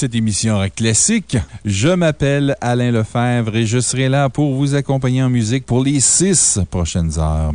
cette émission Classique. Je m'appelle Alain Lefebvre et je serai là pour vous accompagner en musique pour les six prochaines heures.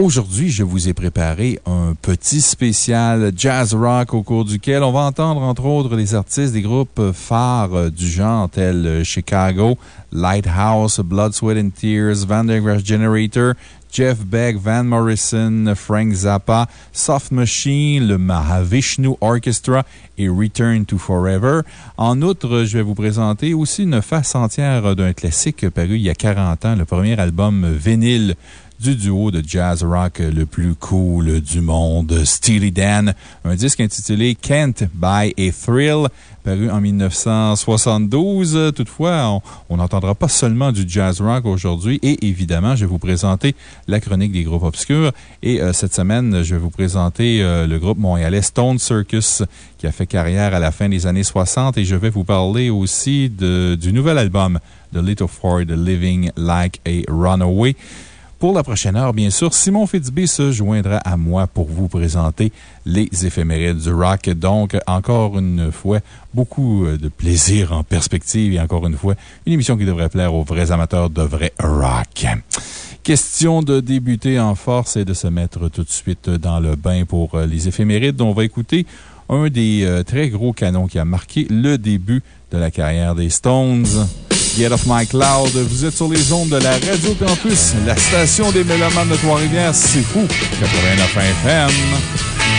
Aujourd'hui, je vous ai préparé un petit spécial jazz rock au cours duquel on va entendre entre autres les artistes des groupes phares du genre tels Chicago, Lighthouse, Blood, Sweat and Tears, Van der Graaf Generator, Jeff Beck, Van Morrison, Frank Zappa, Soft Machine, le Mahavishnu Orchestra et Return to Forever. En outre, je vais vous présenter aussi une face entière d'un classique paru il y a 40 ans, le premier album vinyle du duo de jazz rock le plus cool du monde, Steely Dan. Un disque intitulé Can't Buy a Thrill, paru en 1972. Toutefois, on n'entendra pas seulement du jazz rock aujourd'hui et évidemment, je vais vous présenter la chronique des groupes obscurs. Et euh, cette semaine, je vais vous présenter euh, le groupe montréalais Stone Circus qui a fait carrière à la fin des années 60 et je vais vous parler aussi du nouvel album de Little Ford, Living Like a Runaway. Pour la prochaine heure, bien sûr, Simon Fitzbé se joindra à moi pour vous présenter les éphémérides du rock. Donc, encore une fois, beaucoup de plaisir en perspective et encore une fois, une émission qui devrait plaire aux vrais amateurs de vrai rock. Question de débuter en force et de se mettre tout de suite dans le bain pour les éphémérides. On va écouter un des euh, très gros canons qui a marqué le début de la carrière des Stones. Get Off My Cloud. Vous êtes sur les ondes de la Radio Campus, la station des Mélomanes de Trois-Rivières. C'est fou! 89 FM.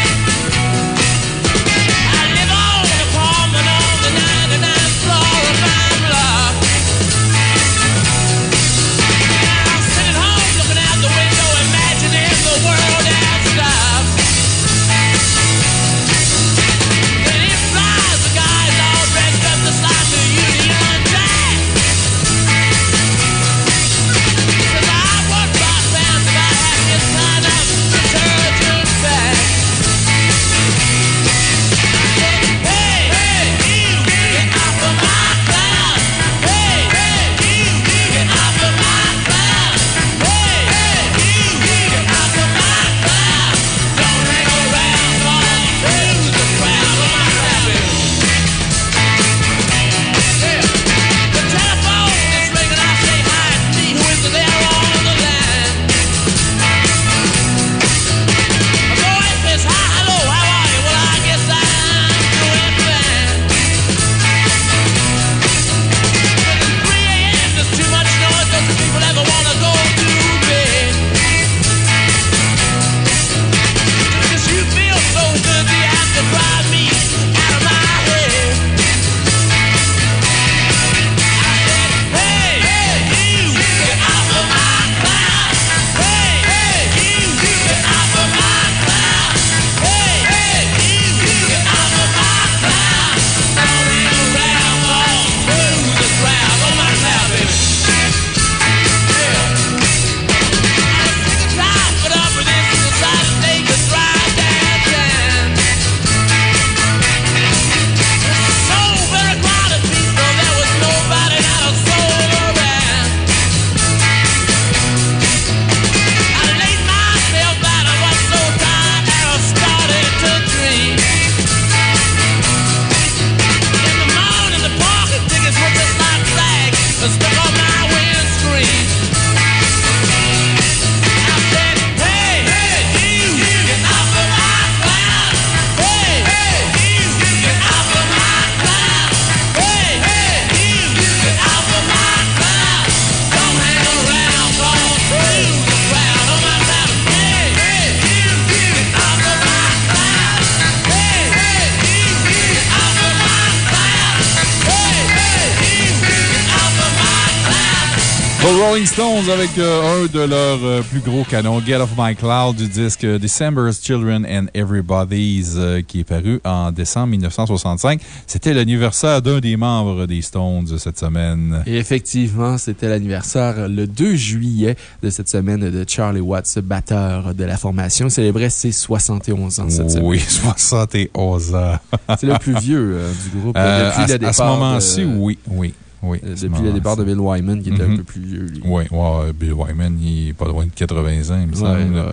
Avec euh, un de leurs euh, plus gros canons, Get Off My Cloud, du disque December's Children and Everybody's, euh, qui est paru en décembre 1965. C'était l'anniversaire d'un des membres des Stones cette semaine. Et effectivement, c'était l'anniversaire le 2 juillet de cette semaine de Charlie Watts, batteur de la formation. Il célébrait ses 71 ans cette semaine. Oui, 71 ans. C'est le plus vieux du groupe. depuis à, le départ à ce moment-ci, oui, oui. Oui, euh, depuis le départ de Bill Wyman, qui était un mhm. peu plus vieux. Oui, ouais, Bill Wyman, il est pas loin de 80 ans, il me semble.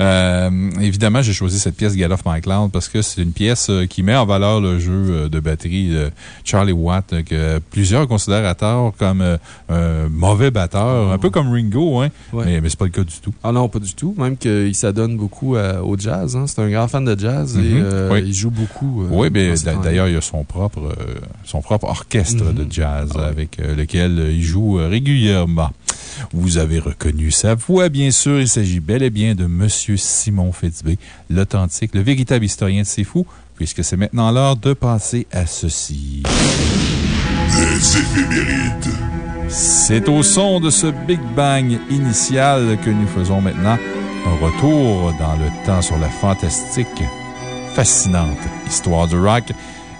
Euh, évidemment, j'ai choisi cette pièce Get Off My Cloud parce que c'est une pièce euh, qui met en valeur le jeu de batterie de Charlie Watt, que plusieurs considèrent à tort comme un mauvais batteur, un peu comme Ringo, hein, mais, mais c'est pas le cas du tout. Ah non, pas du tout. Même qu'il s'adonne beaucoup au jazz. Hein. C'est un grand fan de jazz et mhm. il joue beaucoup. oui, mais d'ailleurs, il a son propre, son propre orchestre mhm. de jazz. Ah avec euh, lequel il joue euh, régulièrement. Vous avez reconnu sa voix, bien sûr. Il s'agit bel et bien de M. Simon Fitzbé, l'authentique, le véritable historien de ces fous, puisque c'est maintenant l'heure de passer à ceci. Les éphémérides. C'est au son de ce Big Bang initial que nous faisons maintenant un retour dans le temps sur la fantastique, fascinante histoire du rock.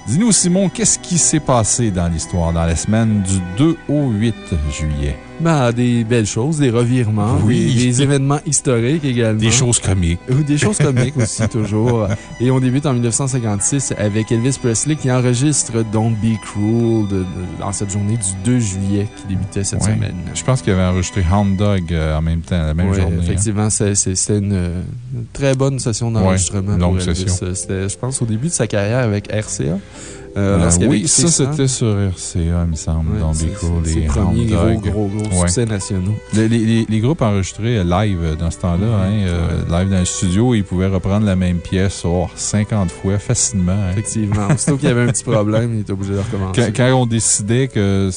Dis-nous, Simon, qu'est-ce qui s'est passé dans l'histoire dans la semaine du 2 au 8 juillet? Ben, des belles choses, des revirements, des, événements historiques également. Des choses comiques. Ou des choses comiques aussi, toujours. Et on débute en 1956 avec Elvis Presley qui enregistre Don't Be Cruel dans cette journée du 2 juillet qui débutait cette semaine. Je pense qu'il avait enregistré Hound Dog euh, en même temps, la même journée. Hein. Effectivement, c'était une, très bonne session d'enregistrement. longue session. C'était, je pense, au début de sa carrière avec RCA. Euh, euh, oui, ça, c'était sur RCA, il me semble, dans Big Les premiers gros, gros, gros succès nationaux. Les, les, les, groupes enregistrés live dans ce temps-là, hein, euh, live dans le studio, ils pouvaient reprendre la même pièce oh, 50 fois facilement. Hein. Effectivement. Aussitôt qu'il y avait un petit problème, ils étaient obligés de recommencer. Quand, on décidait que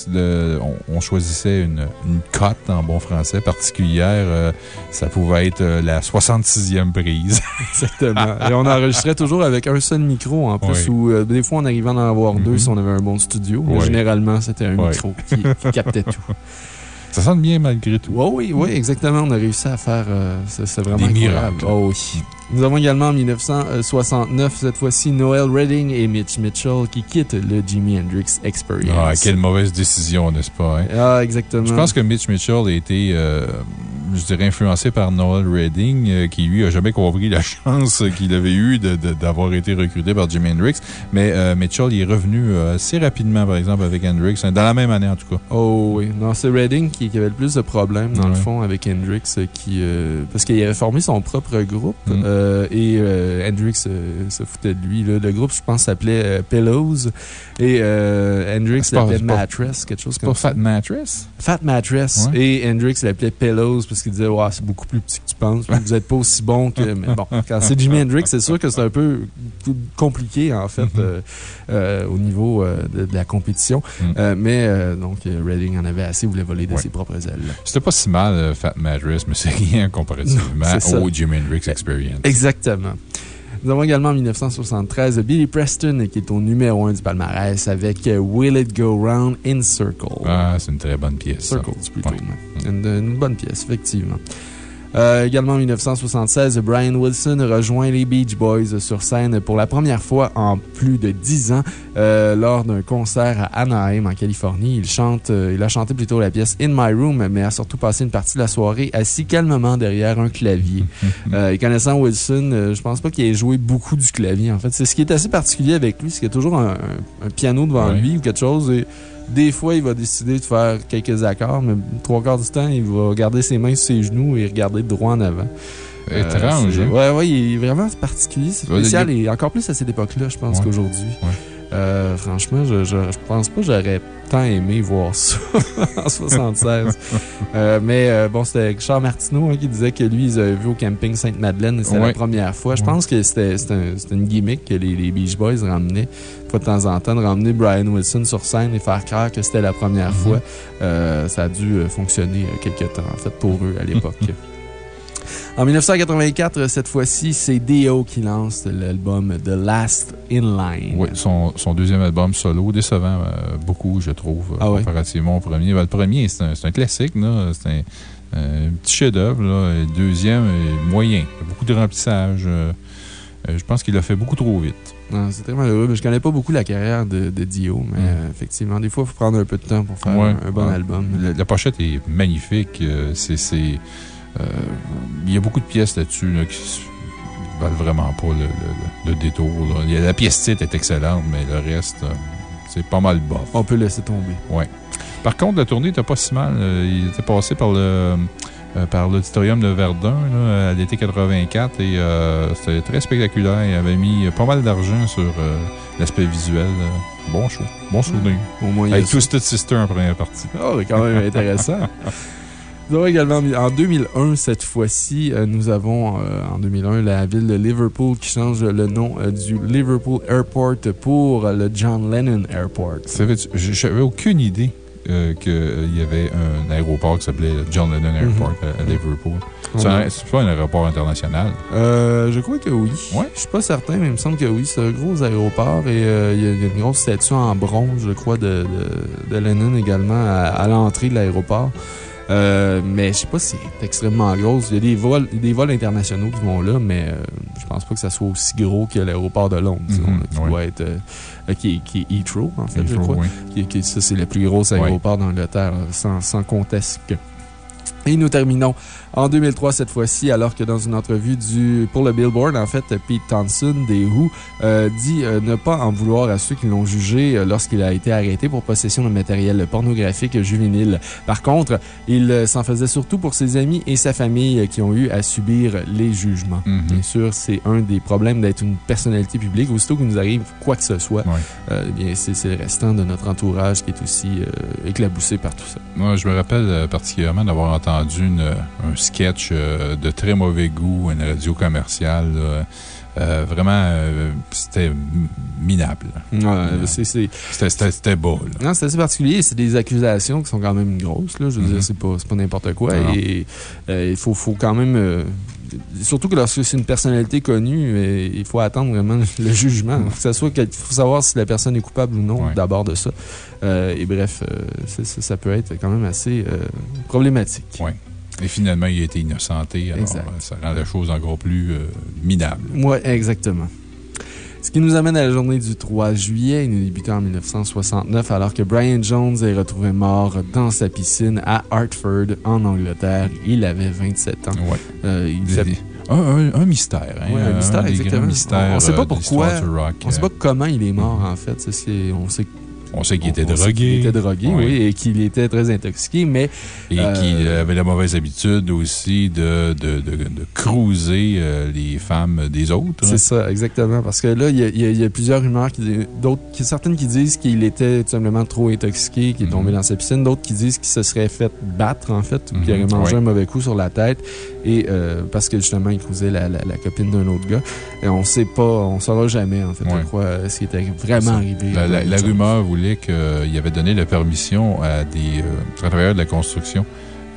on, choisissait une, une cote en bon français particulière, ça pouvait être la 66e prise. Exactement. Et on enregistrait toujours avec un seul micro en plus, ou des fois, en arrivant dans avoir deux mhm. si on avait un bon studio. Généralement, c'était un micro qui, captait tout. Ça sonne bien malgré tout. oui, oui, exactement. On a réussi à faire. Euh, c'est vraiment Des incroyable. Oh, oui. Nous avons également en 1969, cette fois-ci, Noel Redding et Mitch Mitchell qui quittent le Jimi Hendrix Experience. Ah, quelle mauvaise décision, n'est-ce pas? Hein? Ah, exactement. Je pense que Mitch Mitchell a été. Euh, je dirais, influencé par Noel Redding, euh, qui lui a jamais compris la chance qu'il avait eue d'avoir été recruté par Jimi Hendrix. Mais euh, Mitchell, il est revenu assez rapidement, par exemple, avec Hendrix, hein, dans la même année en tout cas. Oh oui. Non, c'est Redding qui, avait le plus de problèmes, dans le fond, avec Hendrix, qui, parce qu'il avait formé son propre groupe mm. Et Hendrix se foutait de lui. Le groupe, je pense, s'appelait Pillows et Hendrix l'appelait Mattress, quelque chose comme ça. Fat Mattress? Fat Mattress. Et Hendrix l'appelait Pillows parce qu'il disait, ouais, c'est beaucoup plus petit que tu penses. Vous n'êtes pas aussi bon que. Mais bon, quand c'est Jimi Hendrix, c'est sûr que c'est un peu compliqué, en fait, mm-hmm. euh, euh, au niveau euh, de, la compétition. Mm. mais donc, Redding en avait assez, voulait voler de ses propres ailes. C'était pas si mal, Fat Madras, mais c'est rien comparativement au Jimi Hendrix Experience. Exactement. Nous avons également en 1973 Billy Preston qui est au numéro 1 du palmarès avec Will It Go Round in Circle. Ah, c'est une très bonne pièce. Circles, plutôt. une, bonne pièce, effectivement. Euh, également en 1976, Brian Wilson rejoint les Beach Boys sur scène pour la première fois en plus de dix ans euh, lors d'un concert à Anaheim, en Californie. Il, chante, euh, il a chanté plutôt la pièce In My Room, mais a surtout passé une partie de la soirée assis calmement derrière un clavier. et connaissant Wilson, je pense pas qu'il ait joué beaucoup du clavier, en fait. C'est ce qui est assez particulier avec lui, c'est qu'il y a toujours un, piano devant lui ou quelque chose. Et, des fois, il va décider de faire quelques accords, mais trois quarts du temps, il va garder ses mains sur ses genoux et regarder droit en avant. Étrange. Euh, hein? ouais, ouais, il est vraiment particulier, c'est spécial et encore plus à cette époque-là, je pense, qu'aujourd'hui. Euh, franchement, je, je, pense pas que j'aurais tant aimé voir ça en 76. Euh, mais euh, bon, c'était Richard Martineau hein, qui disait que lui, ils avaient vu au camping Sainte-Madeleine et c'était la première fois. Je pense que c'était une gimmick que les, les, Beach Boys ramenaient de temps en temps, de ramener Brian Wilson sur scène et faire croire que c'était la première mm-hmm. fois. ça a dû fonctionner quelques temps, en fait, pour eux à l'époque. En 1984, cette fois-ci, c'est Dio qui lance l'album The Last in Line. Oui, son, son deuxième album solo, décevant euh, beaucoup, je trouve, ah comparativement au premier. Ben, le premier, c'est un, un, classique, c'est un, un, petit chef-d'œuvre. Le deuxième, moyen. beaucoup de remplissage. Euh, je pense qu'il l'a fait beaucoup trop vite. C'est très malheureux. Je connais pas beaucoup la carrière de, Dio, mais mm. effectivement, des fois, il faut prendre un peu de temps pour faire un, bon album. La, pochette est magnifique. c'est euh, il y a beaucoup de pièces là-dessus qui valent vraiment pas le, détour. La pièce titre est excellente, mais le reste, euh, c'est pas mal bof. On peut laisser tomber. Oui. Par contre, la tournée n'était pas si mal. Euh, il était passé par le. par l'auditorium de Verdun à l'été 84 et c'était très spectaculaire. Il avait mis pas mal d'argent sur l'aspect visuel. bon show, bon souvenir. Avec Twisted Sister en première partie. Oh, c'est quand même intéressant. Nous avons également, en 2001, cette fois-ci, euh, nous avons, euh, en 2001, la ville de Liverpool qui change le nom euh, du Liverpool Airport pour le John Lennon Airport. J'avais aucune idée qu'il y avait un aéroport qui s'appelait John Lennon mhm. Airport à, Liverpool. C'est pas un aéroport international? je crois que oui. Ouais? Je suis pas certain, mais il me semble que oui. C'est un gros aéroport et il y, a une grosse statue en bronze, je crois, de, de, Lennon également à l'entrée de l'aéroport. Euh, mais je sais pas si c'est extrêmement gros. Il y a des vols, des vols internationaux qui vont là, mais euh, je pense pas que ça soit aussi gros que l'aéroport de Londres. Mhm, qui doit être. Euh, qui, qui, est Heathrow, en fait, je crois. Qui, ça, c'est le plus gros aéroport d'Angleterre, sans, sans conteste. Et nous terminons en 2003, cette fois-ci, alors que dans une entrevue du, pour le Billboard, en fait, Pete Thompson des Who euh, dit euh, ne pas en vouloir à ceux qui l'ont jugé euh, lorsqu'il a été arrêté pour possession de matériel pornographique juvénile. Par contre, il s'en faisait surtout pour ses amis et sa famille qui ont eu à subir les jugements. Mm-hmm. Bien sûr, c'est un des problèmes d'être une personnalité publique. Aussitôt qu'il nous arrive quoi que ce soit, bien c'est le restant de notre entourage qui est aussi éclaboussé par tout ça. Moi, je me rappelle particulièrement d'avoir entendu une, un sketch euh, de très mauvais goût une radio commerciale. Euh, vraiment, euh, c'était minable. c'était beau. Non, c'est assez particulier. C'est des accusations qui sont quand même grosses. Là. Je veux dire, mm-hmm. c'est pas, n'importe quoi. Et il faut, faut, quand même. Surtout que lorsque c'est une personnalité connue, il faut attendre vraiment le jugement. Il faut, soit faut savoir si la personne est coupable ou non, d'abord de ça. et bref, ça, peut être quand même assez problématique. Oui. Et finalement, il a été innocenté. Alors, euh, ça rend la chose encore plus euh, minable. Oui, exactement. Ce qui nous amène à la journée du 3 juillet. Il nous débutait en 1969 alors que Brian Jones est retrouvé mort dans sa piscine à Hartford, en Angleterre. Il avait 27 ans. Oui. Euh, un, mystère. Hein, un mystère, exactement. on ne sait pas pourquoi. on ne sait pas comment il est mort, en fait. on sait on sait qu'il était drogué. Il était drogué, oui, et qu'il était très intoxiqué, mais. Et qu'il euh, avait la mauvaise habitude aussi de, de, de, de cruiser euh, les femmes des autres. C'est ça, exactement. Parce que là, il y a, plusieurs rumeurs, qui, d'autres, certaines qui disent qu'il était tout simplement trop intoxiqué, qu'il est tombé mhm. dans sa piscine, d'autres qui disent qu'il se serait fait battre, en fait, ou qu'il aurait mhm. mangé un mauvais coup sur la tête, et euh, parce que justement, il cruisait la, la, copine d'un autre gars. Et on sait pas, on saura jamais, en fait, je crois, ce qui était vraiment arrivé. La, la rumeur voulait qu'il avait donné la permission à des euh, travailleurs de la construction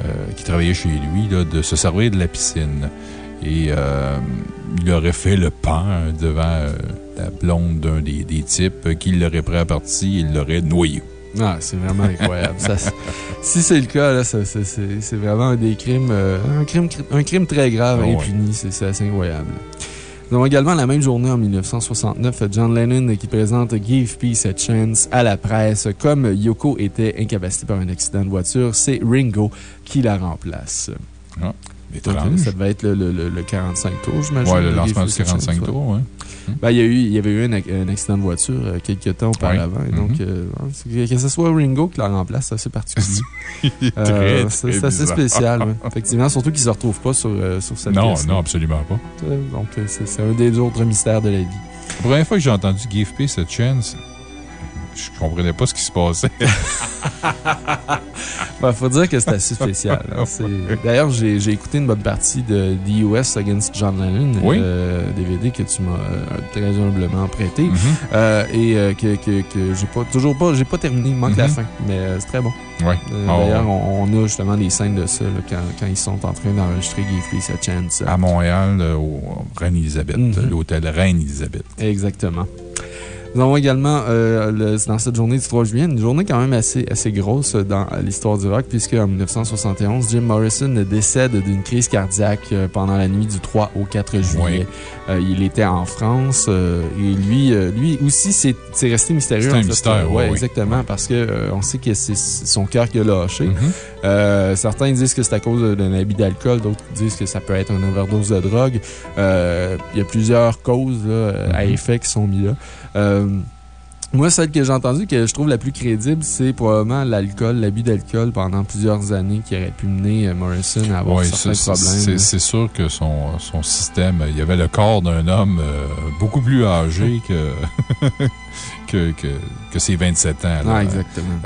euh, qui travaillaient chez lui de se servir de la piscine. Et euh, il aurait fait le pan devant la blonde d'un des, types qui l'aurait pris à partie il l'aurait noyé. Ah, c'est vraiment incroyable. si c'est le cas, c'est vraiment un des crimes, un crime, un crime très grave, ah impuni. C'est assez incroyable. Nous avons également la même journée en 1969 John Lennon qui présente Give Peace a Chance à la presse. Comme Yoko était incapacité par un accident de voiture, c'est Ringo qui la remplace. Ça devait être le, le, le 45 tours, j'imagine. Oui, le lancement du 45 tours, oui. Ben, il, y a eu, il y avait eu un, un accident de voiture euh, quelques temps auparavant. donc, mm-hmm. euh, que ce soit Ringo qui la remplace, c'est assez particulier. euh, c'est assez spécial, effectivement. Surtout qu'il ne se retrouve pas sur, euh, sur cette Non, non, absolument pas. donc, c'est un des autres mystères de la vie. La première fois que j'ai entendu Give Peace a Chance, je comprenais pas ce qui se passait. Il faut dire que c'est assez spécial. Hein. D'ailleurs, j'ai écouté une bonne partie de The US Against John Lennon, DVD que tu m'as très humblement prêté, mm-hmm. et que, que, que j'ai pas, toujours pas, pas terminé, il manque la mm-hmm. fin, mais c'est très bon. Ouais. Oh, d'ailleurs, on, a justement des scènes de ça quand, quand, ils sont en train d'enregistrer Give Peace a Chance. À Montréal, au Reine-Élisabeth, mm-hmm. l'hôtel Reine-Élisabeth. Exactement. Nous avons également, euh, dans cette journée du 3 juillet, une journée quand même assez, assez grosse dans l'histoire du rock, puisque en 1971, Jim Morrison décède d'une crise cardiaque euh, pendant la nuit du 3 au 4 juillet. Euh, il était en France et lui, lui aussi, c'est resté mystérieux. C'est un mystère, ouais, exactement, parce que on sait que c'est son cœur qui a lâché. Mm-hmm. certains disent que c'est à cause d'un habit d'alcool, d'autres disent que ça peut être une overdose de drogue. il y a plusieurs causes à mm-hmm. effet qui sont mis là. Euh, moi, celle que j'ai entendue que je trouve la plus crédible, c'est probablement l'alcool, l'abus d'alcool pendant plusieurs années qui aurait pu mener euh, Morrison à avoir certains problèmes. C'est sûr que son, son système, il y avait le corps d'un homme euh, beaucoup plus âgé que, que, que, que, ses 27 ans. Ah, exactement.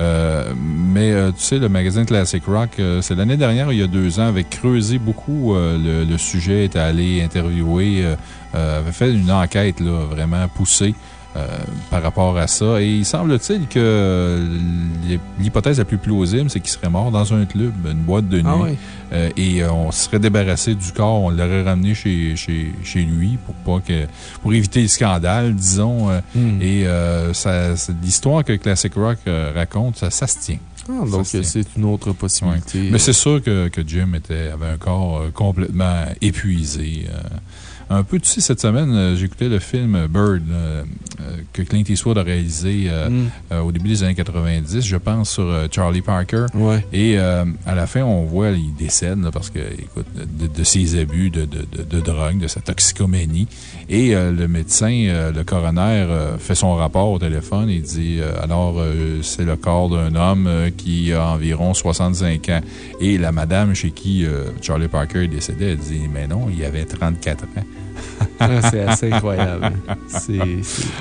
mais tu sais, le magazine Classic Rock, c'est l'année dernière, il y a deux ans, avait creusé beaucoup le, le, sujet, était allé interviewer, avait fait une enquête là, vraiment poussée. Euh, par rapport à ça. Et il semble-t-il que l'hypothèse la plus plausible, c'est qu'il serait mort dans un club, une boîte de ah nuit. Euh, et euh, on serait débarrassé du corps, on l'aurait ramené chez, chez, chez, lui pour, pas que, pour éviter le scandale, disons. Hmm. Et l'histoire que Classic Rock raconte, ça, ça se tient. Ah, donc, c'est une autre possibilité. Mais c'est sûr que, que Jim était, avait un corps complètement épuisé. Un peu, tu sais, cette semaine, euh, j'écoutais le film Bird euh, que Clint Eastwood a réalisé euh, mm. au début des années 90, je pense, sur Charlie Parker. Et à la fin, on voit, il décède parce que, écoute, de, ses abus de, de, de, drogue, de sa toxicomanie. Et le médecin, le coroner, fait son rapport au téléphone et dit alors, c'est le corps d'un homme qui a environ 65 ans. Et la madame chez qui Charlie Parker est décédé, elle dit mais non, il avait 34 ans. C'est assez incroyable.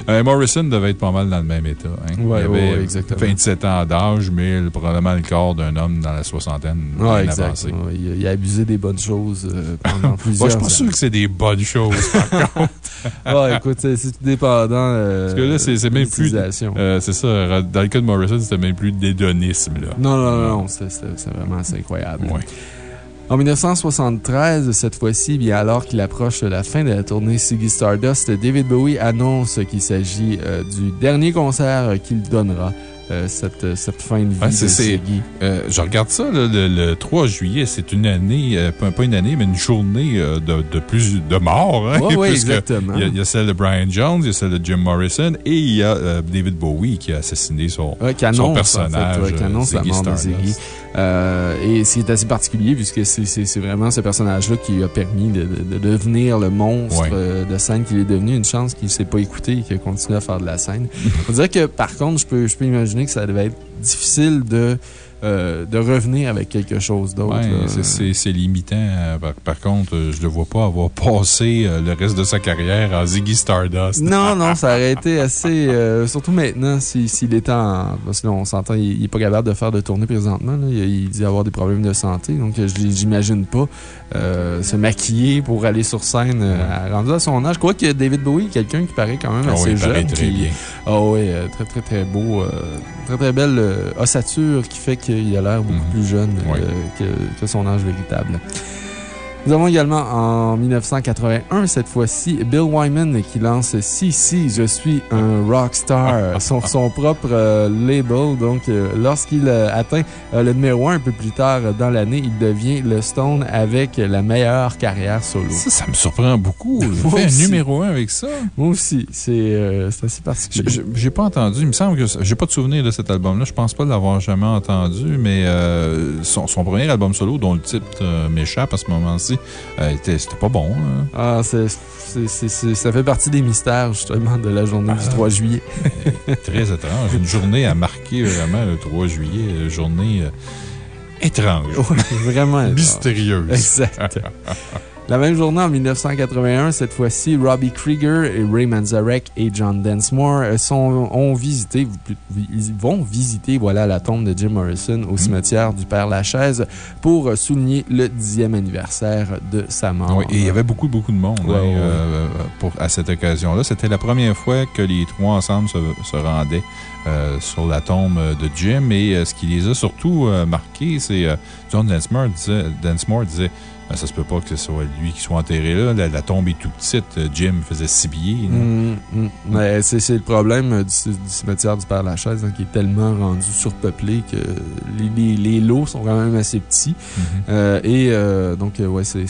Euh, Morrison devait être pas mal dans le même état. Hein? Oui, il avait exactement. 27 ans d'âge, mais probablement le corps d'un homme dans la soixantaine. Oui, exactement. il, a abusé des bonnes choses euh, pendant plusieurs années. Je suis pas sûr que c'est des bonnes choses, par contre. ouais, écoute, c'est dépendant. Euh, Parce que là, c'est même plus. c'est ça. Dans le cas de Morrison, c'était même plus d'hédonisme. Non, non, non, non. C'est vraiment assez incroyable. En 1973, cette fois-ci, bien alors qu'il approche la fin de la tournée Siggy Stardust, David Bowie annonce qu'il s'agit euh, du dernier concert qu'il donnera. Euh, cette, cette, fin de vie de Siggy. Euh, je regarde ça, le, 3 juillet, c'est une année, pas, une année, mais une journée de, de, plus de morts. Hein, oui, exactement. Il y, a, celle de Brian Jones, il y a celle de Jim Morrison et il y a David Bowie qui a assassiné son, son personnage. En fait, qui annonce la mort de Ziggy. Euh, et c'est assez particulier puisque c'est vraiment ce personnage-là qui lui a permis de, devenir le monstre euh, de scène qu'il est devenu. Une chance qu'il ne s'est pas écouté et qu'il a continué à faire de la scène. On dirait que, par contre, je peux, je peux imaginer que ça devait être difficile de euh, de revenir avec quelque chose d'autre. c'est limitant. Euh, par, contre, euh, je ne le vois pas avoir passé le reste de sa carrière en Ziggy Stardust. Non, non, ça aurait été assez. surtout maintenant, s'il était en. Parce que on s'entend, il n'est pas capable de faire de tournée présentement. Il, dit avoir des problèmes de santé. Donc, j'imagine pas se maquiller pour aller sur scène rendu à son âge. Je crois que David Bowie, quelqu'un qui paraît quand même ah assez jeune. Il très bien. Ah oui, très, très, très beau. très, très belle ossature qui fait que il a l'air beaucoup mhm. plus jeune euh, que, son âge véritable. Nous avons également en 1981, cette fois-ci, Bill Wyman qui lance Si, si, je suis un rockstar, son, son propre euh, label. Donc, euh, lorsqu'il euh, atteint le numéro 1 un peu plus tard dans l'année, il devient le Stone avec la meilleure carrière solo. Ça, ça me surprend beaucoup. Fait un numéro 1 avec ça. Moi aussi. C'est assez particulier. J'ai pas entendu. Il me semble que j'ai pas de souvenir de cet album-là. Je pense pas l'avoir jamais entendu, mais son, son, premier album solo, dont le titre m'échappe à ce moment-ci, euh, c'était pas bon. Hein. Ah, c'est ça fait partie des mystères, justement, de la journée du 3 juillet. Très étrange. Une journée à marquer vraiment le 3 juillet. Une journée euh, étrange. vraiment Mystérieuse. Exact. La même journée, en 1981, cette fois-ci, Robbie Krieger et Ray Manzarek et John Densmore euh, sont, ont visité, ils vont visiter voilà, la tombe de Jim Morrison au mhm. cimetière du Père Lachaise pour souligner le dixième anniversaire de sa mort. Oui, et il y avait beaucoup, beaucoup de monde hein, euh, pour, à cette occasion-là. C'était la première fois que les trois ensemble se, se rendaient. Euh, sur la tombe de Jim. Et ce qui les a surtout marqués, c'est John Densmore disait, Densmore disait ben, ça se peut pas que ce soit lui qui soit enterré là. La, tombe est tout petite. Euh, Jim faisait six billets. Mm, mm. c'est le problème euh, du, cimetière du Père Lachaise hein, qui est tellement rendu surpeuplé que les, les, lots sont quand même assez petits. Mm-hmm. Euh, et donc, ouais, c'est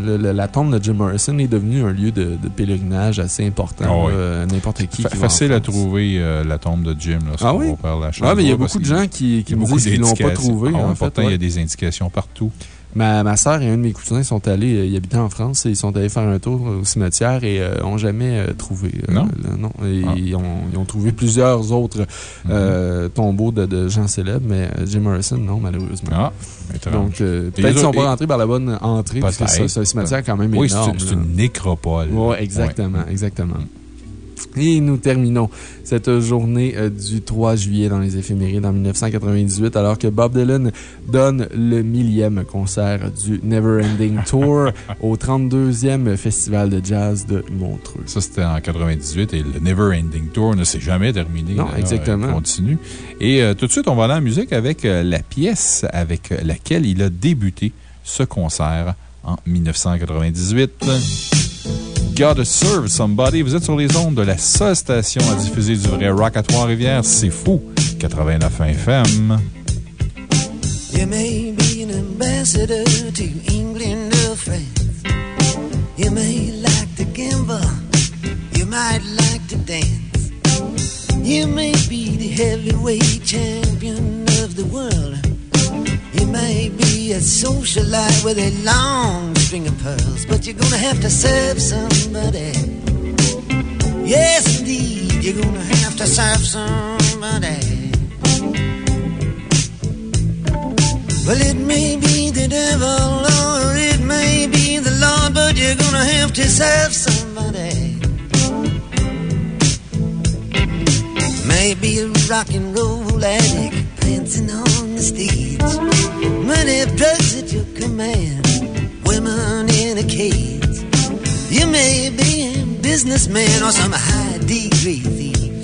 la tombe de Jim Morrison est devenue un lieu de, pèlerinage assez important. Ah N'importe qui. facile à trouver la tombe de Jim là, ah oui? Père Lachaise. Ah, mais il y a beaucoup de gens qui, qui me disent qu'ils ne l'ont pas trouvé. Ah, pourtant, il y a des indications partout. Ma, ma soeur et un de mes cousins sont allés, euh, ils habitaient en France, et ils sont allés faire un tour au cimetière et n'ont euh, jamais euh, trouvé. non? non. Ah. ils, ont, trouvé plusieurs autres mm-hmm. tombeaux de, gens célèbres, mais Jim Morrison, non, malheureusement. Ah, Donc, peut-être qu'ils sont pas rentrés par la bonne entrée, parce que c'est un cimetière quand même énorme. Oui, c'est une nécropole. Oui, exactement, exactement. Et nous terminons cette journée euh, du 3 juillet dans les éphémérides en 1998, alors que Bob Dylan donne le millième concert du Neverending Tour au 32e Festival de jazz de Montreux. Ça, c'était en 98 et le Neverending Tour ne s'est jamais terminé. Non, exactement. Il continue. Et euh, tout de suite, on va aller en musique avec euh, la pièce avec laquelle il a débuté ce concert en 1998. Gotta Serve Somebody. Vous êtes sur les ondes de la seule station à diffuser du vrai rock à Trois-Rivières. C'est fou. 89 FM. You may be an ambassador to England or France. You may like to gamble. You might like to dance. You may be the heavyweight champion of the world. You may be a socialite with a long string of pearls, but you're gonna have to serve somebody. Yes, indeed, you're gonna have to serve somebody. Well, it may be the devil or it may be the Lord, but you're gonna have to serve somebody. Maybe a rock and roll addict dancing on the stage. Money, drugs at your command, women in a cage. You may be a businessman or some high degree thief.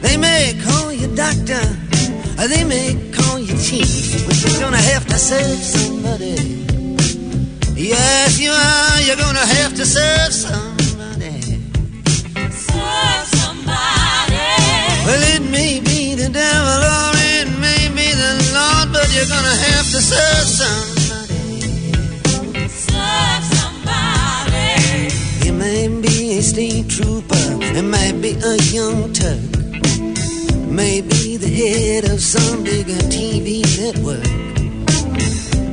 They may call you doctor, or they may call you chief, but you're gonna have to serve somebody. Yes, you are. You're gonna have to serve somebody. You're gonna have to serve somebody. Serve somebody. You may be a state trooper, it might be a young Turk, maybe the head of some bigger TV network.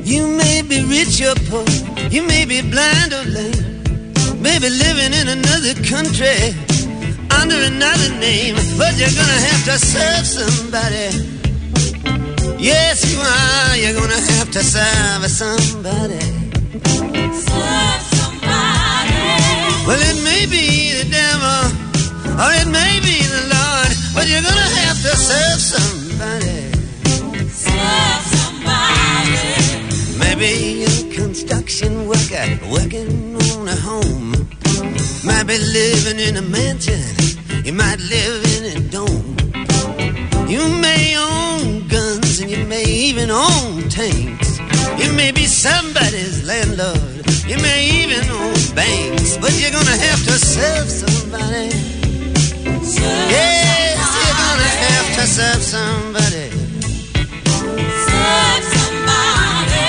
You may be rich or poor, you may be blind or lame, maybe living in another country under another name, but you're gonna have to serve somebody. Yes, you are. You're gonna have to serve somebody. Serve somebody. Well, it may be the devil, or it may be the Lord, but you're gonna have to serve somebody. Serve somebody. Maybe a construction worker working on a home. Might be living in a mansion. You might live in a dome. You may own and you may even own tanks. You may be somebody's landlord. You may even own banks. But you're gonna have to serve somebody. Serve yes, somebody. you're gonna have to serve somebody. Serve somebody.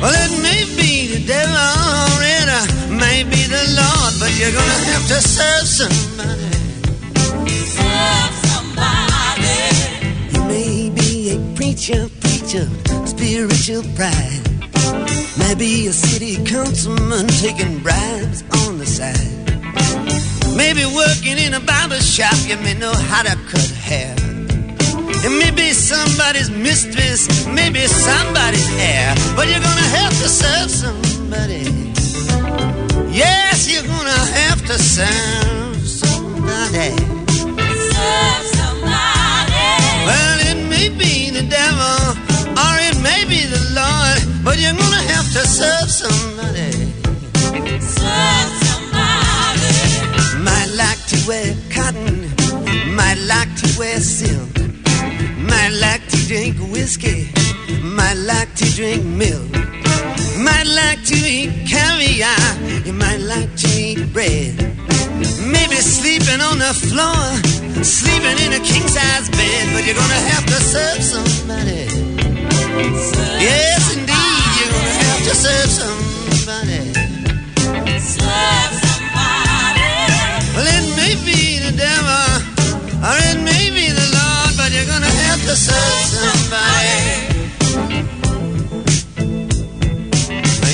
Well, it may be the devil or it may be the Lord, but you're gonna have to serve somebody. Serve preacher, preacher, spiritual pride. Maybe a city councilman taking bribes on the side. Maybe working in a barber shop, you may know how to cut hair. And maybe somebody's mistress, maybe somebody's heir. But you're gonna have to serve somebody. Yes, you're gonna have to serve somebody. Serve somebody. Well, may be the devil or it may be the Lord, but you're gonna have to serve somebody. Serve somebody. Might like to wear cotton, might like to wear silk, might like to drink whiskey, might like to drink milk, might like to eat caviar, you might like to eat bread. Maybe sleeping on the floor, sleeping in a king size bed, but you're gonna have to serve somebody. Yes, indeed, you're gonna have to serve somebody. Serve somebody. Well, it may be the devil, or it may be the Lord, but you're gonna have to serve somebody.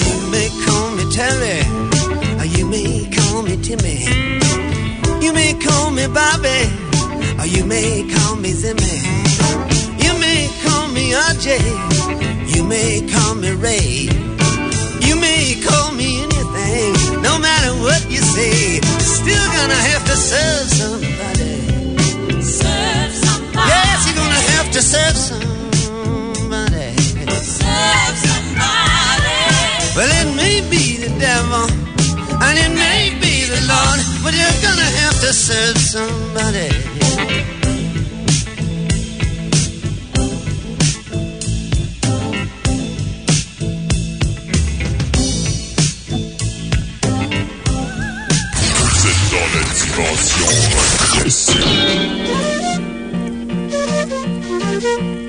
You may call me Terry, or you may call me Timmy. Call me Bobby, or you may call me Zimmy. You may call me RJ, you may call me Ray. You may call me anything, no matter what you say. Still gonna have to serve somebody. Serve somebody. Yes, you're gonna have to serve somebody. Serve somebody. Well, it may be the devil, and it may be the Lord, but you're gonna have to serve somebody. Vous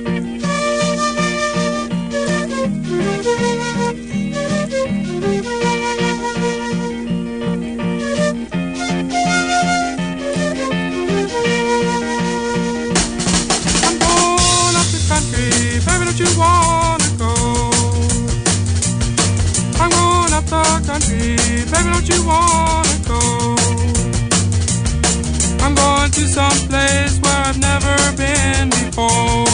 baby, don't you wanna go? I'm going to some place where I've never been before.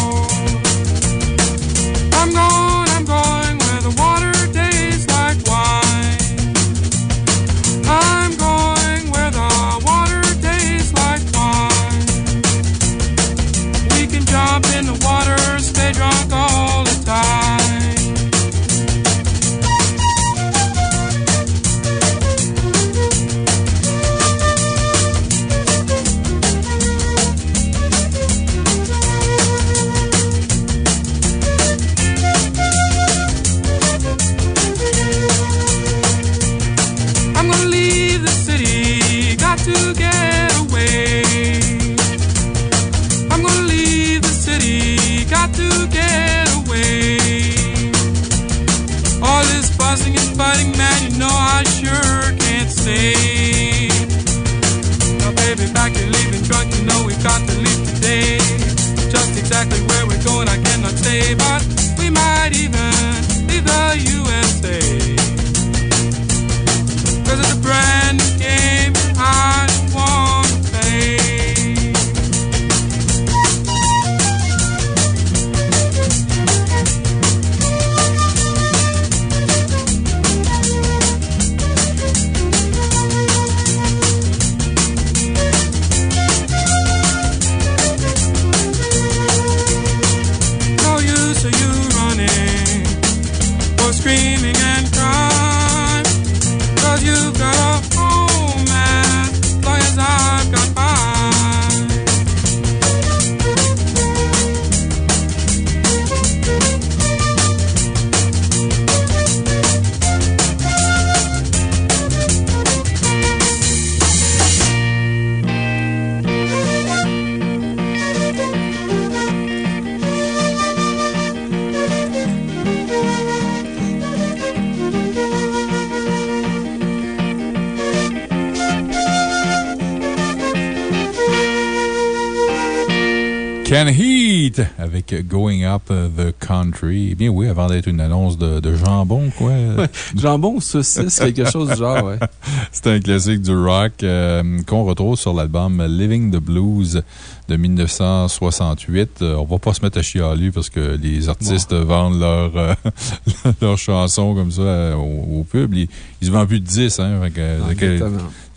Avec Going Up the Country. Eh bien oui, avant d'être une annonce de, de jambon, quoi. Jambon, saucisse, quelque chose du genre, ouais. C'est un classique du rock euh, qu'on retrouve sur l'album Living the Blues de 1968. Euh, on va pas se mettre à chialer parce que les artistes vendent leurs euh, chansons comme ça au, au pub. Ils, ils se vendent plus de 10, hein. Ah,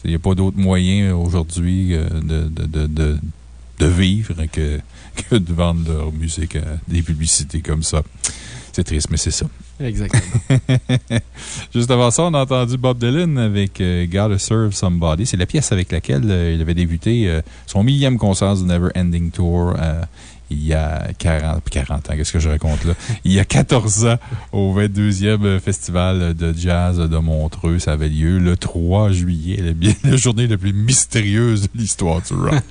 il n'y a pas d'autre moyen aujourd'hui de, de, de, de, de vivre que, que de vendre leur musique à des publicités comme ça. C'est triste, mais c'est ça. Exactement. Juste avant ça, on a entendu Bob Dylan avec euh, Gotta Serve Somebody. C'est la pièce avec laquelle euh, il avait débuté euh, son millième concert du Never Ending Tour. il y a 40, 40 ans, qu'est-ce que je raconte là? Il y a 14 ans, au 22e Festival de Jazz de Montreux. Ça avait lieu le 3 juillet, la, la journée la plus mystérieuse de l'histoire du rock.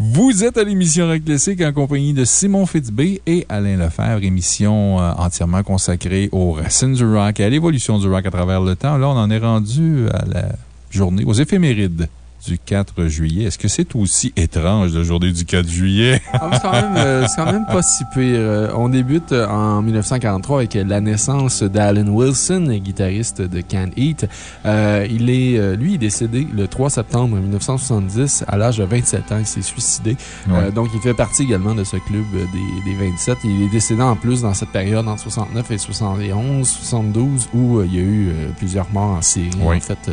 Vous êtes à l'émission Rock Classique en compagnie de Simon Fitzbé et Alain Lefebvre, émission euh, entièrement consacrée aux racines du rock et à l'évolution du rock à travers le temps. Là, on en est rendu à la journée, aux éphémérides du 4 juillet. Est-ce que c'est aussi étrange, la journée du 4 juillet? Ah, c'est quand, même, euh, c'est quand même pas si pire. Euh, On débute euh, en 1943 avec la naissance d'Alan Wilson, guitariste de Can Eat. Euh, il est, lui, est décédé le 3 septembre 1970 à l'âge de 27 ans. Il s'est suicidé. Euh, donc, il fait partie également de ce club des, des 27. Il est décédé en plus dans cette période entre 69 et 71, 72, où il y a eu plusieurs morts en série, Oui. en fait,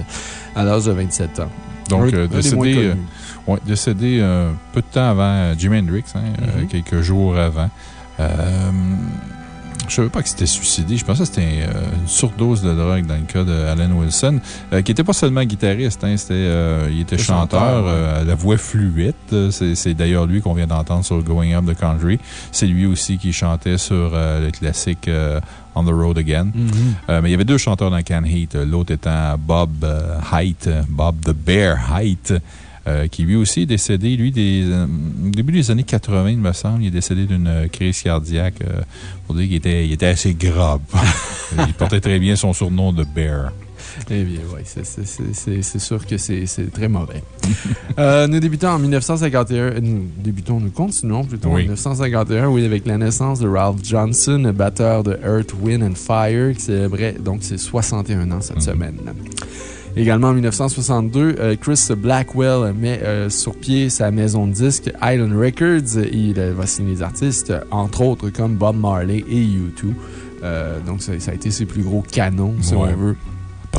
à l'âge de 27 ans. Donc, Un- euh, un décédé, euh, ouais, décédé euh, peu de temps avant Jimi Hendrix, hein, Mhm. quelques jours avant. Euh, je savais pas que c'était suicidé. Je pensais que c'était euh, une surdose de drogue dans le cas de Alan Wilson, euh, qui n'était pas seulement guitariste, hein, c'était, euh, il était chanteur, chanteur, ouais. euh, la voix fluide. Euh, C'est d'ailleurs lui qu'on vient d'entendre sur Going Up the Country. C'est lui aussi qui chantait sur le classique On the Road Again. Mhm. Euh, mais il y avait deux chanteurs dans Can Heat. L'autre étant Bob Height, Bob the Bear Height, euh, qui lui aussi est décédé, lui, des, euh, au début des années 80, il me semble. Il est décédé d'une euh, crise cardiaque. euh, pour dire qu'il était, il était assez grave. il portait très bien son surnom de Bear. Eh bien, oui, c'est- sûr que c'est très mauvais. Euh, nous débutons en 1951. euh, Nous débutons, nous continuons plutôt en Oui. 1951, oui, avec la naissance de Ralph Johnson, batteur de Earth, Wind and Fire, qui célébrait donc ses 61 ans cette Mhm. semaine. Également en 1962, euh, Chris Blackwell met euh, sur pied sa maison de disques Island Records. Il euh, va signer des artistes, entre autres comme Bob Marley et U2. Euh, donc, ça, ça a été ses plus gros canons, si Ouais. on veut.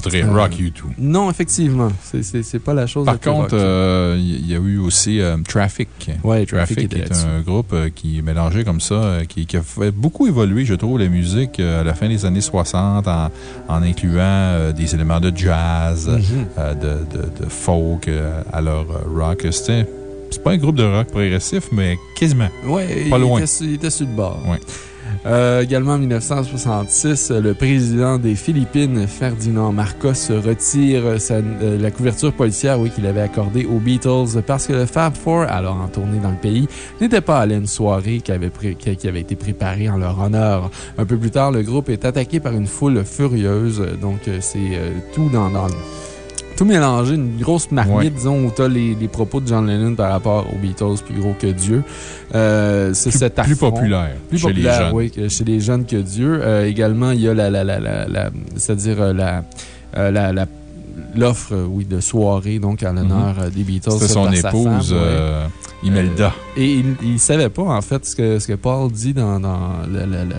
Pas très Euh, rock. Non, effectivement. C'est- pas la chose Par contre, rock. euh, il y a eu aussi euh, Traffic. Traffic Traffic était est un groupe qui est mélangé comme ça, qui, qui a fait beaucoup évoluer, je trouve, la musique à la fin des années 60 en, en incluant des éléments de jazz, Mhm. de, de- de folk à leur rock. C'était. C'est pas un groupe de rock progressif, mais quasiment. Ouais, Pas il loin. Était, il était sur le bord. Ouais. Euh, également en 1966, le président des Philippines, Ferdinand Marcos, retire sa- euh, la couverture policière oui, qu'il avait accordée aux Beatles parce que le Fab Four, alors en tournée dans le pays, n'était pas allé à une soirée qui avait, qui avait été préparée en leur honneur. Un peu plus tard, le groupe est attaqué par une foule furieuse. Donc, euh, c'est euh, tout dans, dans tout mélangé, une grosse marmite, Ouais. disons, où tu as les, les propos de John Lennon par rapport aux Beatles, plus gros que Dieu. Euh, c'est cet plus populaire Plus chez populaire, les jeunes. oui, que chez les jeunes que Dieu. Euh, également, il y a la, la, la, la, la- c'est-à-dire euh, la, la, la- l'offre, oui, de soirée, donc, en l'honneur euh, des Beatles. Mhm. Faite son sa épouse, ouais. Euh. Et il ne savait pas, en fait, ce que, ce que Paul dit dans, dans la- la- la-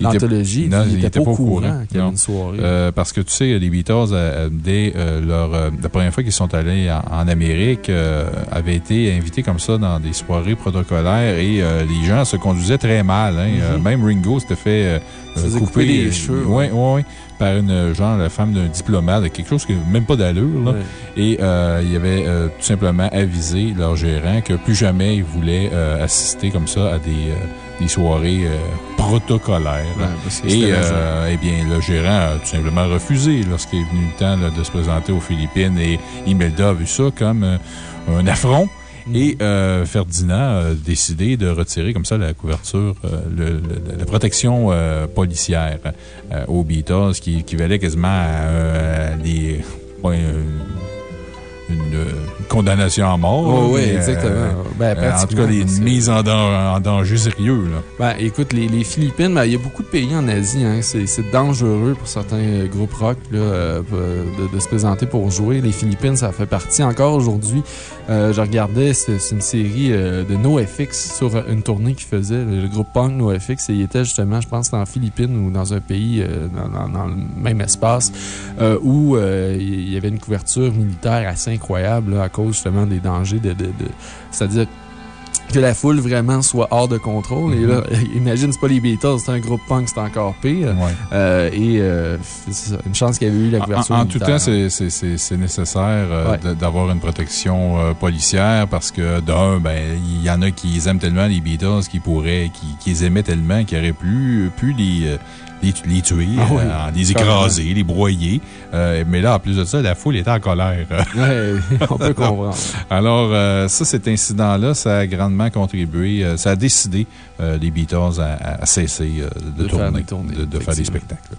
Il l'anthologie. n'était pas au courant qu'il y avait une soirée. Euh, parce que tu sais, les Beatles, euh, dès euh, leur, la première fois qu'ils sont allés en, en Amérique, euh, avaient été invités comme ça dans des soirées protocolaires et euh, les gens se conduisaient très mal. hein. Euh, Mhm. même Ringo s'était fait euh, couper couper les cheveux, Oui, ouais. oui, oui. Par une, euh, genre, la femme d'un diplomate, quelque chose qui n'a même pas d'allure. Et euh, il avait euh, tout simplement avisé leur gérant que plus jamais ils voulaient euh, assister comme ça à des, des soirées protocolaires. Que Et eh bien, le gérant a tout simplement refusé lorsqu'il est venu le temps là, de se présenter aux Philippines. Et Imelda a vu ça comme un affront. Mm. Et euh, Ferdinand a décidé de retirer comme ça la couverture, euh, le- la protection euh, policière aux Beatles, qui équivalait quasiment à euh, des. une, une condamnation à mort. Oh, oui, mais, exactement. Ben, euh, en tout cas, les mises en, dan- en danger sérieux. Là. Ben, écoute, les, les Philippines, ben, il y a beaucoup de pays en Asie. Hein, c'est dangereux pour certains euh, groupes rock là, euh, de, de se présenter pour jouer. Les Philippines, ça fait partie. Encore aujourd'hui, euh, je regardais, c'est une série euh, de NoFX sur une tournée qu'ils faisaient, le, groupe punk NoFX, et il était justement, je pense, en Philippines ou dans un pays euh, dans, dans- dans le même espace euh, où euh, il y avait une couverture militaire assez incroyable là, à cause justement des dangers de. de, de- C'est-à-dire que la foule vraiment soit hors de contrôle. Et là, imagine, c'est pas les Beatles, c'est un groupe punk, c'est encore pire. Ouais. Euh, et euh, une chance qu'il y avait eu la En, couverture en tout militaire. temps, c'est- nécessaire euh, Ouais. d'avoir une protection euh, policière parce que, d'un, ben, il y en a qui aiment tellement, les Beatles, qui pourraient, qui, qui les aimaient tellement, qu'ils auraient pu, pu les, les, tu- les tuer, Ah oui. euh, les écraser, les broyer. Euh, mais là, en plus de ça, la foule était en colère. Ouais, on peut comprendre. Alors, euh, ça, cet incident-là, ça a grandement contribué, ça a décidé les Beatles à, à cesser de, tourner, tournées, de, de faire des spectacles.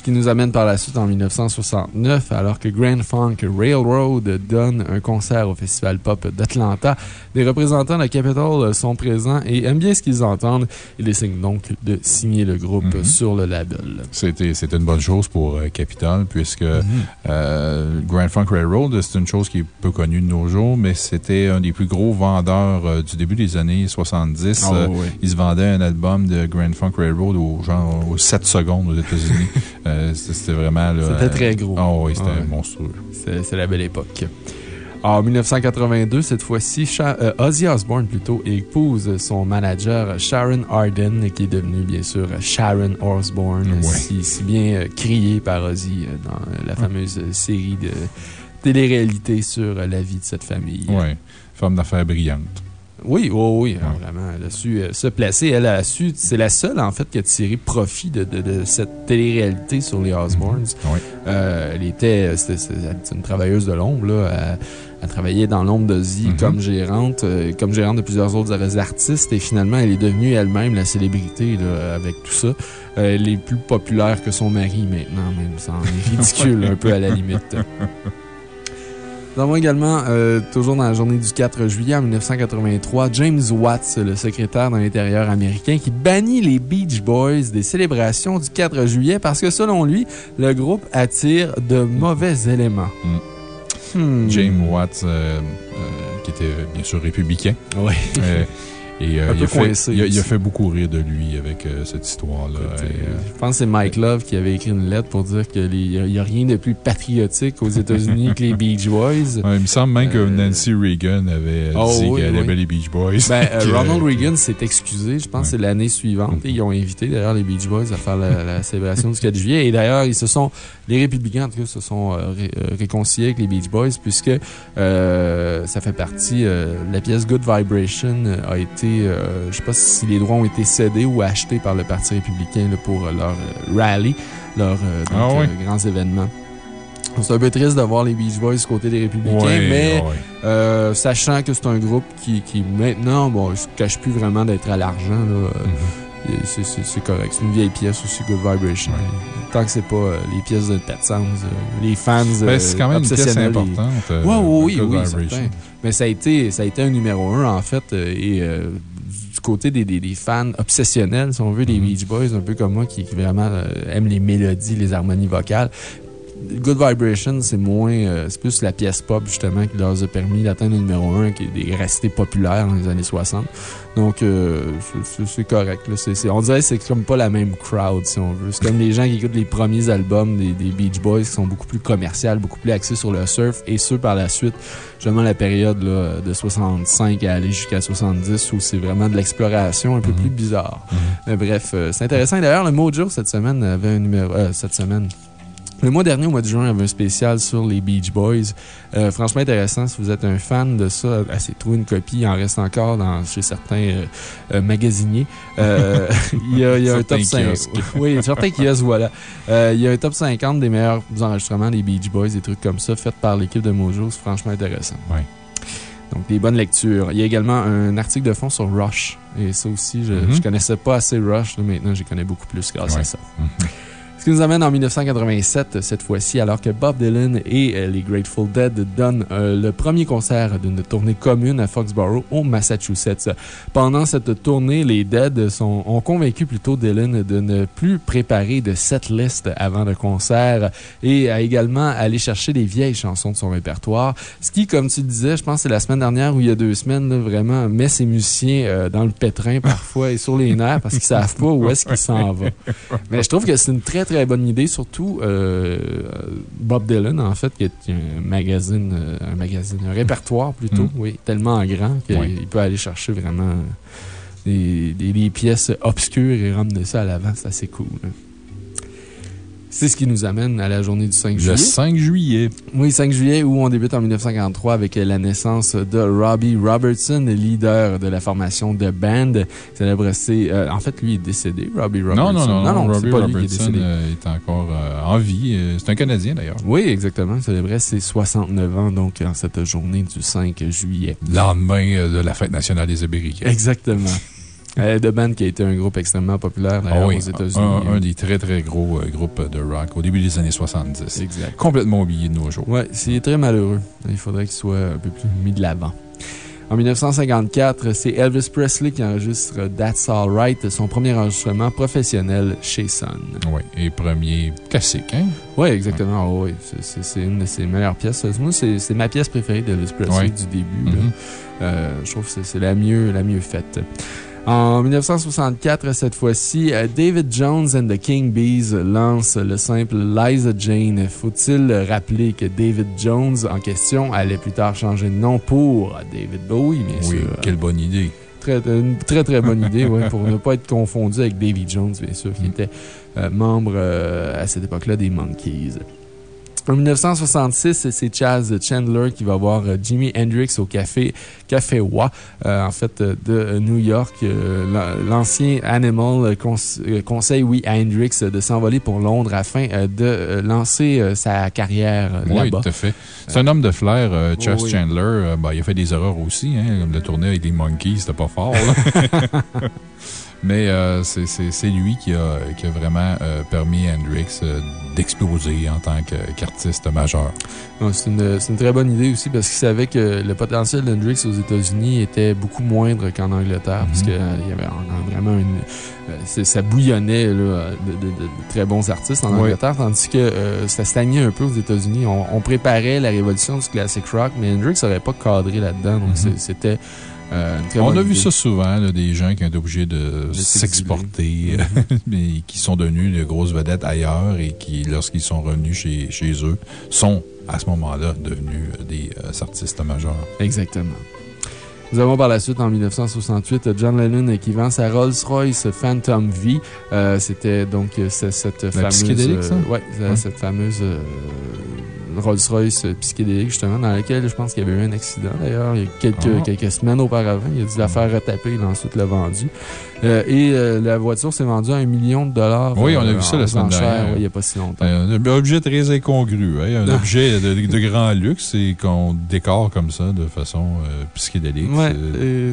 Ce qui nous amène par la suite en 1969, alors que Grand Funk Railroad donne un concert au Festival Pop d'Atlanta. Des représentants de Capitol sont présents et aiment bien ce qu'ils entendent. Ils décident donc de signer le groupe Mhm. sur le label. C'était une bonne chose pour euh, Capitol, puisque Mhm. euh, Grand Funk Railroad, c'est une chose qui est peu connue de nos jours, mais c'était un des plus gros vendeurs euh, du début des années 70. Ah, Euh, oui. Il se vendait un album de Grand Funk Railroad au, genre, aux 7 secondes aux États-Unis. Euh, C'était vraiment. C'était très gros. Ah oui, c'était Ouais. monstrueux. C'est la belle époque. En 1982, cette fois-ci, euh, Ozzy Osbourne plutôt épouse son manager Sharon Arden, qui est devenue bien sûr Sharon Osbourne, Ouais. si, si bien euh, criée par Ozzy euh, dans la fameuse série de télé-réalité sur la vie de cette famille. Oui. Femme d'affaires brillante. Oui, oui, oui, Ouais. vraiment. Elle a su euh, se placer. Elle a su. C'est la seule, en fait, qui a tiré profit de, de- de cette télé-réalité sur les Osbournes. Oui. Euh, elle était. C'était c'était une travailleuse de l'ombre, là. Elle, elle travaillait dans l'ombre d'Ozzy Mhm. comme gérante, euh, comme gérante de plusieurs autres artistes. Et finalement, elle est devenue elle-même la célébrité, là, avec tout ça. Euh, elle est plus populaire que son mari maintenant, même. Ça en est ridicule, un peu à la limite. Nous avons également, euh, toujours dans la journée du 4 juillet en 1983, James Watts, le secrétaire dans l'Intérieur américain, qui bannit les Beach Boys des célébrations du 4 juillet parce que, selon lui, le groupe attire de mauvais éléments. Hmm. James Watts, euh, euh, qui était bien sûr républicain. Oui. Et euh, il, a fait, coincé il, a, il a aussi. fait beaucoup rire de lui avec euh, cette histoire-là. Euh, Je pense que c'est Mike Love qui avait écrit une lettre pour dire qu'il n'y a, rien de plus patriotique aux États-Unis que les Beach Boys. ouais, il me semble même que Nancy Reagan avait Oh, dit oui, qu'elle oui. aimait les Beach Boys. Ben, Ronald Reagan s'est excusé, je pense que c'est l'année suivante. Et ils ont invité d'ailleurs les Beach Boys à faire la, la célébration du 4 juillet. Et d'ailleurs, ils se sont, les républicains en tout cas, se sont ré- réconciliés avec les Beach Boys puisque ça fait partie, la pièce Good Vibration a été, euh, je sais pas si les droits ont été cédés ou achetés par le Parti républicain là, pour euh, leur euh, rally, leurs Ah oui. grands événements. C'est un peu triste de voir les Beach Boys du côté des républicains, Ouais, mais ouais. euh, sachant que c'est un groupe qui, qui maintenant, bon, il se cache plus vraiment d'être à l'argent. Mhm. c'est correct. C'est une vieille pièce aussi, Good Vibration. Tant que c'est pas euh, les pièces de Pet Sounds, euh, les fans. Ben, euh, c'est quand même une pièce importante. Ouais, ouais, oui, oui. Mais ça a été, ça a été un numéro un, en fait. et du côté des, des, des fans obsessionnels, si on veut, des Mhm. Beach Boys, un peu comme moi, qui, qui vraiment aiment les mélodies, les harmonies vocales. Good Vibration, c'est moins. euh, c'est plus la pièce pop, justement, qui leur a permis d'atteindre le numéro 1, qui est resté populaire dans les années 60. Donc, euh, c'est- correct. On dirait que c'est comme pas la même crowd, si on veut. C'est comme les gens qui écoutent les premiers albums des, des Beach Boys, qui sont beaucoup plus commerciaux, beaucoup plus axés sur le surf, et ceux par la suite, justement, la période là, de 65 à aller jusqu'à 70, où c'est vraiment de l'exploration un peu plus bizarre. Mais bref, euh, c'est intéressant. Et D'ailleurs, le Mojo, cette semaine, avait un numéro. euh, cette semaine. Le mois dernier, au mois de juin, il y avait un spécial sur les Beach Boys. Euh, franchement intéressant. Si vous êtes un fan de ça, de trouver une copie. Il en reste encore dans, chez certains euh, euh, magasiniers. Euh, il y a, il y a un top 5. kiosques. Oui, certains kiosques, voilà. Euh, il y a un top 50 des meilleurs enregistrements des Beach Boys, des trucs comme ça, faits par l'équipe de Mojo. C'est franchement intéressant. Ouais. Donc, des bonnes lectures. Il y a également un article de fond sur Rush. Et ça aussi, je ne Mhm. connaissais pas assez Rush. là. maintenant, je connais beaucoup plus grâce à ça. Mhm. Ce qui nous amène en 1987, cette fois-ci, alors que Bob Dylan et euh, les Grateful Dead donnent euh, le premier concert d'une tournée commune à Foxborough, au Massachusetts. Pendant cette tournée, les Dead sont, ont convaincu plutôt Dylan de ne plus préparer de setlist avant le concert et à également aller chercher des vieilles chansons de son répertoire. Ce qui, comme tu disais, je pense c'est la semaine dernière ou il y a deux semaines, vraiment met ses musiciens euh, dans le pétrin parfois et sur les nerfs parce qu'ils savent pas où est-ce qu'il s'en va. Mais je trouve que c'est une très, très bonne idée, surtout euh, Bob Dylan, en fait, qui est un magazine, euh, un magazine, un répertoire plutôt, Mm. oui, tellement grand qu'il Oui. peut aller chercher vraiment des, des- des pièces obscures et ramener ça à l'avant. C'est assez cool. hein. C'est ce qui nous amène à la journée du 5 Le juillet. 5 juillet. Oui, 5 juillet, où on débute en 1943 avec la naissance de Robbie Robertson, leader de la formation de Band. Célèbre ses- euh, en fait, lui est décédé, Robbie Robertson. Non, non, non. non, c'est Robbie pas lui qui est Robertson décédé. euh, est encore euh, en vie. C'est un Canadien, d'ailleurs. Oui, exactement. Célébrait ses 69 ans, donc, en cette journée du 5 juillet. Lendemain de la fête nationale des Américains. Exactement. Euh, The Band qui a été un groupe extrêmement populaire Ah oui, aux États-Unis. un, un des très, très gros euh, groupes de rock au début des années 70. Exact. Complètement oublié de nos jours. Oui, c'est très malheureux. Il faudrait qu'il soit un peu plus mis de l'avant. En 1954, c'est Elvis Presley qui enregistre That's Alright, son premier enregistrement professionnel chez Sun. Oui, et premier classique, hein? Oui, exactement. Ah oui, C'est- une de ses meilleures pièces. Moi, c'est ma pièce préférée d'Elvis Presley du début. là. Mhm. Euh, je trouve que c'est- c'est la mieux, la mieux faite. En 1964, cette fois-ci, euh, David Jones and the King Bees lance le simple Liza Jane. Faut-il rappeler que David Jones, en question, allait plus tard changer de nom pour David Bowie, bien Oui, sûr. quelle bonne idée. Très, une très, très bonne idée, ouais, pour ne pas être confondu avec Davy Jones, bien sûr, qui Mm. était euh, membre euh, à cette époque-là des Monkeys. En 1966, c'est Chaz Chandler qui va voir euh, Jimi Hendrix au café, café Wa, euh, en fait, euh, de New York. Euh, l'an- L'ancien Animal cons- conseille, oui, à Hendrix de s'envoler pour Londres afin de lancer sa carrière euh, Oui, là-bas. tout à fait. C'est un homme de flair, euh, Oui, oui. Chandler. Ben, il a fait des erreurs aussi, hein, comme le tournée avec les Monkeys, c'était pas fort. là. Mais euh, c'est lui qui a, qui a vraiment euh, permis à Hendrix euh, d'exploser en tant qu'artiste majeur. C'est une, c'est une très bonne idée aussi parce qu'il savait que le potentiel d'Hendrix aux États-Unis était beaucoup moindre qu'en Angleterre. Parce Mhm. qu'il y avait en- en vraiment une. euh, ça bouillonnait là, de, de- de- de très bons artistes en. Angleterre, tandis que euh, ça stagnait un peu aux États-Unis. On, on préparait la révolution du classic rock, mais Hendrix n'aurait pas cadré là-dedans. Donc Mhm. c'était euh, On a vu ça souvent, là, des gens qui ont été obligés de s'exporter, euh, mais qui sont devenus de grosses vedettes ailleurs et qui, lorsqu'ils sont revenus chez, chez eux, sont à ce moment-là devenus euh, des euh, artistes majeurs. Exactement. Nous avons par la suite, en 1968, John Lennon qui vend sa Rolls-Royce Phantom V. Euh, C'était donc euh, cette fameuse. psychédélique, ça? euh, ouais, Ouais. cette fameuse euh, Rolls-Royce psychédélique, justement, dans laquelle je pense qu'il y avait eu un accident d'ailleurs, il y a quelques, Ah. quelques semaines auparavant. Il a dû la faire retaper, il a ensuite l'a vendue. Euh, et euh, la voiture s'est vendue à un million de dollars. Oui, on a euh, vu ça la semaine dernière. il n'y a pas si longtemps. Un objet très incongru, hein, un Ah. objet de, de grand luxe et qu'on décore comme ça de façon euh, psychédélique. Ouais,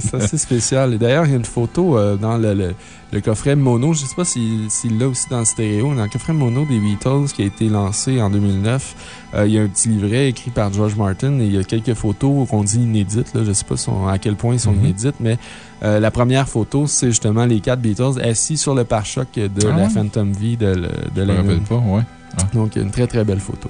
C'est- assez spécial. Et d'ailleurs, il y a une photo euh, dans le, le- le coffret mono. Je ne sais pas s'il s'il l'a aussi dans le stéréo. Dans le coffret mono des Beatles qui a été lancé en 2009, euh, il y a un petit livret écrit par George Martin et il y a quelques photos qu'on dit inédites. Là. Je ne sais pas sont- à quel point ils sont Mhm. inédites, mais euh, la première photo, c'est justement les quatre Beatles assis sur le pare-choc de Ah la ouais? Phantom V de, Je me Lennon. rappelle pas, ouais. Donc, une très très belle photo.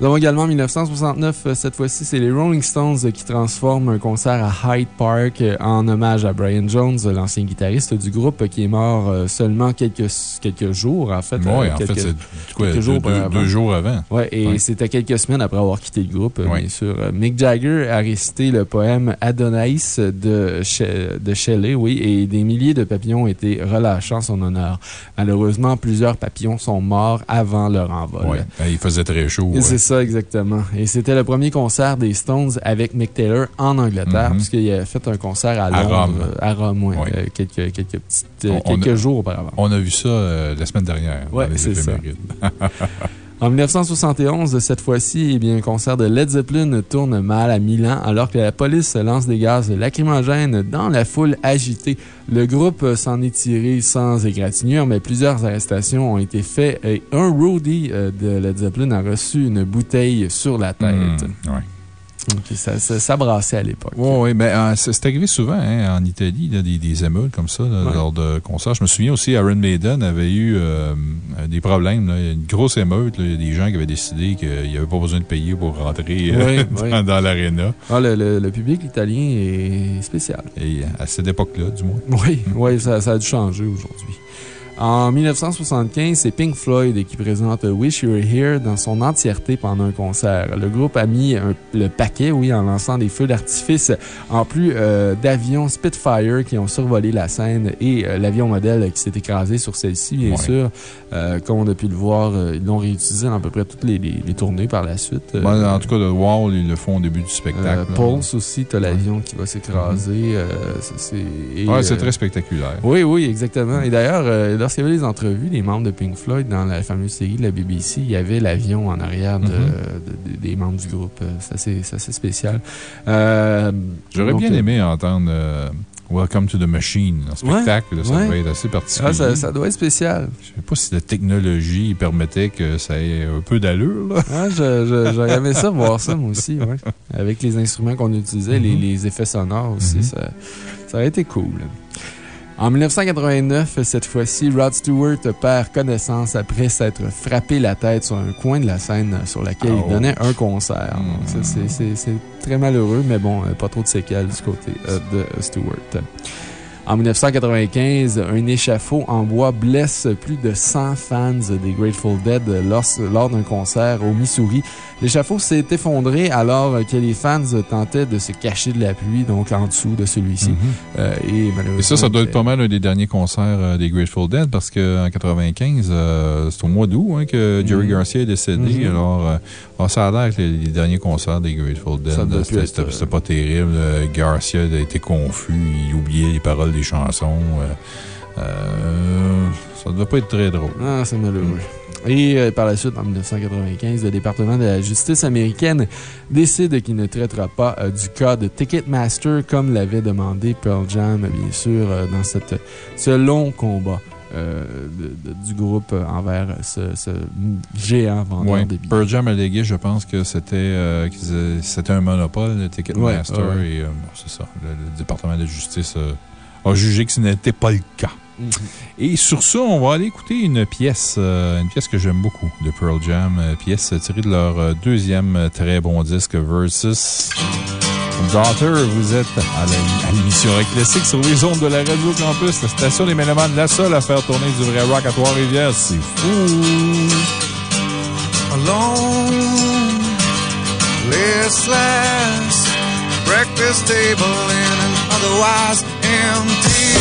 Nous avons également en 1969, euh, cette fois-ci, c'est les Rolling Stones euh, qui transforment un concert à Hyde Park euh, en hommage à Brian Jones, l'ancien guitariste du groupe, qui est mort seulement quelques, quelques jours, en fait. Oui, en quelques- fait, c'est quoi, deux, jours deux- jours avant. Ouais, et c'était quelques semaines après avoir quitté le groupe, bien sûr. Mick Jagger a récité le poème Adonis de, She- de Shelley, oui, et des milliers de papillons ont été relâchés en son honneur. Malheureusement, plusieurs papillons sont morts avant leur envol. Ouais. Ben, il faisait très chaud. Ouais. C'est ça, exactement. Et c'était le premier concert des Stones avec Mick Taylor en Angleterre, Mhm. puisqu'il a fait un concert à À Londres. Rome. À Rome, oui. Ouais. euh, quelques, quelques, petites, euh, on quelques a- jours auparavant. On a vu ça euh, la semaine dernière. Les c'est ça. En 1971, cette fois-ci, eh bien, un concert de Led Zeppelin tourne mal à Milan alors que la police lance des gaz lacrymogènes dans la foule agitée. Le groupe s'en est tiré sans égratignure, mais plusieurs arrestations ont été faites et un roadie euh, de Led Zeppelin a reçu une bouteille sur la tête. Hmm. Ça, ça, ça brassait à l'époque. Oui, oui, mais euh, c'est arrivé souvent hein, en Italie, là, des, des émeutes comme ça, là, Ouais. lors de concerts. Je me souviens aussi, Iron Maiden avait eu euh, des problèmes. Là. Une grosse émeute. là. Il y a des gens qui avaient décidé qu'il n'y avait pas besoin de payer pour rentrer euh, Oui, dans, oui. dans l'aréna. Ah, le, le- le public italien est spécial. Et à cette époque-là, du moins. Oui, oui ça, ça a dû changer aujourd'hui. En 1975, c'est Pink Floyd qui présente Wish You Were Here dans son entièreté pendant un concert. Le groupe a mis un- le paquet, oui, en lançant des feux d'artifice, en plus euh, d'avions Spitfire qui ont survolé la scène et euh, l'avion modèle qui s'est écrasé sur celle-ci, bien Ouais. sûr. Euh, comme on a pu le voir, ils l'ont réutilisé dans à peu près toutes les, les- les tournées par la suite. Ben, en tout cas, le Wall, ils le font au début du spectacle. Pulse aussi, tu as l'avion qui va s'écraser. euh, c'est- Ouais, très spectaculaire. oui, oui, exactement. Et d'ailleurs, lorsqu'il y avait les entrevues, les membres de Pink Floyd dans la fameuse série de la BBC, il y avait l'avion en arrière de- Mhm. de- de- des membres du groupe. Euh, C'est assez, c'est assez spécial. Euh, J'aurais bien euh, aimé entendre euh, Welcome to the Machine en spectacle. ça ouais. devait être assez particulier. Ah, ça, ça doit être spécial. Je sais pas si la technologie permettait que ça ait un peu d'allure. Ah, J'aurais aimé ça, voir ça, moi aussi. ouais. Avec les instruments qu'on utilisait, les, Mhm. les effets sonores aussi, Mhm. ça, ça aurait été cool. En 1989, cette fois-ci, Rod Stewart perd connaissance après s'être frappé la tête sur un coin de la scène sur laquelle Oh. il donnait un concert. C'est- C'est c'est très malheureux, mais bon, euh, pas trop de séquelles du côté euh, de Stewart. En 1995, un échafaud en bois blesse plus de 100 fans des Grateful Dead lors, lors d'un concert au Missouri. L'échafaud s'est effondré alors que les fans tentaient de se cacher de la pluie, donc en dessous de celui-ci. Mhm. Euh, et malheureusement. Et ça, ça doit être pas mal un des derniers concerts euh, des Grateful Dead parce qu'en 95, euh, c'est au mois d'août hein, que Jerry Mhm. Garcia est décédé. Mhm. Alors, euh, ah, ça a l'air que les, les derniers concerts des Grateful Dead, euh, c'était euh, pas terrible. Euh, Garcia a été confus, il oubliait les paroles des chansons. euh, euh, ça ne devait pas être très drôle. Ah, c'est malheureux. Et euh, par la suite, en 1995, le département de la justice américaine décide qu'il ne traitera pas euh, du cas de Ticketmaster comme l'avait demandé Pearl Jam, bien sûr, dans cette, ce long combat. euh, de- de- du groupe envers ce, ce géant vendeur Ouais. de billets. Pearl Jam alléguait, je pense que c'était euh, un monopole, le Ticketmaster. Ouais, ouais. Et euh, c'est ça. Le, le département de la justice a jugé que ce n'était pas le cas. Mhm. Et sur ça, on va aller écouter une pièce, euh, une pièce que j'aime beaucoup de Pearl Jam, euh, pièce tirée de leur euh, deuxième très bon disque Versus. Daughter, vous êtes à l'émission Rock Classique sur les ondes de la Radio Campus, la station des Mélomanes, la seule à faire tourner du vrai rock à Trois-Rivières. C'est fou! alone, listless, breakfast table in an otherwise empty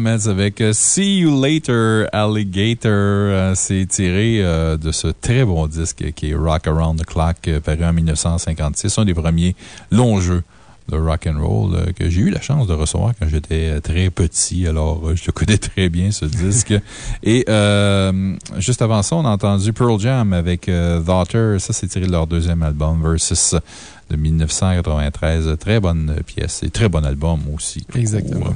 Comets avec euh, See You Later, Alligator. Euh, C'est tiré euh, de ce très bon disque qui est Rock Around the Clock, paru en 1956, un des premiers longs jeux de rock and roll euh, que j'ai eu la chance de recevoir quand j'étais très petit. Alors, euh, je connais très bien, ce disque. Et euh, juste avant ça, on a entendu Pearl Jam avec Daughter. Ça, c'est tiré de leur deuxième album, Versus de 1993. Très bonne pièce et très bon album aussi. Exactement.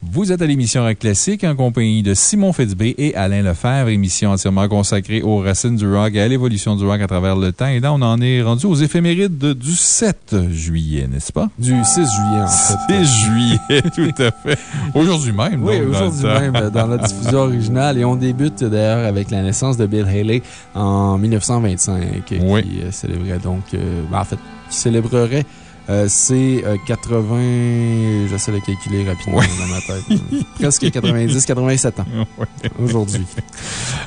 Vous êtes à l'émission Rock Classique en compagnie de Simon Fitzbé et Alain Lefebvre, émission entièrement consacrée aux racines du rock et à l'évolution du rock à travers le temps. Et là, on en est rendu aux éphémérides de- du 7 juillet, n'est-ce pas? Du 6 juillet, en fait. 6 juillet, tout à fait. Aujourd'hui même, Oui, aujourd'hui même, dans la diffusion originale. Et on débute d'ailleurs avec la naissance de Bill Haley en 1925, qui Oui. euh, célébrait donc, euh, ben, en fait, qui célébrerait euh, ses euh, 80, j'essaie de calculer rapidement dans ma tête, euh, presque 90, 87 ans Ouais. aujourd'hui.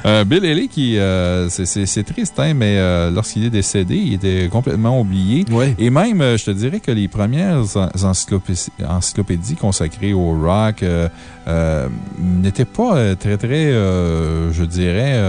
Euh, Bill Haley, qui, euh, c'est- c'est c'est triste, hein, mais lorsqu'il est décédé, il était complètement oublié. Et même, je te dirais que les premières en- encyclopé- encyclopédies consacrées au rock n'étaient pas très, très, je dirais,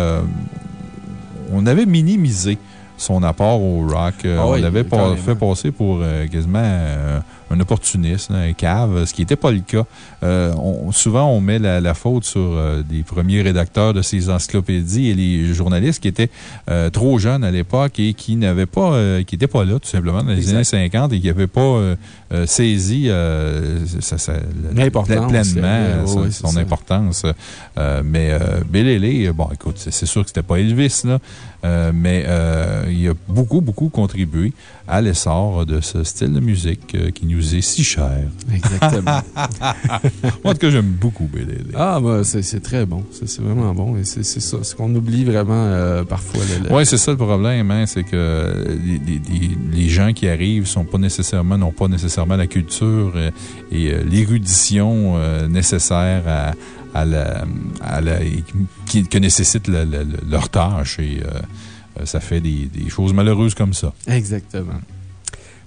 on avait minimisé son apport au rock. Euh, Ah on l'avait pas fait passer pour euh, quasiment euh, un opportuniste, là, un cave, ce qui n'était pas le cas. On- souvent, on met la, la faute sur des premiers rédacteurs de ces encyclopédies et les journalistes qui étaient trop jeunes à l'époque et qui n'avaient pas, qui n'étaient pas là, tout simplement, dans les Exact. années 50 et qui n'avaient pas saisi ça- ça- la- L'importance, pleinement son, oui, importance. Mais Haley, bon, écoute, c'est sûr que c'était pas Elvis, là, mais euh, il a beaucoup, beaucoup contribué à l'essor de ce style de musique euh, qui nous est si cher. Exactement. Moi, en tout cas, j'aime beaucoup BDD. ah, bah, c'est très bon. C'est vraiment bon. Et c'est ça. C'est qu'on oublie vraiment euh, parfois. le- Oui, c'est ça le problème, hein, c'est que les, les- les- les gens qui arrivent sont pas nécessairement, n'ont pas nécessairement la culture euh, et euh, l'érudition euh, nécessaire à, à la, à la- qui- que nécessite la- la- leur tâche et ça fait des, des choses malheureuses comme ça. Exactement.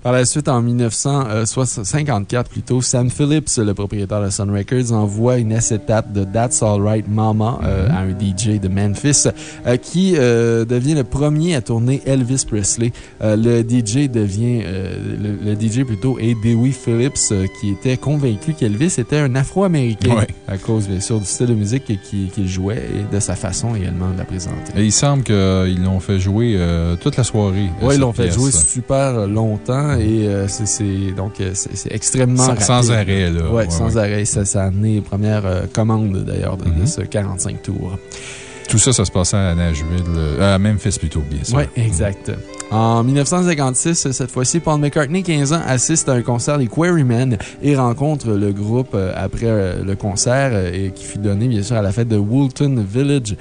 Par la suite, en 1954 plutôt, Sam Phillips, le propriétaire de Sun Records, envoie une acétate de That's Alright Mama euh, à un DJ de Memphis euh, qui euh, devient le premier à tourner Elvis Presley. Le DJ devient, le, le DJ plutôt est Dewey Phillips qui était convaincu qu'Elvis était un Afro-Américain Ouais. à cause bien sûr du style de musique qu'il jouait et de sa façon également de la présenter. Et il semble qu'ils l'ont fait jouer toute la soirée. Oui, ils l'ont fait pièce. jouer super longtemps et euh, c'est- donc euh, c'est extrêmement Sans, rapide. sans arrêt, là. Ouais, Ouais, sans ouais. arrêt. Ça, ça a amené les premières euh, commandes d'ailleurs de, de Mhm. ce 45 tours. Tout ça, ça se passait à Nashville, euh, à Memphis plutôt, bien sûr. Oui, exact. En 1956, cette fois-ci, Paul McCartney, 15 ans, assiste à un concert des Quarrymen et rencontre le groupe euh, après euh, le concert euh, et qui fut donné, bien sûr, à la fête de Woolton Village.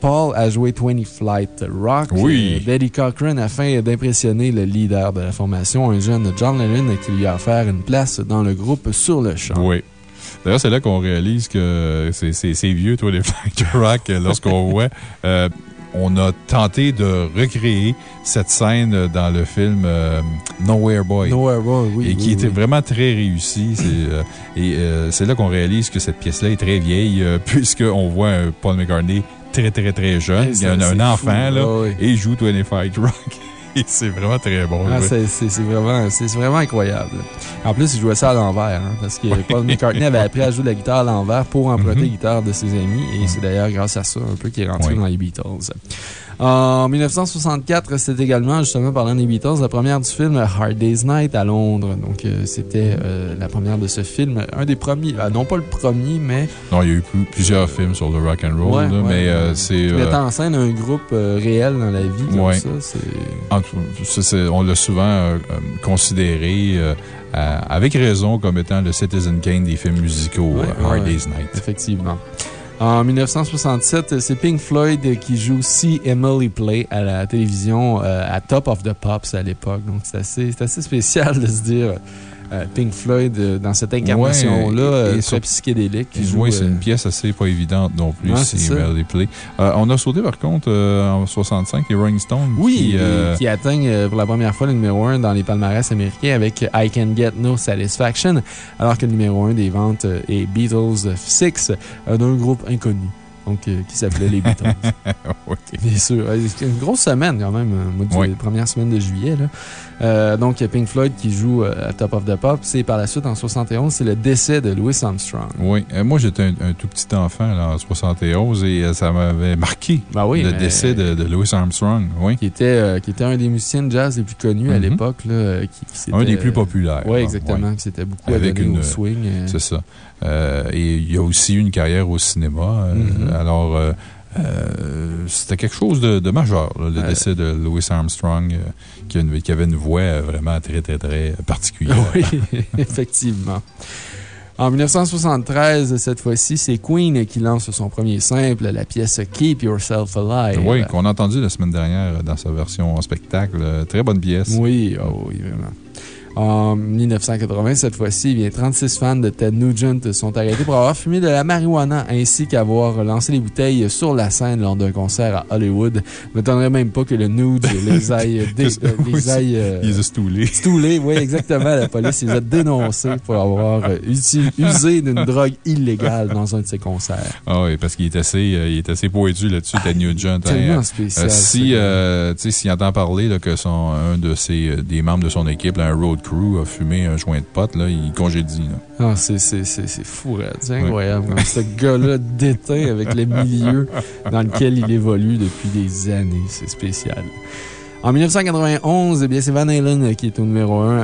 Paul a joué 20 Flight Rock. Oui. Betty Cochran afin d'impressionner le leader de la formation, un jeune John Lennon qui lui a offert une place dans le groupe sur le champ. Oui. D'ailleurs, c'est là qu'on réalise que c'est vieux, toi, les Factor Rock, lorsqu'on voit. euh, on a tenté de recréer cette scène dans le film euh, Nowhere Boy. Nowhere Boy, oui. et qui oui, était oui. vraiment très réussi. C'est, euh, et euh, c'est là qu'on réalise que cette pièce-là est très vieille, puisqu'on voit Paul McCartney très, très, très jeune. Il y a un, enfant, fou. là, oui. et il joue 25 Rock. C'est vraiment très bon. Ah, c'est vraiment, incroyable. En plus, il jouait ça à l'envers, hein, parce que Paul McCartney avait appris à jouer de la guitare à l'envers pour emprunter Mhm. la guitare de ses amis, et c'est d'ailleurs grâce à ça un peu qu'il est rentré Oui. dans les Beatles. En 1964, c'est également, justement, parlant des Beatles, la première du film Hard Day's Night à Londres. Donc, euh, c'était euh, la première de ce film. Un des premiers, ah, non pas le premier, mais Non, il y a eu plus- plusieurs films sur le rock and roll, Ouais, là, ouais, mais euh, ouais. c'est. qui euh, mettait en scène un groupe euh, réel dans la vie, comme Ouais. ça. C'est. on l'a souvent euh, euh, considéré, euh, avec raison, comme étant le Citizen Kane des films musicaux, euh, Hard. Day's Night. Effectivement. En 1967, c'est Pink Floyd qui joue See Emily Play à la télévision euh, à Top of the Pops à l'époque. Donc, c'est assez, c'est assez spécial de se dire euh, Pink Floyd euh, dans cette incarnation-là, Ouais, euh, très sur- psychédélique. Oui, c'est euh, une pièce assez pas évidente non plus, Ouais, Play. Euh, on a sauté par contre euh, en 65 les Rolling Stones. Oui, qui, euh, qui atteignent euh, pour la première fois le numéro 1 dans les palmarès américains avec I Can Get No Satisfaction, alors que le numéro 1 des ventes euh, est Beatles 6 euh, d'un groupe inconnu. Donc, euh, qui s'appelait les Beatles. oui. Bien sûr. Ouais, C'est une grosse semaine quand même, euh, moi, Oui. les premières semaines de juillet. Là. Euh, donc, il y a Pink Floyd qui joue euh, à Top of the Pop. C'est par la suite, en 71, c'est le décès de Louis Armstrong. Oui, Euh, moi j'étais un, un tout petit enfant là, en 71 et euh, ça m'avait marqué Ben oui, le décès de, de Louis Armstrong. Oui. Qui était, qui était un des musiciens de jazz les plus connus à Mhm. l'époque. Un des plus populaires. Oui, exactement. oui. Qui s'était beaucoup Avec une- au swing. C'est ça. Euh, et il y a aussi eu une carrière au cinéma. euh, Mhm. Alors, euh, euh, c'était quelque chose de, de majeur, là, le décès de Louis Armstrong, euh, qui, une- qui avait une voix euh, vraiment très, très, très particulière. Oui, effectivement. En 1973, cette fois-ci, c'est Queen qui lance son premier simple, la pièce Keep Yourself Alive. Oui, qu'on a entendu la semaine dernière dans sa version en spectacle. Très bonne pièce. Oui, oh oui, vraiment. En 1980, cette fois-ci, eh bien, 36 fans de Ted Nugent sont arrêtés pour avoir fumé de la marijuana ainsi qu'avoir lancé les bouteilles sur la scène lors d'un concert à Hollywood. Je m'étonnerais même pas que le Nude les aille, euh, oui, les aille, euh, Il les a stoulés. stoulés. Oui, exactement. La police les a dénoncés pour avoir euh, usé d'une drogue illégale dans un de ses concerts. Ah oui, parce qu'il est assez, euh, il est assez pointu là-dessus, Ted Nugent. hein. Tellement Euh, spécial. si, euh, tu sais, s'il entend parler là, que son, un de ses, des membres de son équipe, là, un road crew, a fumé un joint de pote, là, il congédie. là. Ah, c'est fou, raide. c'est incroyable. Ce gars-là déteint avec le milieu dans lequel il évolue depuis des années. C'est spécial. En 1991, eh bien, c'est Van Halen qui est au numéro 1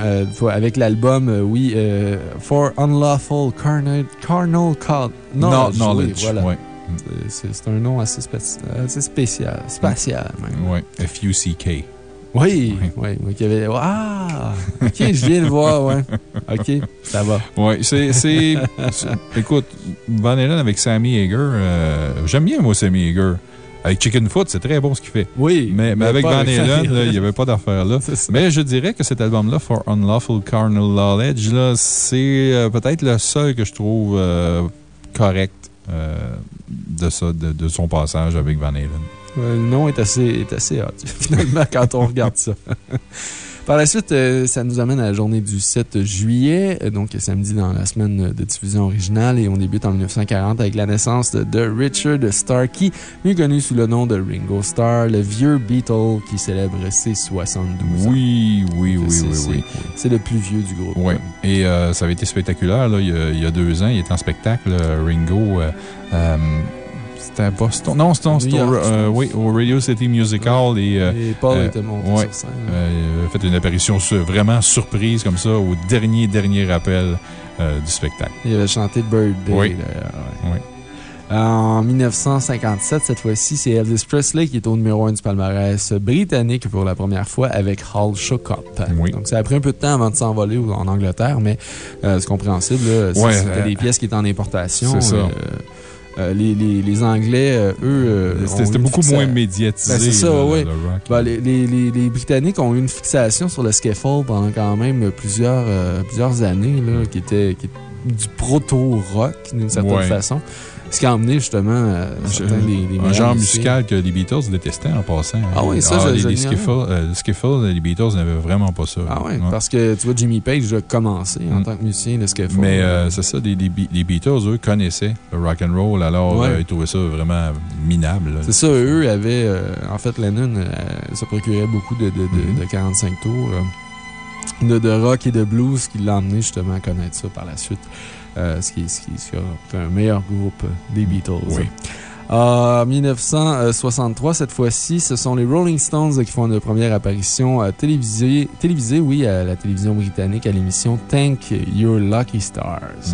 avec l'album, euh, oui, euh, For Unlawful Carnal, carnal Cod- No- Knowledge. oui, voilà. ouais. C'est- un nom assez, spéci- assez spécial, spatial même. F-U-C-K. Oui, oui, oui. y avait- Ah! OK, je viens de voir, ouais. OK, ça va. Oui, c'est. Écoute, Van Halen avec Sammy Hager, euh, j'aime bien, moi, Sammy Hager. Avec Chicken Foot, c'est très bon ce qu'il fait. Oui. Mais, mais avec Van Halen, il n'y avait pas d'affaire là. Mais je dirais que cet album-là, For Unlawful Carnal Knowledge, c'est euh, peut-être le seul que je trouve euh, correct euh, de, ça, de, de son passage avec Van Halen. Ouais, Le nom est assez, est assez hot, finalement, quand on regarde ça. Par la suite, euh, ça nous amène à la journée du 7 juillet, euh, donc samedi dans la semaine de diffusion originale, et on débute en 1940 avec la naissance de, Richard Starkey, mieux connu sous le nom de Ringo Starr, le vieux Beatle qui célèbre ses 72 ans. Oui, oui, oui, oui, c'est- oui. C'est le plus vieux du groupe. Oui. Et euh, ça avait été spectaculaire, là, il, y a, il y a deux ans. Il était en spectacle, euh, Ringo. euh, euh, c'était à Boston. Non, c'était euh, oui, au Radio City Musical. Et, euh, Et Paul euh, était monté ouais. sur scène. Il avait fait une apparition vraiment surprise, comme ça, au dernier, dernier rappel du spectacle. Il avait chanté Oui. d'ailleurs. ouais. Oui. En 1957, cette fois-ci, c'est Elvis Presley qui est au numéro 1 du palmarès britannique pour la première fois avec Hall Shook Up. Oui. Donc, ça a pris un peu de temps avant de s'envoler en Angleterre, mais euh, c'est compréhensible. Ouais, C'était euh, des pièces qui étaient en importation. c'est ça. euh, euh, les, les, les Anglais, euh, eux. euh, C'était beaucoup fixa- moins médiatisé. Ben, c'est ça, oui. Ben, les, les, les, les Britanniques ont eu une fixation sur le scaffold pendant quand même plusieurs, plusieurs années, là, qui était, qui du proto-rock, d'une certaine Ouais. façon. Ce qui a emmené justement euh, certains des, des un genre musical que les Beatles détestaient en passant. Ah oui, ça, je- les, je les skiffle, euh, skiffle, les Beatles n'avaient vraiment pas ça. Ah oui, Ouais. parce que tu vois, Jimmy Page a commencé en Mm. tant que musicien de scaffold. Mais euh, c'est ça, les, les Be- les Beatles, eux, connaissaient le rock and roll, alors Ouais. euh, ils trouvaient ça vraiment minable. C'est ça, eux avaient. euh, en fait, Lennon euh, se procurait beaucoup de, de, de, Mhm. de 45 tours euh, de, de rock et de blues qui l'a emmené justement à connaître ça par la suite. Euh, ce, qui, ce, qui, fait un meilleur groupe euh, des Beatles. Oui. En 1963, cette fois-ci, ce sont les Rolling Stones qui font une première apparition euh, télévisée, télévisée, oui, à la télévision britannique, à l'émission Thank Your Lucky Stars. Mm.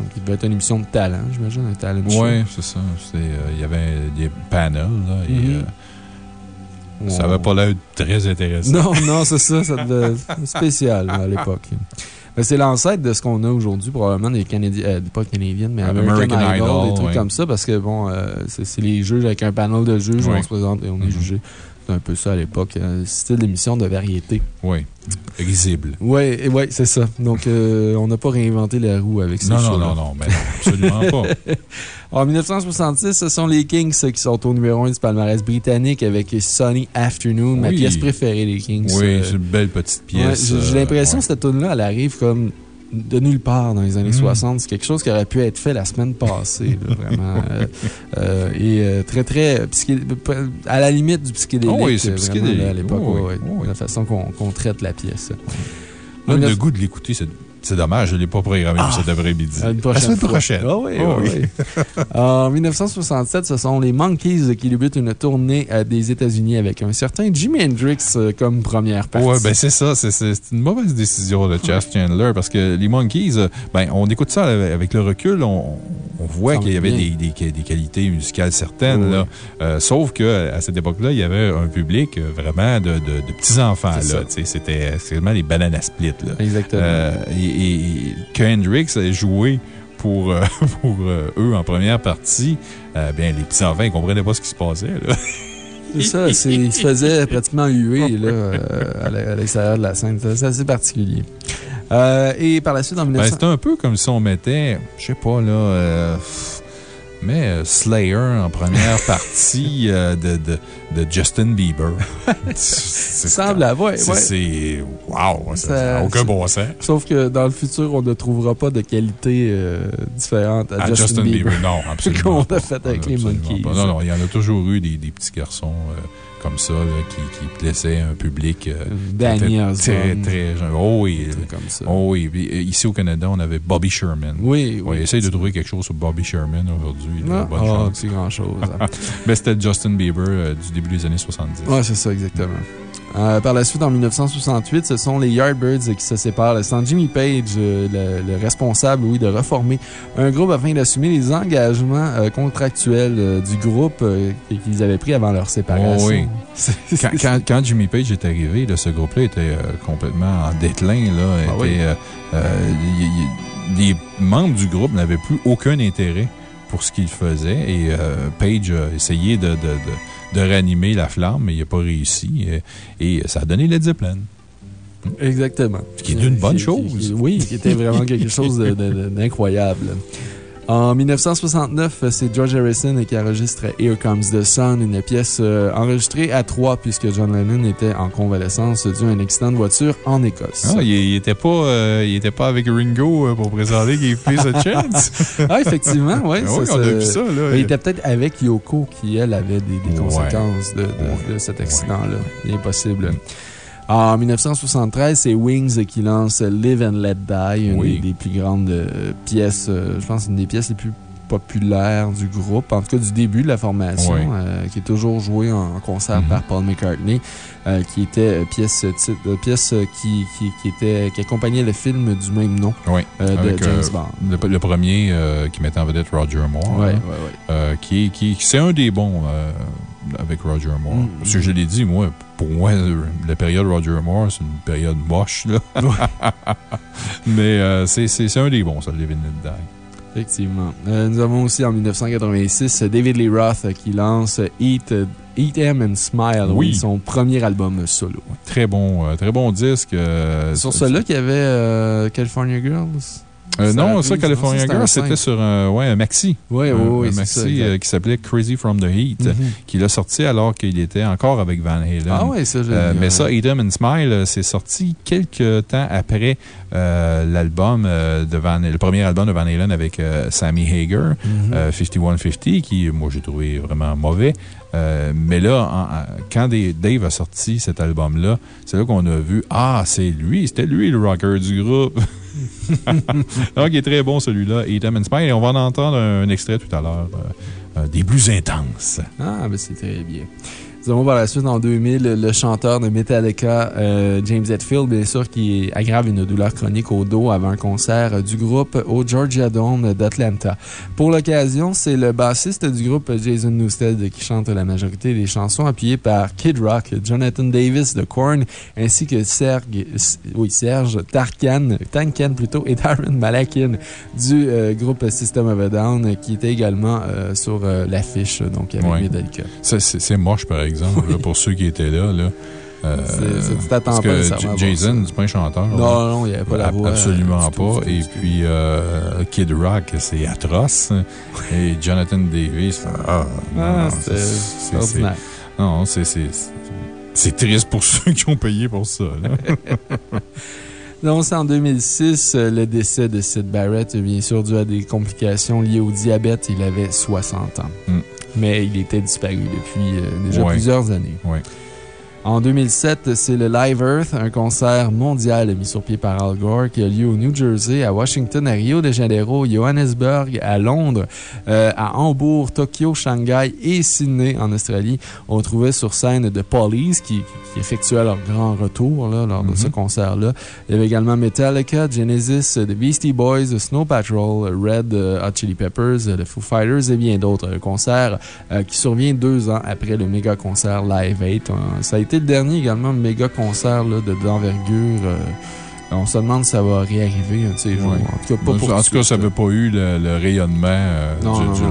Donc, il devait être une émission de talent, j'imagine, un talent. Oui, c'est ça. Euh, Il y avait des panels, là, et Mhm. euh, ça n'avait pas l'air très intéressant. Non, non, c'est ça. Ça devait spécial à l'époque. Mais c'est l'ancêtre de ce qu'on a aujourd'hui, probablement des Canadiens, euh, pas canadiennes, mais American, American Idol, Idol, des trucs ouais. comme ça, parce que bon, euh, c'est les juges avec un panel de juges où on se présente et on est Mhm. jugé. C'est un peu ça à l'époque, un style d'émission de variété. Oui, risible. Oui, ouais, c'est ça. Donc, euh, on n'a pas réinventé la roue avec ces Non, non, non, non, mais non, absolument pas. En 1966, ce sont les Kings qui sont au numéro 1 du palmarès britannique avec Sunny Afternoon, ma pièce préférée des Kings. Oui, Euh, c'est une belle petite Ouais, pièce. j'ai euh, l'impression ouais. que cette tune là elle arrive comme de nulle part dans les années Mm. 60. C'est quelque chose qui aurait pu être fait la semaine passée, là, vraiment. euh, euh, et euh, très, très. à la limite du psychédélique. Oh oui, c'est psychédélique. là, à l'époque, Oh oui, ouais, ouais, oh oui. la façon qu'on traite la pièce. Le goût de l'écouter, c'est c'est dommage, je ne l'ai pas programmé pour cet après-midi. Une La prochaine semaine prochaine. Ah oui, Oh ah oui. oui. En 1967, ce sont les Monkeys qui débutent une tournée euh, des États-Unis avec un certain Jimi Hendrix euh, comme première partie. Ouais, ben c'est ça. C'est une mauvaise décision de Chas Chandler parce que les Monkeys, euh, ben, on écoute ça avec le recul, on, on voit qu'il y avait va des, des, des qualités musicales certaines. Là. Euh, sauf qu'à cette époque-là, il y avait un public vraiment de, de, de petits-enfants. C'était vraiment les bananas split. Là. Exactement. Euh, et, et- que Hendrix ait joué pour, euh, pour euh, eux en première partie, euh, bien, les petits-enfants, ils comprenaient pas ce qui se passait. Là. C'est ça, c'est- il se faisait pratiquement huer là, euh, à l'extérieur de la scène. C'est assez particulier. Euh, et par la suite, en Ben, 1900... C'était un peu comme si on mettait, je sais pas, là, mais euh, Slayer en première partie euh, de, de, de Justin Bieber. Ça semble avoir, C'est. c'est- Wow! Ça n'a aucun c'est- bon sens. Sauf que dans le futur, on ne trouvera pas de qualité euh, différente à, À Justin, Bieber. non, absolument. Qu'on a fait avec les Monkeys. pas. Non, non, il y en a toujours eu des, des petits garçons comme ça là, qui, qui plaçaient un public. euh, Danny. Très, très jeune. Oh oui. Comme ça. Oh oui. Euh, ici au Canada, on avait Bobby Sherman. Oui, oui. Essaye de trouver quelque chose sur Bobby Sherman aujourd'hui. Ah, Bonne ah, chance. c'est grand-chose. hein. Mais c'était Justin Bieber euh, du début des années 70. ouais, c'est ça, exactement. Euh, par la suite, en 1968, ce sont les Yardbirds qui se séparent, laissant Jimmy Page, euh, le, le responsable, oui, de reformer un groupe afin d'assumer les engagements euh, contractuels du groupe qu'ils avaient pris avant leur séparation. Oh oui. Quand, quand- quand Jimmy Page est arrivé, là, ce groupe-là était complètement en déclin. Là, Ah était, oui. y- y- les membres du groupe n'avaient plus aucun intérêt pour ce qu'ils faisaient et euh, Page a essayé de, de, de- de réanimer la flamme, mais il n'a pas réussi. Et, et ça a donné Led Zeppelin. Exactement. Ce qui est une bonne chose. oui, qui était vraiment quelque chose d'incroyable. En 1969, c'est George Harrison qui enregistre Here Comes the Sun, une pièce euh, enregistrée à trois puisque John Lennon était en convalescence dû à un accident de voiture en Écosse. Ah, il n'était pas, euh, pas avec Ringo euh, pour présenter Give Peace a Chance. Ah, effectivement, oui. Ah oui, on a vu ça. Là. Il était peut-être avec Yoko qui, elle, avait des, des Ouais. conséquences de, de- Ouais. de cet accident-là. Il est possible. En 1973, c'est Wings qui lance Live and Let Die, une Oui. des, des plus grandes euh, pièces, euh, je pense, une des pièces les plus populaires du groupe, en tout cas du début de la formation, Oui. euh, qui est toujours jouée en, concert Mhm. par Paul McCartney, euh, qui était pièce, titre- pièce qui, qui, qui était, qui accompagnait le film du même nom Oui, euh, de avec, James Bond. le, le premier qui mettait en vedette Roger Moore. Ouais, là. ouais, ouais. Euh, qui, qui, c'est un des bons avec Roger Moore. Mm. Parce que je l'ai dit, moi, pour moi, la période Roger Moore, c'est une période moche. Là. Mais euh, c'est un des bons, ça, Living Let Die. Effectivement. Euh, nous avons aussi en 1986 David Lee Roth euh, qui lance Eat, Eat Em and Smile, Oui. son premier album solo. Très bon, très bon disque. Sur celui-là qu'il y avait euh, California Girls. Euh, non, ça, California Girl, c'était sur un, ouais, un maxi. Oui, oui, oui. Un maxi ça, euh, qui s'appelait Crazy from the Heat, Mhm. qu'il a sorti alors qu'il était encore avec Van Halen. Ah oui, ça, j'ai Euh, mais ça, 'em and Smile, euh, c'est sorti quelques temps après euh, l'album euh, de Van le premier album de Van Halen avec euh, Sammy Hager, Mhm. euh, 5150, qui, moi, j'ai trouvé vraiment mauvais. Euh, mais là, en- en- quand des- Dave a sorti cet album-là, c'est là qu'on a vu, ah, c'est lui, c'était lui le rocker du groupe. Donc, il est très bon celui-là, Eat and. Et on va en entendre un, extrait tout à l'heure, euh, euh, des plus intenses. Ah, ben c'est très bien. Nous avons par la suite, en 2000, le chanteur de Metallica, euh, James Hetfield, bien sûr, qui aggrave une douleur chronique au dos avant un concert du groupe au Georgia Dome d'Atlanta. Pour l'occasion, c'est le bassiste du groupe, Jason Newsted, qui chante la majorité des chansons, appuyé par Kid Rock, Jonathan Davis de Korn, ainsi que Serge, oui, Serge Tarkan, Tankan plutôt, et Darren Malakin du euh, groupe System of a Down, qui était également euh, sur l'affiche, donc avec Ouais. Metallica. C'est moche, par exemple, là, pour ceux qui étaient là. là. Euh, t'attends parce que Jason, c'est pas un chanteur. là. Non, non, il n'y avait pas la voix. euh, Absolument tout, pas. tout, Et tout. puis, euh, Kid Rock, c'est atroce. Et Jonathan Davis, ah, Ah, c'est- ordinaire. Non, c'est. triste pour ceux qui ont payé pour ça. Donc, c'est en 2006, euh, le décès de Sid Barrett, bien sûr, dû à des complications liées au diabète. Il avait 60 ans. Mm. Mais il était disparu depuis euh, déjà Ouais. plusieurs années. Ouais. En 2007, c'est le Live Earth, un concert mondial mis sur pied par Al Gore qui a lieu au New Jersey, à Washington, à Rio de Janeiro, Johannesburg, à Londres, euh, à Hambourg, Tokyo, Shanghai et Sydney en Australie. On trouvait sur scène The Police qui, qui effectuaient leur grand retour là, lors de Mhm. ce concert-là. Il y avait également Metallica, Genesis, The Beastie Boys, The Snow Patrol, Red euh, Hot Chili Peppers, The Foo Fighters et bien d'autres. Un concert euh, qui survient deux ans après le méga concert Live 8. Euh, ça a été le dernier également méga concert là, de- d'envergure. euh, on se demande si ça va réarriver un de ces jours. Ouais. En tout cas, pas pour en tout tout cas, de ça n'avait pas eu le, le rayonnement euh, Non, du, non, du non.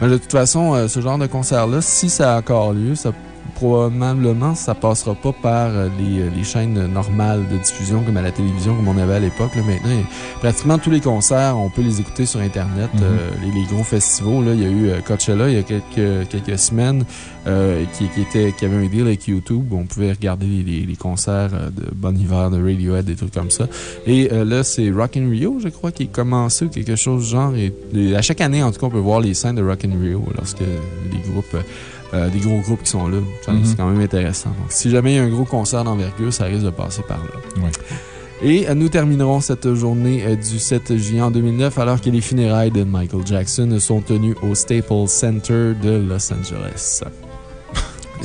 Mais de toute façon, euh, ce genre de concert-là, si ça a encore lieu, ça probablement ça passera pas par euh, les, euh, les chaînes normales de diffusion comme à la télévision comme on avait à l'époque. là. Maintenant, pratiquement tous les concerts, on peut les écouter sur Internet. Mhm. Euh, les, les gros festivals, là, il y a eu euh, Coachella il y a quelques, quelques semaines euh, qui, qui, était, qui avait un deal avec YouTube. On pouvait regarder les, les- les concerts de Bon Hiver, de Radiohead, des trucs comme ça. Et euh, là, c'est Rock in Rio, je crois, qui est commencé ou quelque chose du genre. Et, et à chaque année, en tout cas, on peut voir les scènes de Rock in Rio lorsque les groupes, euh, des gros groupes qui sont là. Mhm. C'est quand même intéressant. Donc, si jamais il y a un gros concert d'envergure, ça risque de passer par là. Et euh, nous terminerons cette journée euh, du 7 juillet en 2009 alors que les funérailles de Michael Jackson sont tenues au Staples Center de Los Angeles.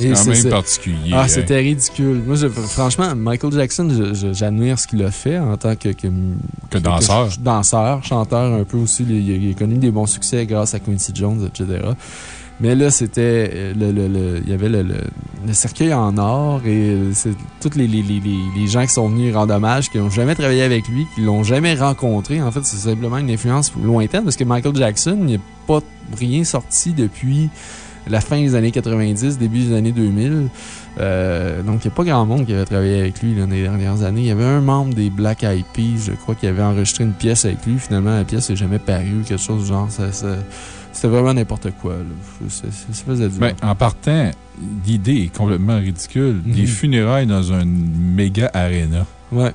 C'est quand même particulier. Ah, hein. c'était ridicule. Moi, je- franchement, Michael Jackson, j'admire ce qu'il a fait en tant que, que, Que danseur. que- danseur, chanteur un peu aussi. Il, il a connu des bons succès grâce à Quincy Jones, etc. Mais là, c'était. euh, Le, le- le- il y avait le, cercueil en or et euh, tous les, les, les, les- gens qui sont venus rendre hommage, qui n'ont jamais travaillé avec lui, qui l'ont jamais rencontré. En fait, c'est simplement une influence lointaine parce que Michael Jackson, il n'a pas rien sorti depuis la fin des années 90, début des années 2000. Euh, donc, il n'y a pas grand monde qui avait travaillé avec lui là, dans les dernières années. Il y avait un membre des Black Eyed Peas, je crois, qui avait enregistré une pièce avec lui. Finalement, la pièce n'est jamais parue ou quelque chose du genre. Ça- ça- C'était vraiment n'importe quoi. Ça, faisait du Ben, en partant, l'idée est complètement ridicule. Des Mhm. funérailles dans un méga arena. Ouais.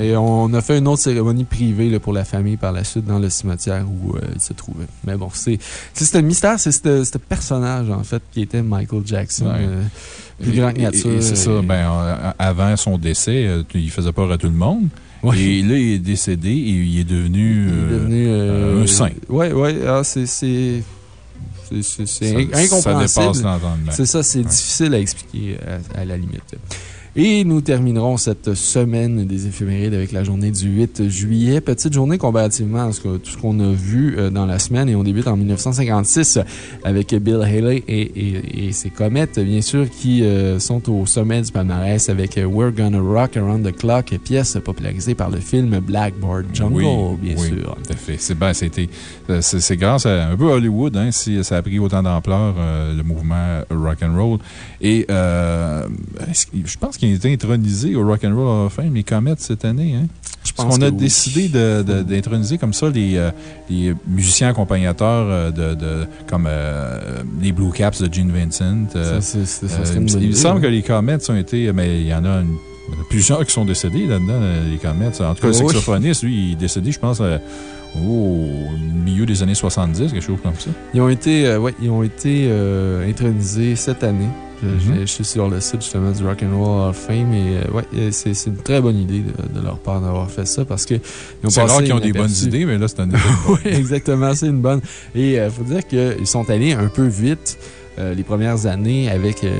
Et on a fait une autre cérémonie privée là, pour la famille par la suite dans le cimetière où euh, il se trouvait. Mais bon, c'est ce mystère, c'est ce personnage, en fait, qui était Michael Jackson. Ouais. euh, plus grand que nature. C'est ça. Ben, avant son décès, euh, il faisait peur à tout le monde. Ouais. Et là, il est décédé et il est devenu, Il est euh, devenu euh, un saint. Ouais, ouais. ah, c'est. C'est c'est Ça- incompréhensible. dépasse l'entendement. C'est ça, c'est difficile à expliquer à, à la limite. Et nous terminerons cette semaine des éphémérides avec la journée du 8 juillet. Petite journée comparativement à ce que- tout ce qu'on a vu euh, dans la semaine. Et on débute en 1956 avec Bill Haley et, et- et ses comètes, bien sûr, qui euh, sont au sommet du palmarès avec We're Gonna Rock Around the Clock, pièce popularisée par le film Blackboard Jungle, Oui, bien oui, sûr. Tout à fait. C'est ben, c'était, euh, c'est grâce à un peu Hollywood, hein, si ça a pris autant d'ampleur, euh, le mouvement rock and roll. Et euh, je pense qu'il a été intronisé au Rock and Roll Hall of Fame, les Comets, cette année. Hein? Je pense qu'on a oui. décidé d'introniser comme ça les, euh, les musiciens accompagnateurs euh, de, de- comme euh, les Blue Caps de Gene Vincent. euh, Ça, il me idée, semble hein. que les Comets ont été, mais il y en a une- plusieurs qui sont décédés là-dedans, les Comets. En tout cas, le oui. saxophoniste, lui, il est décédé, je pense, euh, au milieu des années 70, quelque chose comme ça. Ils ont été, euh, ouais, ils ont été euh, intronisés cette année. Je, je- Mhm. je suis sur le site justement du Rock and Roll Hall of Fame et euh, ouais, euh, c'est une très bonne idée de, de leur part d'avoir fait ça parce que C'est rare qu'ils ont des bonnes idées, mais là, c'est un oui, exactement, c'est une bonne. Et il faut dire qu'ils sont allés un peu vite. euh, les premières années avec euh,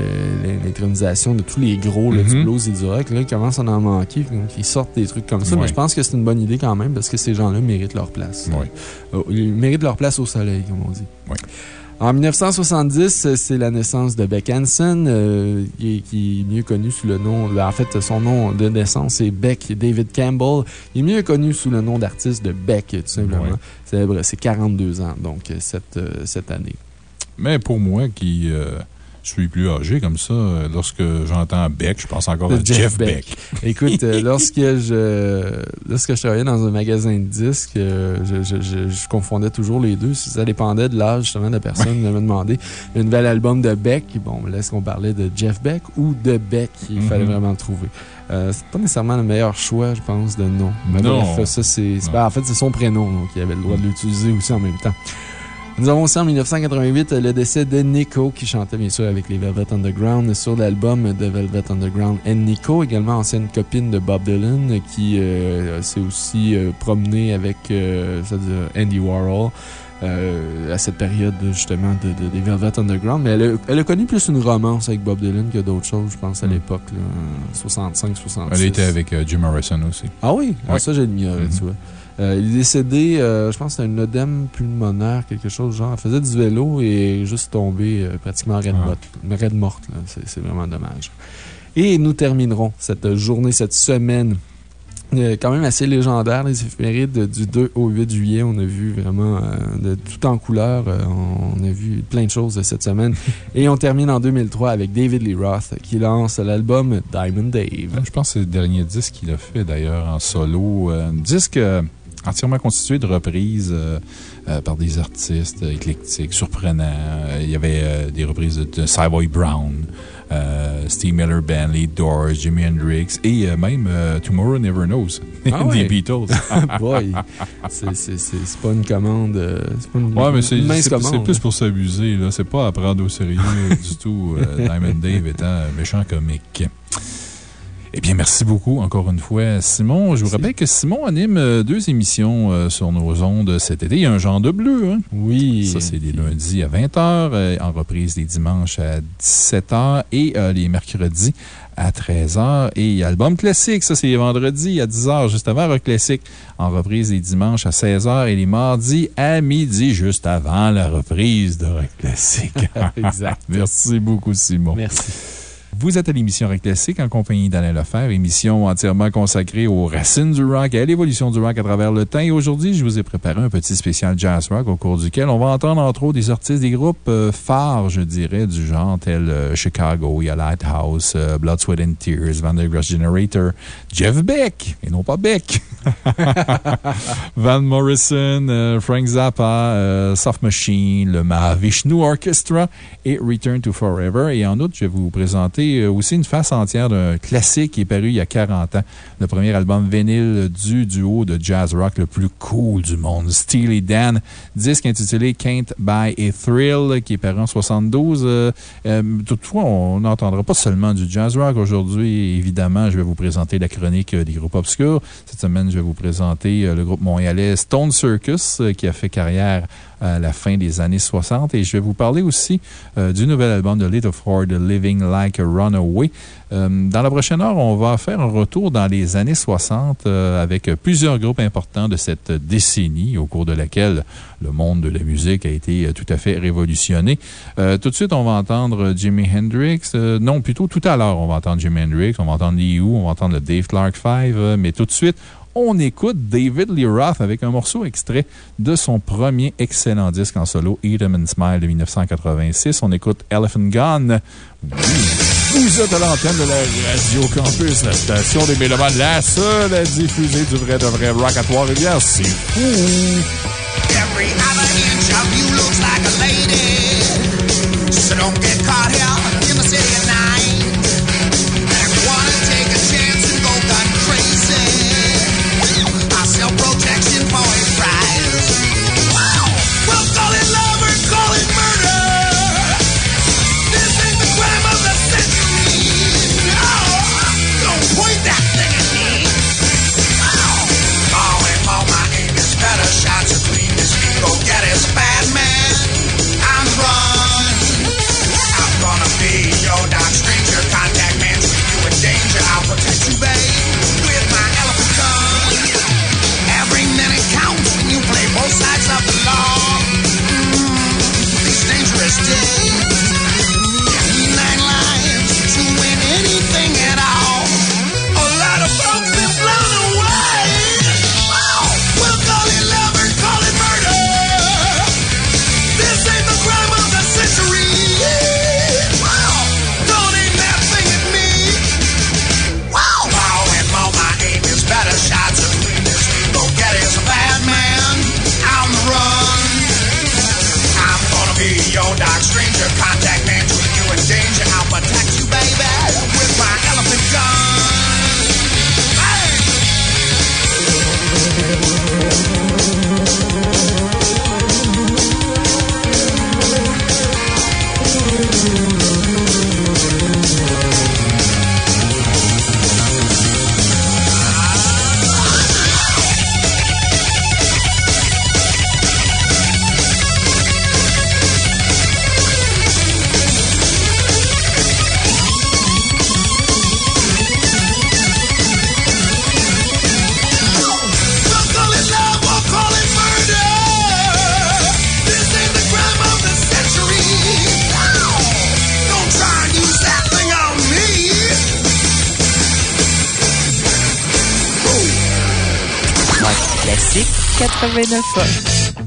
l'intronisation de tous les gros là, du Mhm. blues et du rock, là, ils commencent à en manquer, donc ils sortent des trucs comme ça. Mais je pense que c'est une bonne idée quand même parce que ces gens-là méritent leur place. Ouais. Euh, ils méritent leur place au soleil, comme on dit. Ouais. En 1970, euh, c'est la naissance de Beck Hansen, euh, qui, est- qui est mieux connu sous le nom. ben, En fait, son nom de naissance, c'est Beck David Campbell. Il est mieux connu sous le nom d'artiste de Beck, tout simplement. Ouais. Célèbre ses 42 ans, donc, euh, cette, euh, cette année. Mais pour moi, qui euh, suis plus âgé comme ça, lorsque j'entends Beck, je pense encore à De Jeff, Beck. Écoute, euh, lorsque, je, lorsque je travaillais dans un magasin de disques, euh, je, je, je, je confondais toujours les deux. Ça dépendait de l'âge justement de la personne qui me demandé un nouvel album de Beck. Bon, là, est-ce qu'on parlait de Jeff Beck ou de Beck? Il Mhm. fallait vraiment le trouver. Euh, c'est pas nécessairement le meilleur choix, je pense, de nom. Mais Non. bref, ça, c'est. En fait, c'est son prénom, donc il avait le droit de l'utiliser aussi en même temps. Nous avons aussi en 1988 le décès de Nico, qui chantait bien sûr avec les Velvet Underground sur l'album de Velvet Underground and Nico, également ancienne copine de Bob Dylan, qui euh, s'est aussi euh, promenée avec euh, Andy Warhol. euh, à cette période justement de, de- des Velvet Underground. Mais elle a, elle a connu plus une romance avec Bob Dylan que d'autres choses, je pense, à Mm. l'époque, là, en 65-66. Elle était avec euh, Jim Morrison aussi. Ah oui? Ah, ça, j'ai l'ignoré, Mhm. tu vois. Euh, il est décédé, euh, je pense c'était un œdème pulmonaire, quelque chose genre. Faisait du vélo et est juste tombée euh, pratiquement raide, Ah. raide morte. C'est c'est vraiment dommage. Et nous terminerons cette journée, cette semaine. quand même assez légendaire, les éphémérides du 2 au 8 juillet. On a vu vraiment de tout en couleur. on a vu plein de choses cette semaine. Et on termine en 2003 avec David Lee Roth qui lance l'album Diamond Dave. Je pense que c'est le dernier disque qu'il a fait d'ailleurs en solo. Un disque entièrement constitué de reprises euh, euh, par des artistes euh, éclectiques, surprenants. Il y avait des reprises de, de Savoy Brown, Steve Miller Band, les Doors, Jimi Hendrix et même Tomorrow Never Knows Ah des. Beatles. Boy, c'est pas une commande. C'est pas une, Ouais, mais c'est plus pour s'amuser, là. C'est pas à prendre au sérieux du tout. Diamond Dave étant méchant comique. Eh bien, merci beaucoup encore une fois, Simon. Je vous rappelle que Simon anime euh, deux émissions euh, sur nos ondes cet été. Il y a un genre de bleu, hein? Oui. Ça, c'est les lundis à 20h, euh, en reprise les dimanches à 17h et les mercredis à 13h. Et Album Classique, ça, c'est les vendredis à 10h, juste avant Rock Classique, en reprise les dimanches à 16h et les mardis à midi, juste avant la reprise de Rock Classique. Exact. Merci beaucoup, Simon. Merci. Vous êtes à l'émission Rock Classique en compagnie d'Alain Lefebvre, émission entièrement consacrée aux racines du rock et à l'évolution du rock à travers le temps. Et aujourd'hui, je vous ai préparé un petit spécial jazz rock au cours duquel on va entendre entre autres des artistes des groupes euh, phares, je dirais, du genre tel euh, Chicago, il y a Lighthouse, euh, Blood, Sweat and Tears, Van der Graaf Generator, Jeff Beck, et non pas Beck, Van Morrison, Frank Zappa, Soft Machine, le Mahavishnu Orchestra et Return to Forever. Et en outre, je vais vous présenter euh, aussi une face entière d'un classique qui est paru il y a 40 ans. Le premier album vinyle du duo de jazz rock le plus cool du monde, Steely Dan. Disque intitulé Can't Buy a Thrill, qui est paru en 72. Euh, euh, toutefois, on n'entendra pas seulement du jazz rock aujourd'hui. Évidemment, je vais vous présenter la chronique des groupes obscurs. Cette semaine, je vais vous présenter le groupe montréalais Stone Circus, qui a fait carrière à la fin des années 60. Et je vais vous parler aussi euh, du nouvel album de Little Ford, Living Like a Runaway. Euh, dans la prochaine heure, on va faire un retour dans les années 60 euh, avec plusieurs groupes importants de cette décennie au cours de laquelle le monde de la musique a été euh, tout à fait révolutionné. Tout de suite, on va entendre Jimi Hendrix. Non, plutôt tout à l'heure, on va entendre Jimi Hendrix, on va entendre Lee Who, on va entendre le Dave Clark 5, euh, mais tout de suite, on écoute David Lee Roth avec un morceau extrait de son premier excellent disque en solo, Eat 'em and Smile de 1986. On écoute Elephant Gun. Vous êtes à l'antenne de la Radio Campus, la station des Mélomanes, la seule à diffuser du vrai de vrai rock à Trois-Rivières. C'est fou! 89 fois.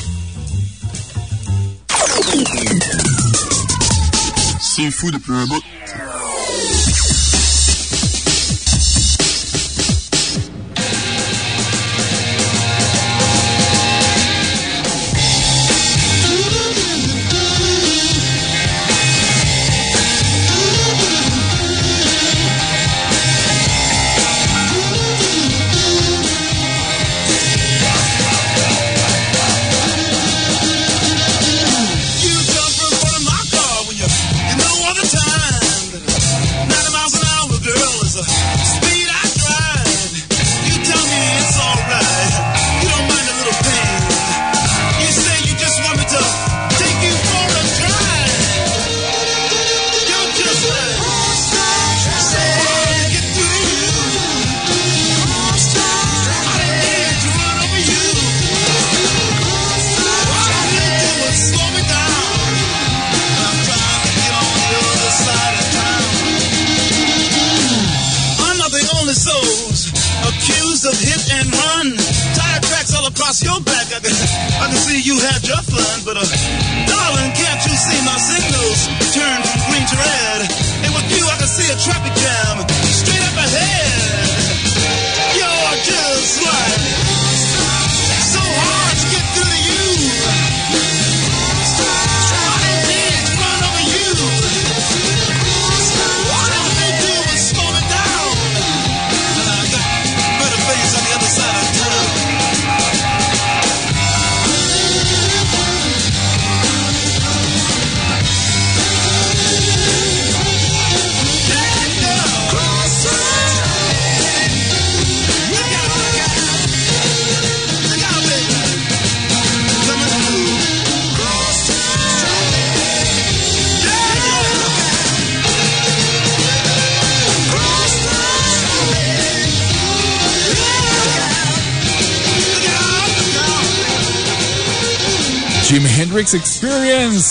Fou depuis un bout.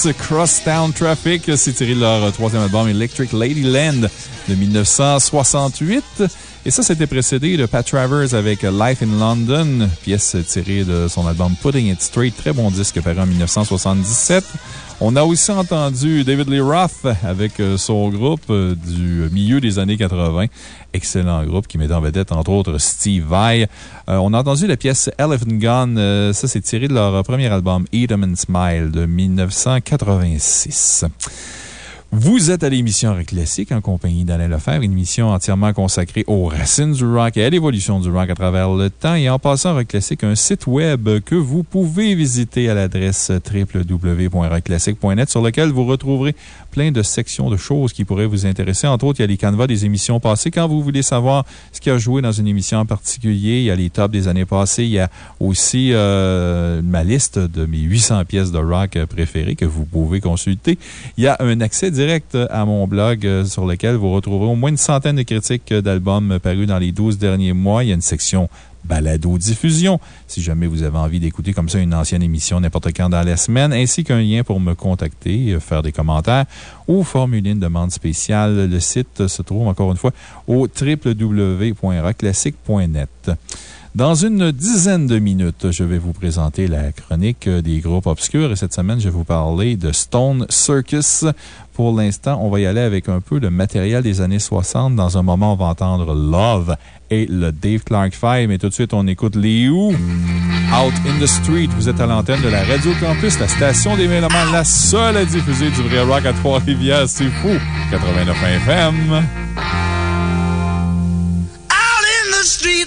Experience, Crosstown Traffic. C'est tiré de leur troisième album Electric Ladyland de 1968. Et ça, c'était précédé de Pat Travers avec Life in London, pièce tirée de son album Putting It Straight, très bon disque paru en 1977. On a aussi entendu David Lee Roth avec euh, son groupe euh, du milieu des années 80. Excellent groupe qui met en vedette, entre autres, Steve Vai. Euh, on a entendu la pièce Elephant Gun. Euh, ça, c'est tiré de leur premier album Eat and Smile de 1986. Vous êtes à l'émission Rock Classique en compagnie d'Alain Lefebvre, une émission entièrement consacrée aux racines du rock et à l'évolution du rock à travers le temps. Et en passant Rock Classique, un site web que vous pouvez visiter à l'adresse www.rockclassique.net sur lequel vous retrouverez plein de sections de choses qui pourraient vous intéresser. Entre autres, il y a les canevas des émissions passées. Quand vous voulez savoir ce qui a joué dans une émission en particulier, il y a les tops des années passées. Il y a aussi euh, ma liste de mes 800 pièces de rock préférées que vous pouvez consulter. Il y a un accès direct à mon blog euh, sur lequel vous retrouverez au moins une centaine de critiques d'albums parus dans les 12 derniers mois. Il y a une section balado-diffusion, si jamais vous avez envie d'écouter comme ça une ancienne émission n'importe quand dans la semaine, ainsi qu'un lien pour me contacter, euh, faire des commentaires ou formuler une demande spéciale. Le site se trouve encore une fois au www.rockclassique.net. Dans une dizaine de minutes, je vais vous présenter la chronique des groupes obscurs et cette semaine, je vais vous parler de Stone Circus. Pour l'instant, on va y aller avec un peu de matériel des années 60. Dans un moment, on va entendre Love et le Dave Clark 5. Mais tout de suite, on écoute les Who. Out in the Street. Vous êtes à l'antenne de la Radio Campus, la station des Mélomanes, la seule à diffuser du vrai rock à Trois-Rivières. C'est fou. 89 FM. out in the street.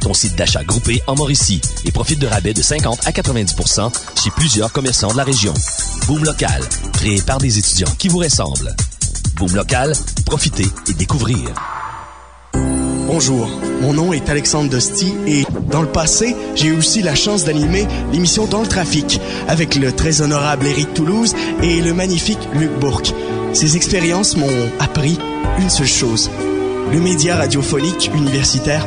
Ton site d'achat groupé en Mauricie, et profite de rabais de 50 à 90 chez plusieurs commerçants de la région. Boom Local, créé par des étudiants qui vous ressemblent. Boom Local, profitez et découvrez. Bonjour, mon nom est Alexandre Dosti et dans le passé, j'ai eu aussi la chance d'animer l'émission Dans le trafic avec le très honorable Éric Toulouse et le magnifique Luc Bourque. Ces expériences m'ont appris une seule chose. Le média radiophonique universitaire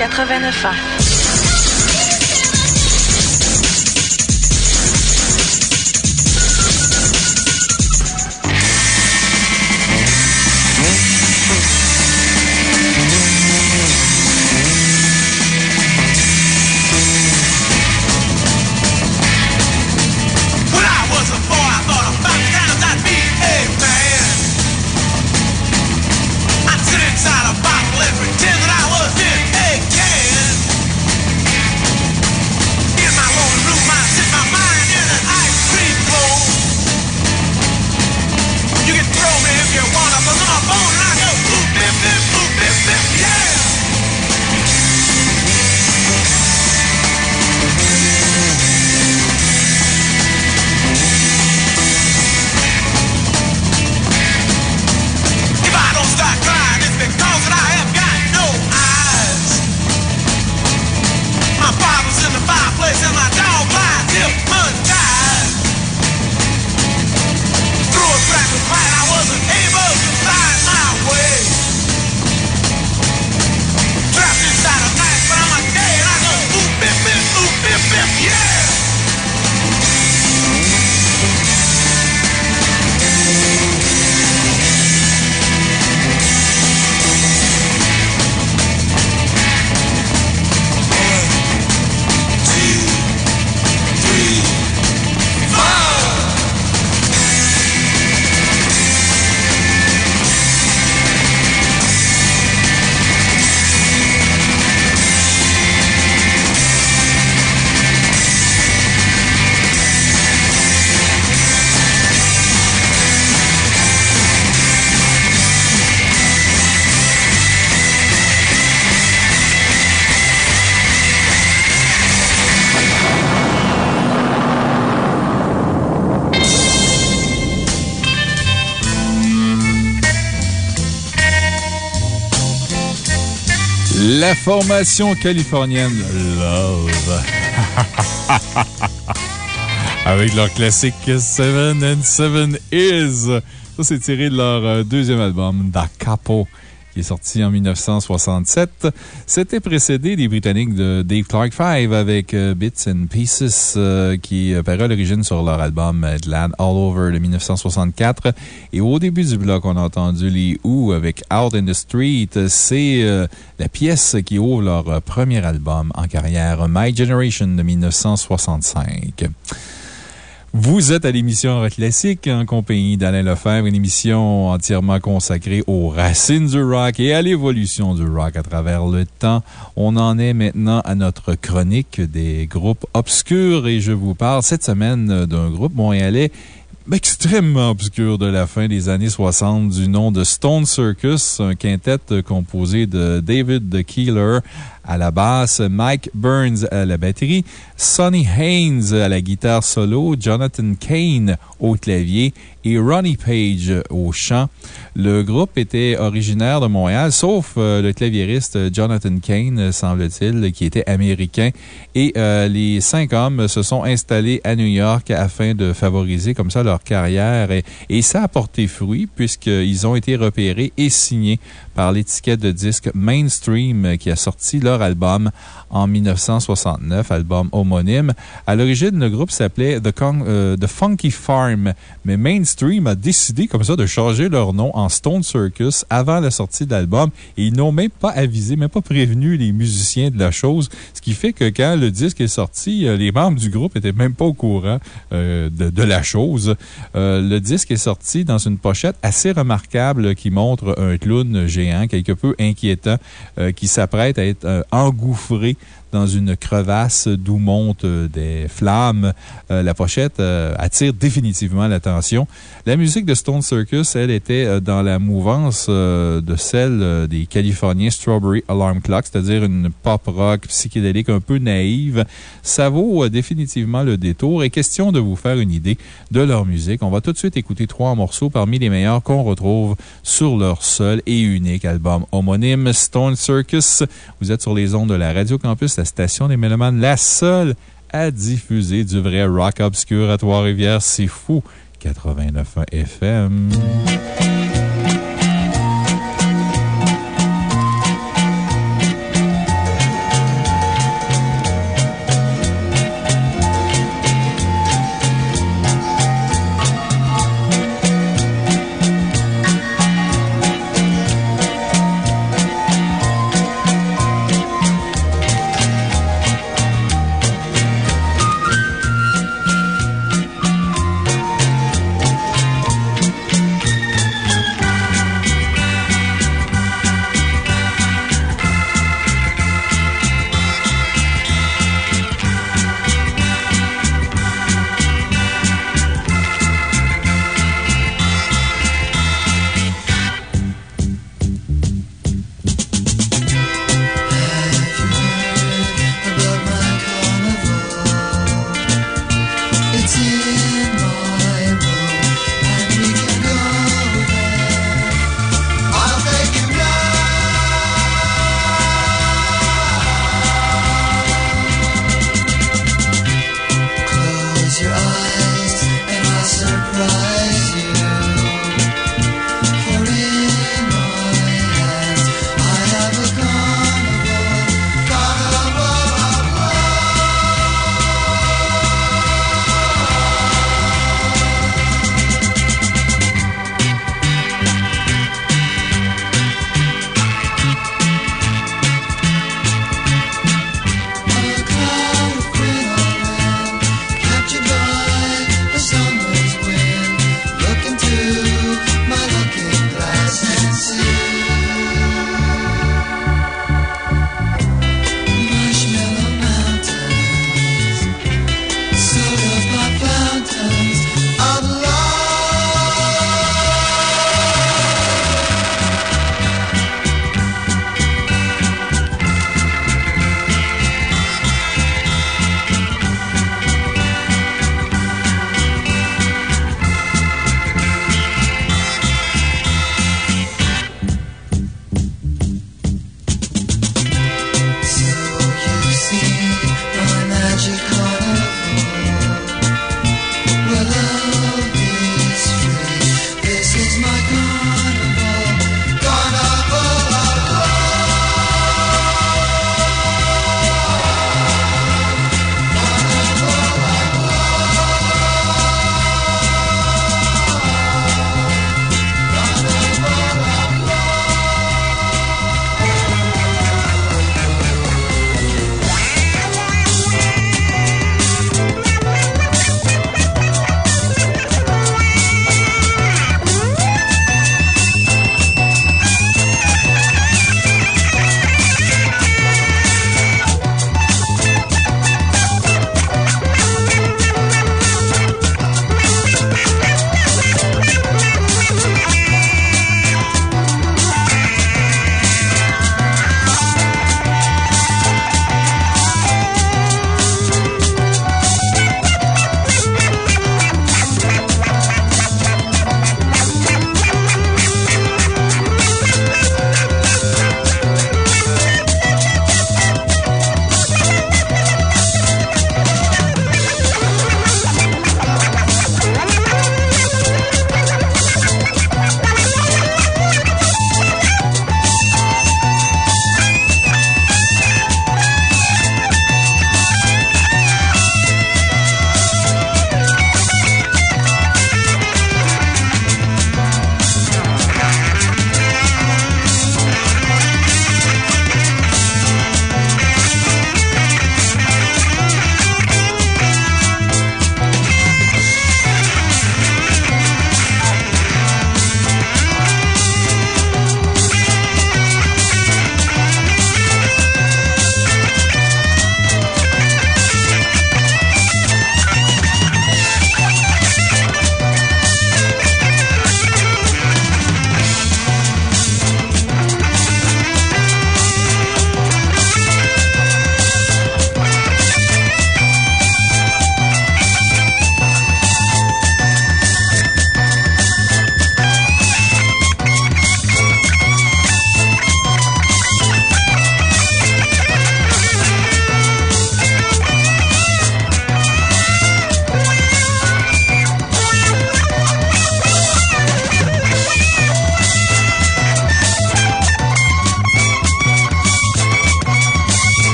89 ans. Formation californienne Love. Avec leur classique Seven and Seven Is. Ça, c'est tiré de leur euh, deuxième album, Da Capo, qui est sorti en 1967. C'était précédé des Britanniques de Dave Clark 5 avec euh, Bits and Pieces, euh, qui paraît à l'origine sur leur album euh, Glad All Over de 1964. Et au début du bloc, on a entendu les Who avec Out in the Street. C'est euh, la pièce qui ouvre leur euh, premier album en carrière, My Generation de 1965. Vous êtes à l'émission Rock Classique en compagnie d'Alain Lefebvre, une émission entièrement consacrée aux racines du rock et à l'évolution du rock à travers le temps. On en est maintenant à notre chronique des groupes obscurs et je vous parle cette semaine d'un groupe montréalais extrêmement obscur de la fin des années 60 du nom de Stone Circus, un quintet composé de David the Keeler à la basse, Mike Burns à la batterie, Sonny Haynes à la guitare solo, Jonathan Kane au clavier et Ronnie Page au chant. Le groupe était originaire de Montréal, sauf euh, le claviériste Jonathan Kane, semble-t-il, qui était américain. Et euh, les cinq hommes se sont installés à New York afin de favoriser comme ça leur carrière. Et, et ça a porté fruit puisqu'ils ont été repérés et signés par l'étiquette de disque Mainstream qui a sorti leur album en 1969, album homonyme. À l'origine, le groupe s'appelait euh, The Funky Farm, mais Mainstream a décidé comme ça de changer leur nom en Stone Circus avant la sortie de l'album et ils n'ont même pas avisé, même pas prévenu les musiciens de la chose, ce qui fait que quand le disque est sorti, euh, les membres du groupe étaient même pas au courant euh, de, la chose. Euh, le disque est sorti dans une pochette assez remarquable qui montre un clown géant, quelque peu inquiétant, euh, qui s'apprête à être euh, engouffré dans une crevasse d'où montent euh, des flammes. Euh, la pochette euh, attire définitivement l'attention. La musique de Stone Circus, elle, était dans la mouvance de celle des Californiens Strawberry Alarm Clock, c'est-à-dire une pop rock psychédélique un peu naïve. Ça vaut définitivement le détour. Et question de vous faire une idée de leur musique, on va tout de suite écouter trois morceaux parmi les meilleurs qu'on retrouve sur leur seul et unique album homonyme, Stone Circus. Vous êtes sur les ondes de la Radio Campus, la station des Mélomanes, la seule à diffuser du vrai rock obscur à Trois-Rivières. C'est fou! 89.1 FM.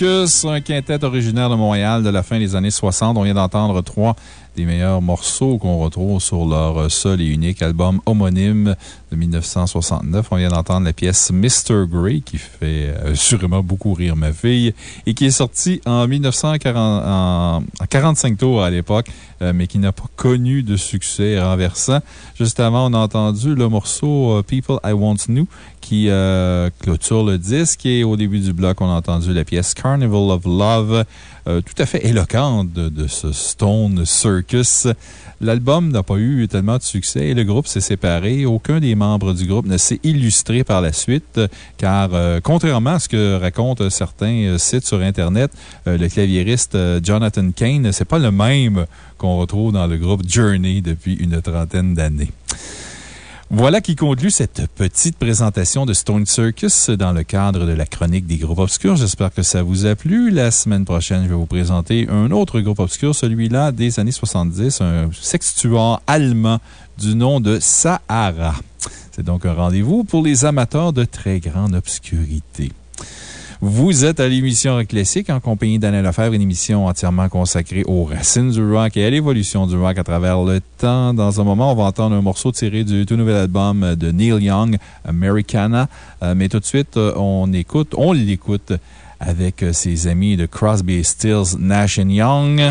Circus, un quintet originaire de Montréal de la fin des années 60. On vient d'entendre trois des meilleurs morceaux qu'on retrouve sur leur seul et unique album homonyme de 1969. On vient d'entendre la pièce Mr. Grey qui fait euh, sûrement beaucoup rire ma fille et qui est sortie en 1940, en, en 45 tours à l'époque, euh, mais qui n'a pas connu de succès renversant. Juste avant, on a entendu le morceau euh, People I Once Knew qui euh, clôture le disque et au début du bloc, on a entendu la pièce Carnival of Love, euh, tout à fait éloquente de, ce Stone Circus. L'album n'a pas eu tellement de succès et le groupe s'est séparé. Aucun des membres du groupe ne s'est illustré par la suite, car euh, contrairement à ce que racontent certains sites sur Internet, le claviériste Jonathan Kane, c'est pas le même qu'on retrouve dans le groupe Journey depuis une trentaine d'années. Voilà qui conclut cette petite présentation de Stone Circus dans le cadre de la chronique des groupes obscurs. J'espère que ça vous a plu. La semaine prochaine, je vais vous présenter un autre groupe obscur, celui-là des années 70, un sextuor allemand du nom de Sahara. C'est donc un rendez-vous pour les amateurs de très grande obscurité. Vous êtes à l'émission Rock Classique en compagnie d'Alain Lefebvre, une émission entièrement consacrée aux racines du rock et à l'évolution du rock à travers le temps. Dans un moment, on va entendre un morceau tiré du tout nouvel album de Neil Young, Americana. Euh, mais tout de suite, euh, on écoute, on l'écoute avec euh, ses amis de Crosby, Stills, Nash Young.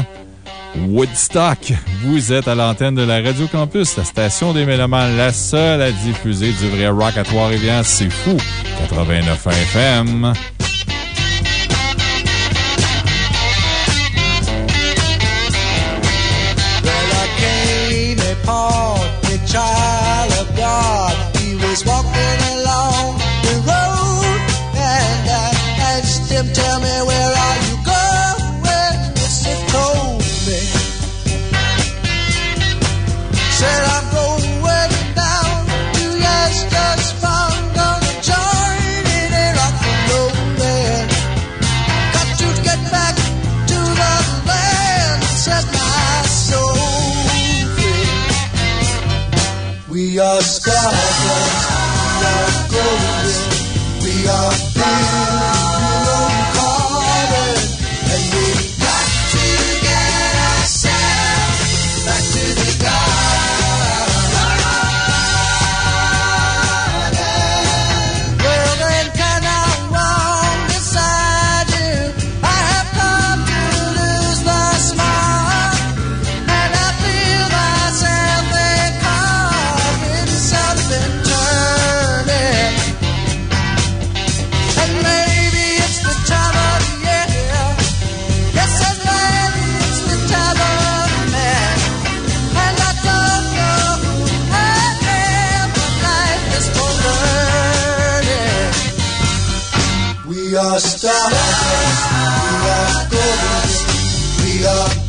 Woodstock. Vous êtes à l'antenne de la Radio Campus, la station des Mélomanes, la seule à diffuser du vrai rock à Trois-Rivières. C'est fou. 89 FM. hasta las todos,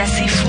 assez fou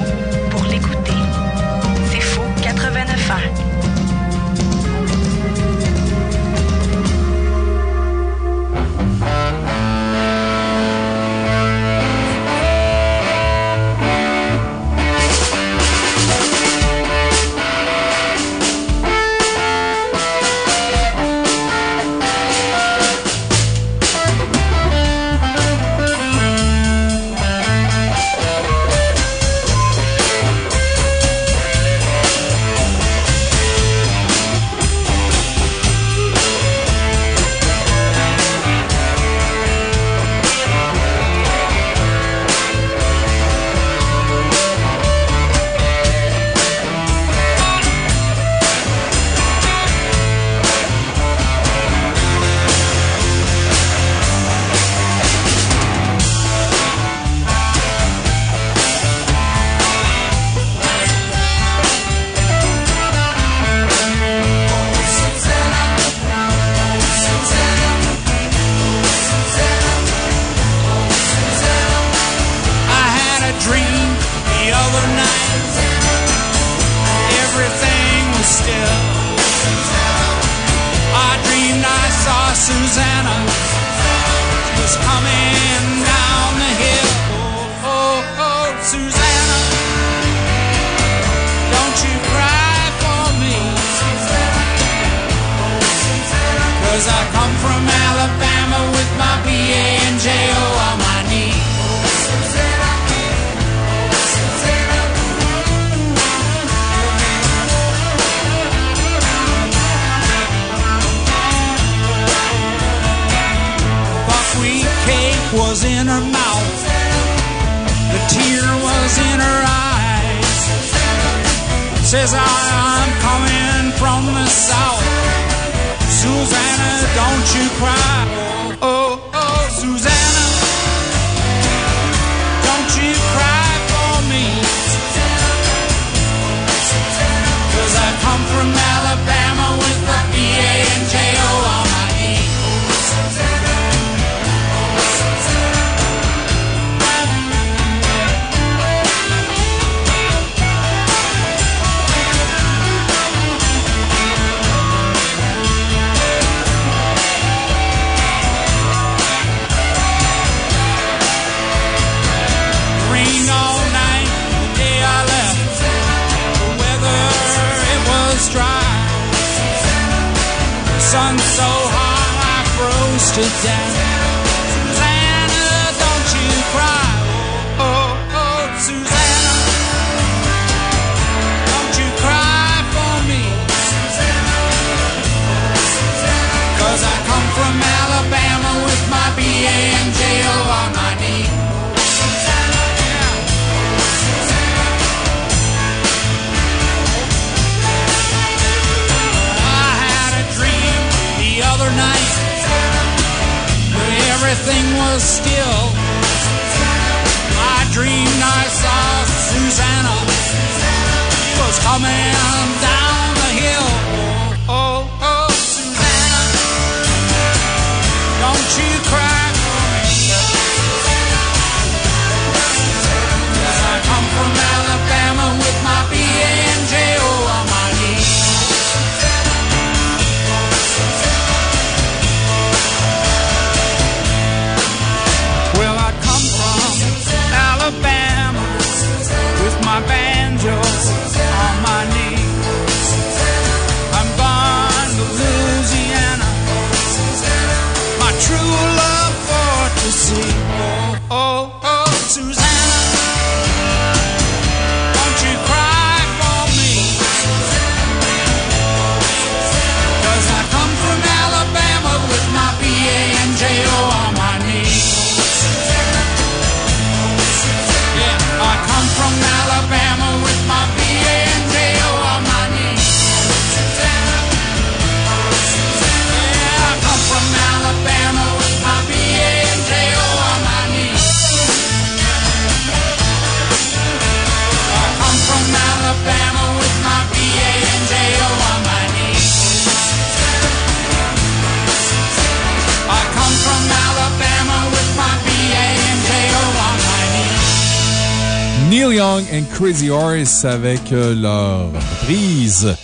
Neil Young and Crazy Horse avec euh, leur reprise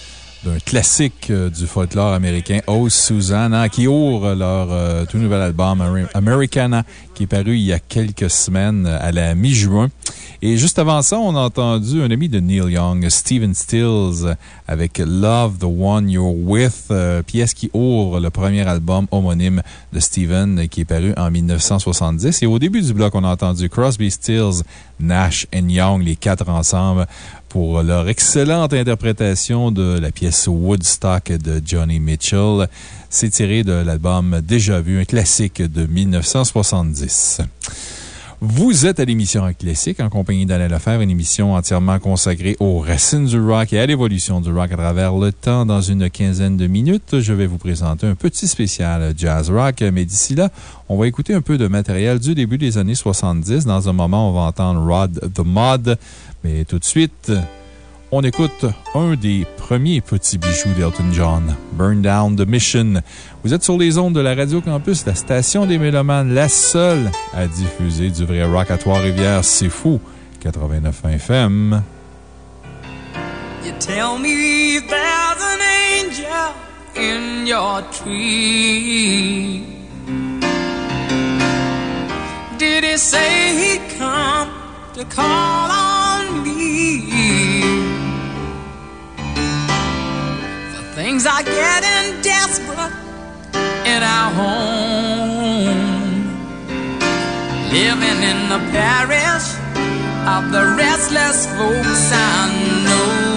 d'un classique euh, du folklore américain, Oh Susanna, qui ouvre leur euh, tout nouvel album Ameri- Americana, qui est paru il y a quelques semaines à la mi-juin. Et juste avant ça, on a entendu un ami de Neil Young, Stephen Stills, avec Love the One You're With, euh, pièce qui ouvre le premier album homonyme de Stephen, qui est paru en 1970. Et au début du bloc, on a entendu Crosby, Stills, Nash et Young, les quatre ensemble, pour leur excellente interprétation de la pièce Woodstock de Johnny Mitchell. C'est tiré de l'album Déjà Vu, un classique de 1970. Vous êtes à l'émission Classique en compagnie d'Alain Lefebvre, une émission entièrement consacrée aux racines du rock et à l'évolution du rock à travers le temps. Dans une quinzaine de minutes, je vais vous présenter un petit spécial jazz rock, mais d'ici là, on va écouter un peu de matériel du début des années 70. Dans un moment, on va entendre Rod the Mod, mais tout de suite, on écoute un des premiers petits bijoux d'Elton John, Burn Down the Mission. Vous êtes sur les ondes de la Radio Campus, la station des Mélomanes, la seule à diffuser du vrai rock à Trois-Rivières. C'est fou. 89 FM. You tell me there's an angel in your tree. Did he say he'd come to call on things are getting desperate in our home. Living in the parish of the restless folks I know.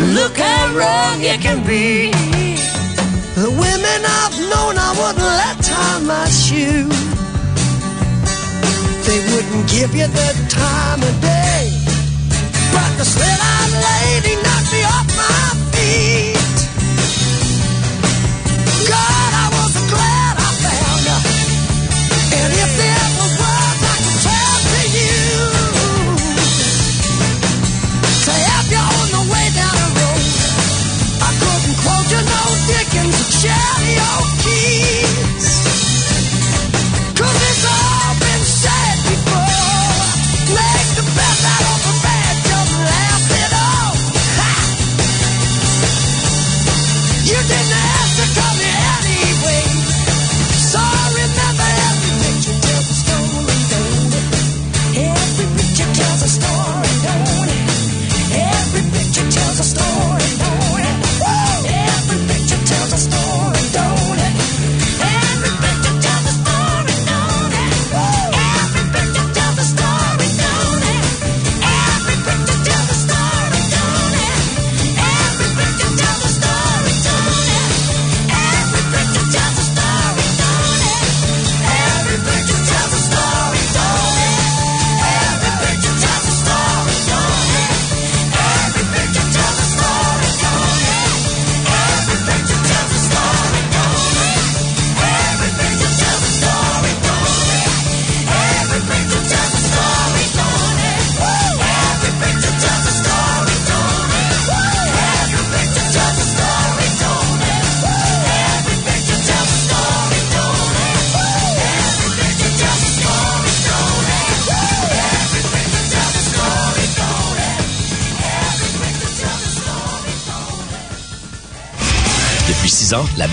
Look how wrong you can be. The women I've known I wouldn't let tie my shoe. They wouldn't give you the time of day. But the straight-eyed lady knocked me off my feet. Jerry O'Keefe.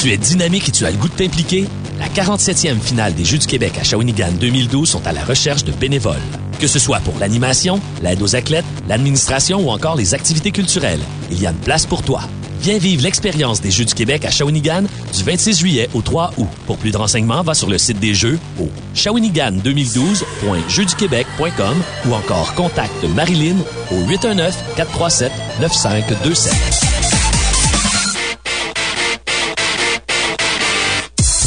Tu es dynamique et tu as le goût de t'impliquer? La 47e finale des Jeux du Québec à Shawinigan 2012 sont à la recherche de bénévoles. Que ce soit pour l'animation, l'aide aux athlètes, l'administration ou encore les activités culturelles, il y a une place pour toi. Viens vivre l'expérience des Jeux du Québec à Shawinigan du 26 juillet au 3 août. Pour plus de renseignements, va sur le site des Jeux au shawinigan2012.jeuxduquebec.com ou encore contacte Marilyn au 819-437-9527.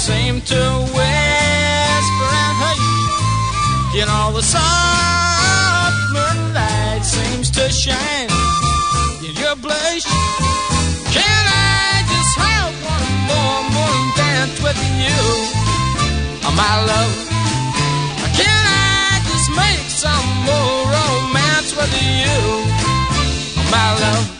seem to whisper and hush. You know, the soft moonlight seems to shine in your blush. Can I just have one more moon dance with you, oh, my love? Can I just make some more romance with you, oh, my love?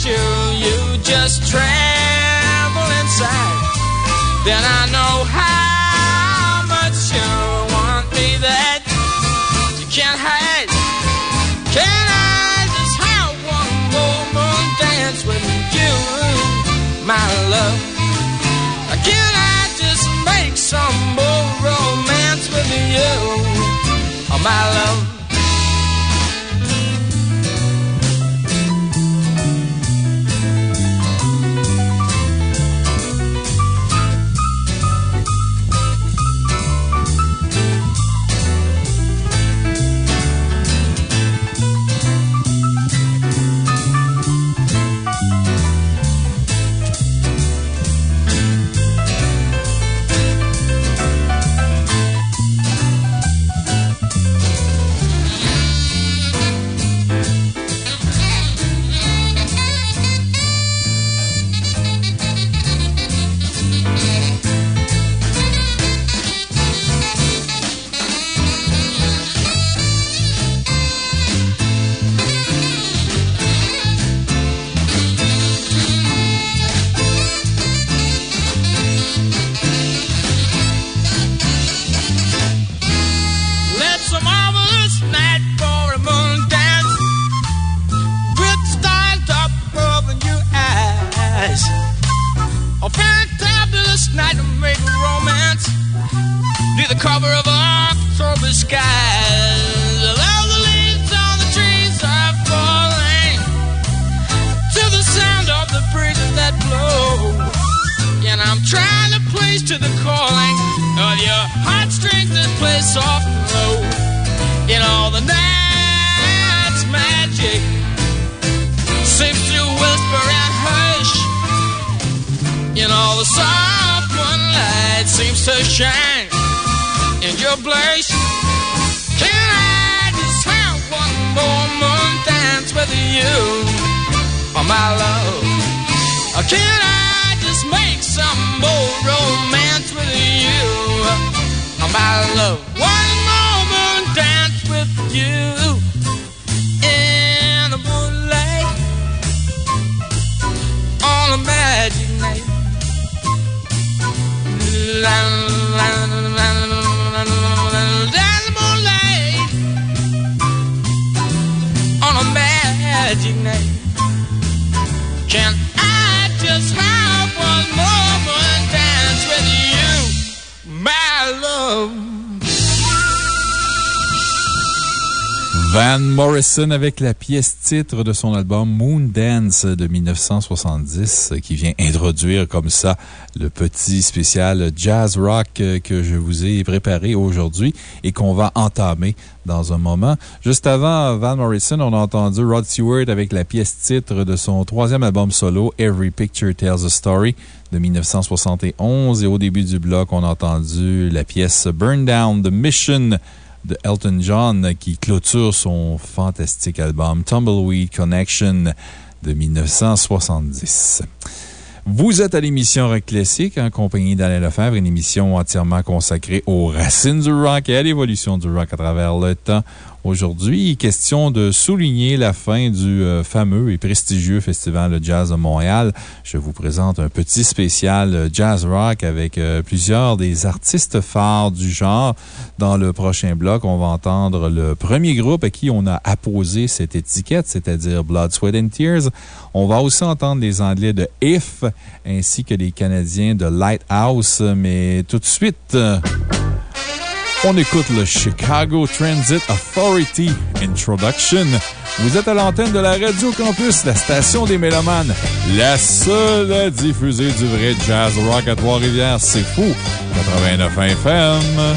touch you, just tremble inside. Then I know how much you want me that you can't hide. Can I just have one more moon dance with you, my love? Can I just make some more romance with you, oh, my love? Cover of October skies. All the leaves on the trees are falling to the sound of the breezes that blow. And I'm tryna please to the calling of your heartstrings that play soft and low. In all the night's magic seems to whisper and hush. In all the soft moonlight seems to shine in your blush. Can I just have one more moon dance with you, oh my love? Can I just make some more romance with you, oh my love? One more moon dance with you in the moonlight on a magic night. Van Morrison avec la pièce titre de son album Moon Dance de 1970 qui vient introduire comme ça le petit spécial jazz rock que je vous ai préparé aujourd'hui et qu'on va entamer dans un moment. Juste avant Van Morrison, on a entendu Rod Stewart avec la pièce titre de son troisième album solo Every Picture Tells a Story de 1971 et au début du bloc, on a entendu la pièce Burn Down the Mission de Elton John qui clôture son fantastique album Tumbleweed Connection de 1970. Vous êtes à l'émission Rock Classique en compagnie d'Alain Lefebvre, une émission entièrement consacrée aux racines du rock et à l'évolution du rock à travers le temps. Aujourd'hui, question de souligner la fin du euh, fameux et prestigieux Festival de Jazz de Montréal. Je vous présente un petit spécial euh, jazz rock avec euh, plusieurs des artistes phares du genre. Dans le prochain bloc, on va entendre le premier groupe à qui on a apposé cette étiquette, c'est-à-dire Blood, Sweat and Tears. On va aussi entendre les Anglais de If ainsi que les Canadiens de Lighthouse, mais tout de suite, on écoute le Chicago Transit Authority Introduction. Vous êtes à l'antenne de la Radio Campus, la station des Mélomanes, la seule à diffuser du vrai jazz rock à Trois-Rivières. C'est fou! 89 FM.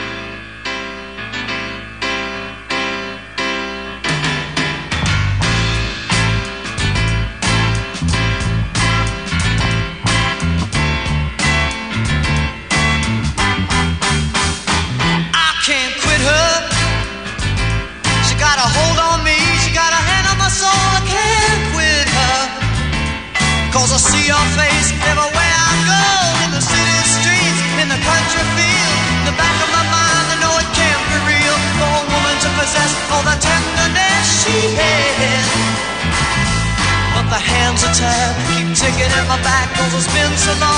My back. Cause it's been so long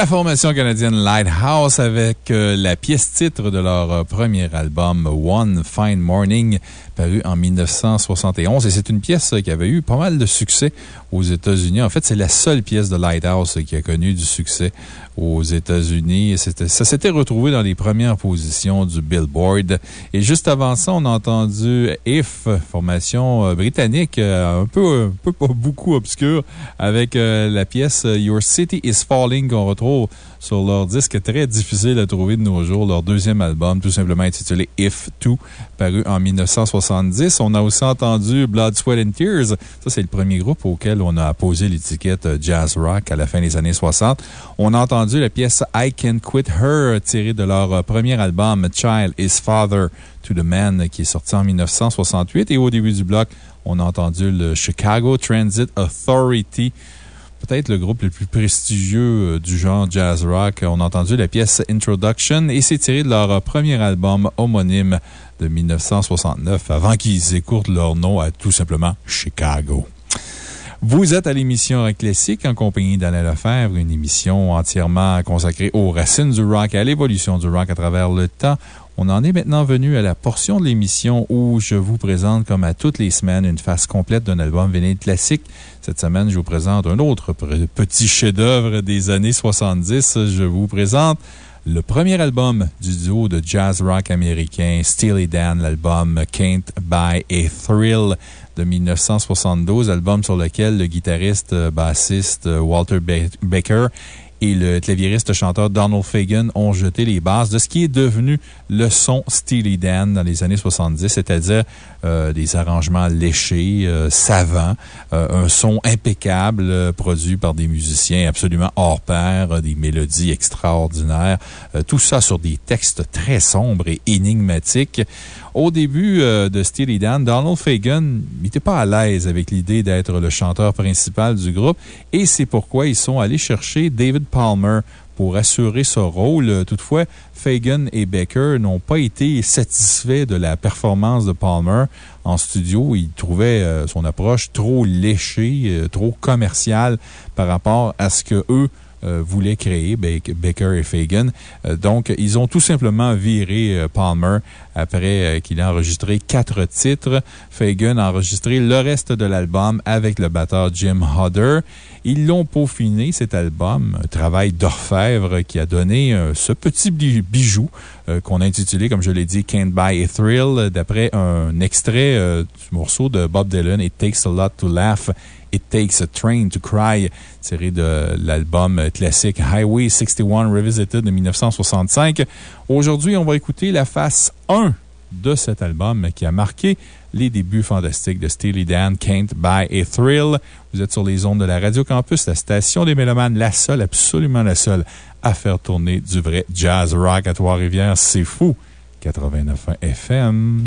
La formation canadienne Lighthouse avec euh, la pièce titre de leur euh, premier album One Fine Morning, paru en 1971. Et c'est une pièce qui avait eu pas mal de succès aux États-Unis. En fait, c'est la seule pièce de Lighthouse qui a connu du succès aux États-Unis. Ça s'était retrouvé dans les premières positions du Billboard. Et juste avant ça, on a entendu If, formation euh, britannique, euh, un peu, un peu pas beaucoup obscure, avec euh, la pièce Your City is Falling qu'on retrouve sur leur disque très difficile à trouver de nos jours, leur deuxième album, tout simplement intitulé If 2, paru en 1970. On a aussi entendu Blood, Sweat and Tears. Ça, c'est le premier groupe auquel on a posé l'étiquette euh, jazz rock à la fin des années 60. On a entendu la pièce I Can Quit Her, tirée de leur euh, premier album Child is Father to the Man, qui est sorti en 1968. Et au début du bloc, on a entendu le Chicago Transit Authority peut-être le groupe le plus prestigieux euh, du genre jazz rock. On a entendu la pièce Introduction et c'est tiré de leur euh, premier album homonyme de 1969 avant qu'ils écourtent leur nom à tout simplement Chicago. Vous êtes à l'émission Classique en compagnie d'Alain Lefebvre, une émission entièrement consacrée aux racines du rock et à l'évolution du rock à travers le temps. On en est maintenant venu à la portion de l'émission où je vous présente, comme à toutes les semaines, une face complète d'un album vinyle classique. Cette semaine, je vous présente un autre petit chef-d'œuvre des années 70. Je vous présente le premier album du duo de jazz rock américain Steely Dan, l'album Can't Buy a Thrill de 1972, album sur lequel le guitariste bassiste Walter Ba- Baker et le claviériste chanteur Donald Fagan ont jeté les bases de ce qui est devenu le son Steely Dan dans les années 70, c'est-à-dire euh, des arrangements léchés, euh, savants, euh, un son impeccable euh, produit par des musiciens absolument hors pair, des mélodies extraordinaires, tout ça sur des textes très sombres et énigmatiques. Au début de Steely Dan, Donald Fagan n'était pas à l'aise avec l'idée d'être le chanteur principal du groupe et c'est pourquoi ils sont allés chercher David Palmer pour assurer ce rôle. Toutefois, Fagan et Becker n'ont pas été satisfaits de la performance de Palmer en studio. Ils trouvaient euh, son approche trop léchée, euh, trop commerciale par rapport à ce que eux euh, voulaient créer, Ba- Baker et Fagan. Euh, donc, ils ont tout simplement viré euh, Palmer après euh, qu'il ait enregistré quatre titres. Fagan a enregistré le reste de l'album avec le batteur Jim Hodder. Ils l'ont peaufiné, cet album, un travail d'orfèvre qui a donné ce petit bi- bijou qu'on a intitulé, comme je l'ai dit, Can't Buy a Thrill, d'après un extrait du morceau de Bob Dylan, It Takes a Lot to Laugh. It Takes a Train to Cry, tiré de l'album classique Highway 61 Revisited de 1965. Aujourd'hui, on va écouter la face 1 de cet album qui a marqué les débuts fantastiques de Steely Dan, Can't Buy a Thrill. Vous êtes sur les ondes de la Radio Campus, la station des Mélomanes, la seule, absolument la seule à faire tourner du vrai jazz rock à Trois-Rivières. C'est fou! 89.1 FM.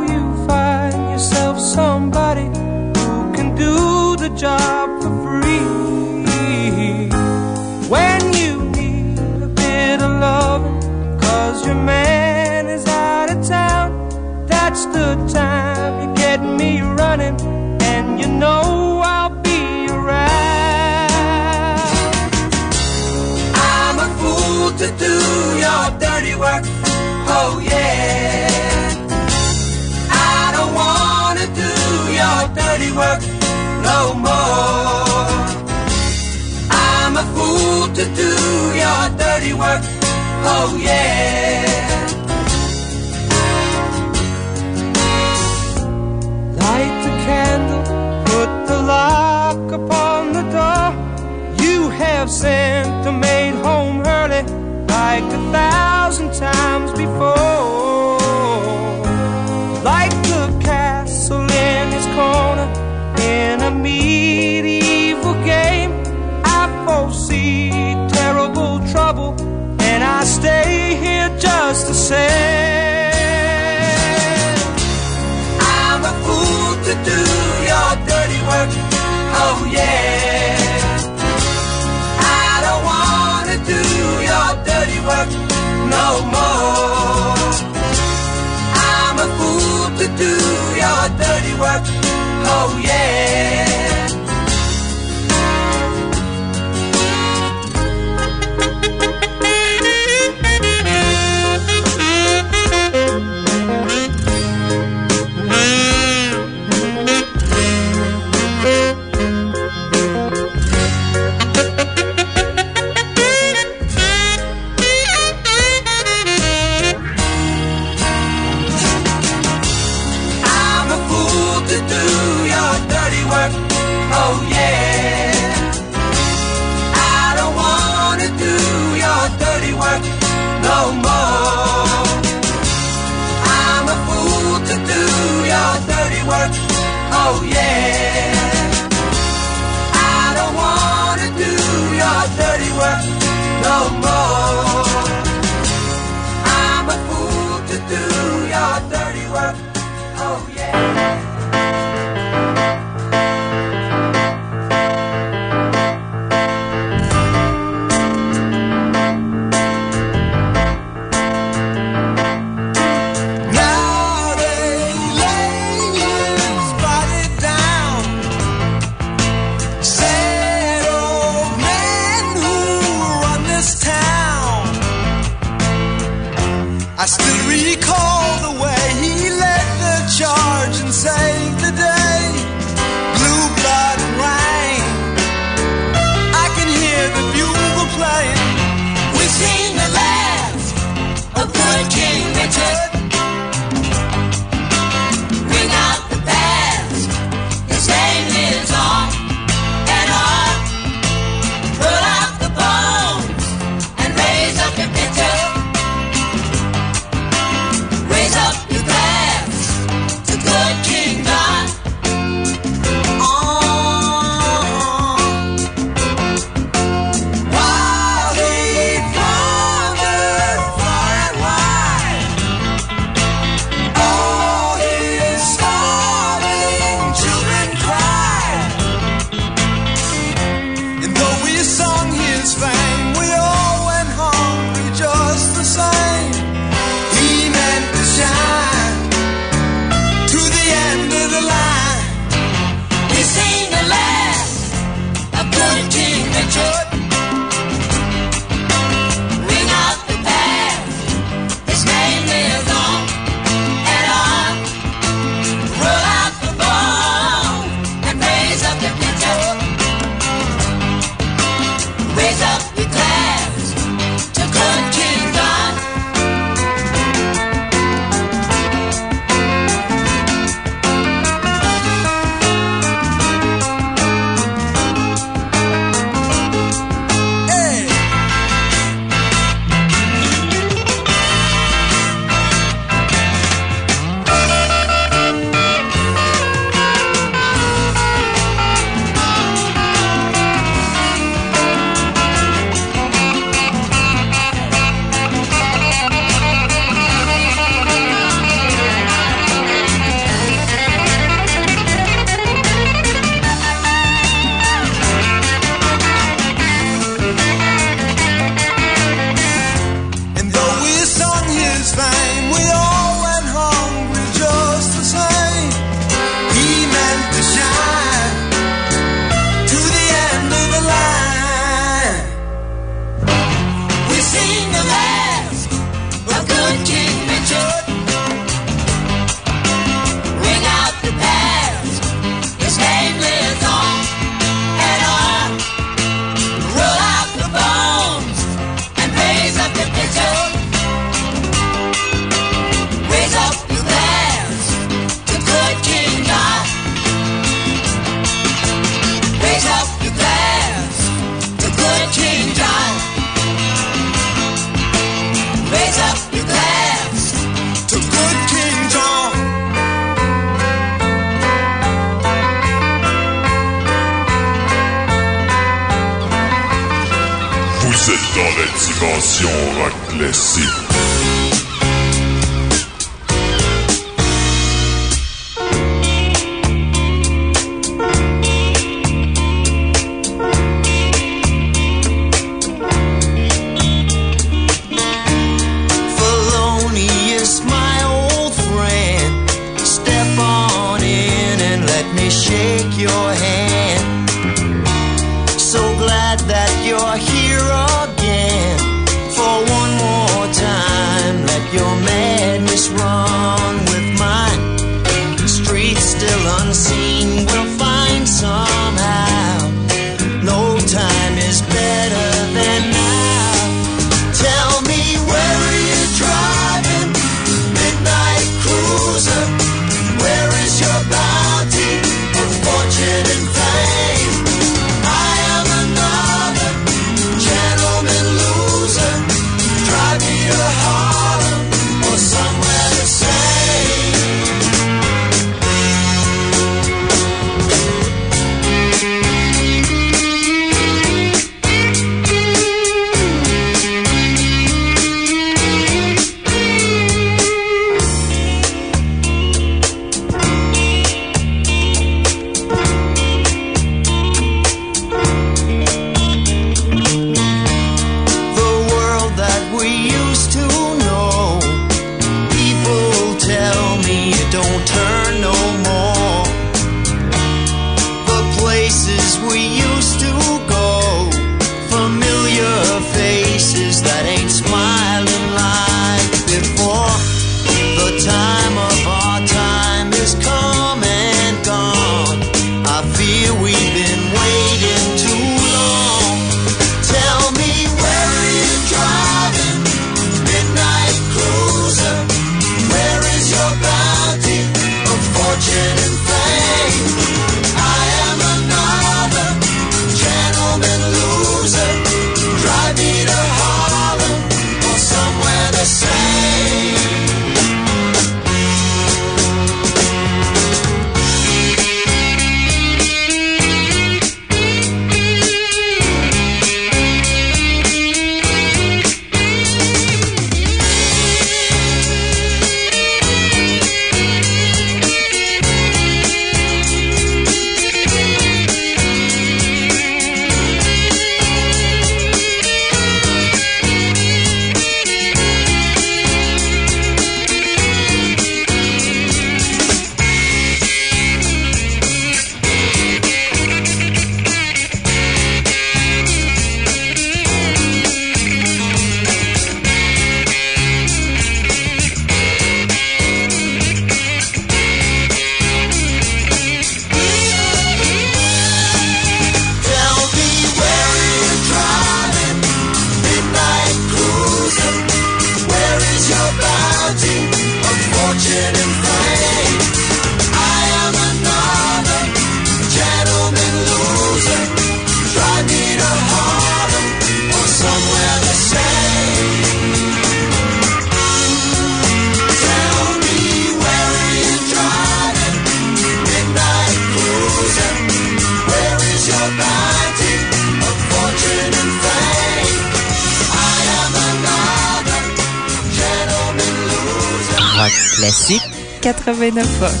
89 Rock.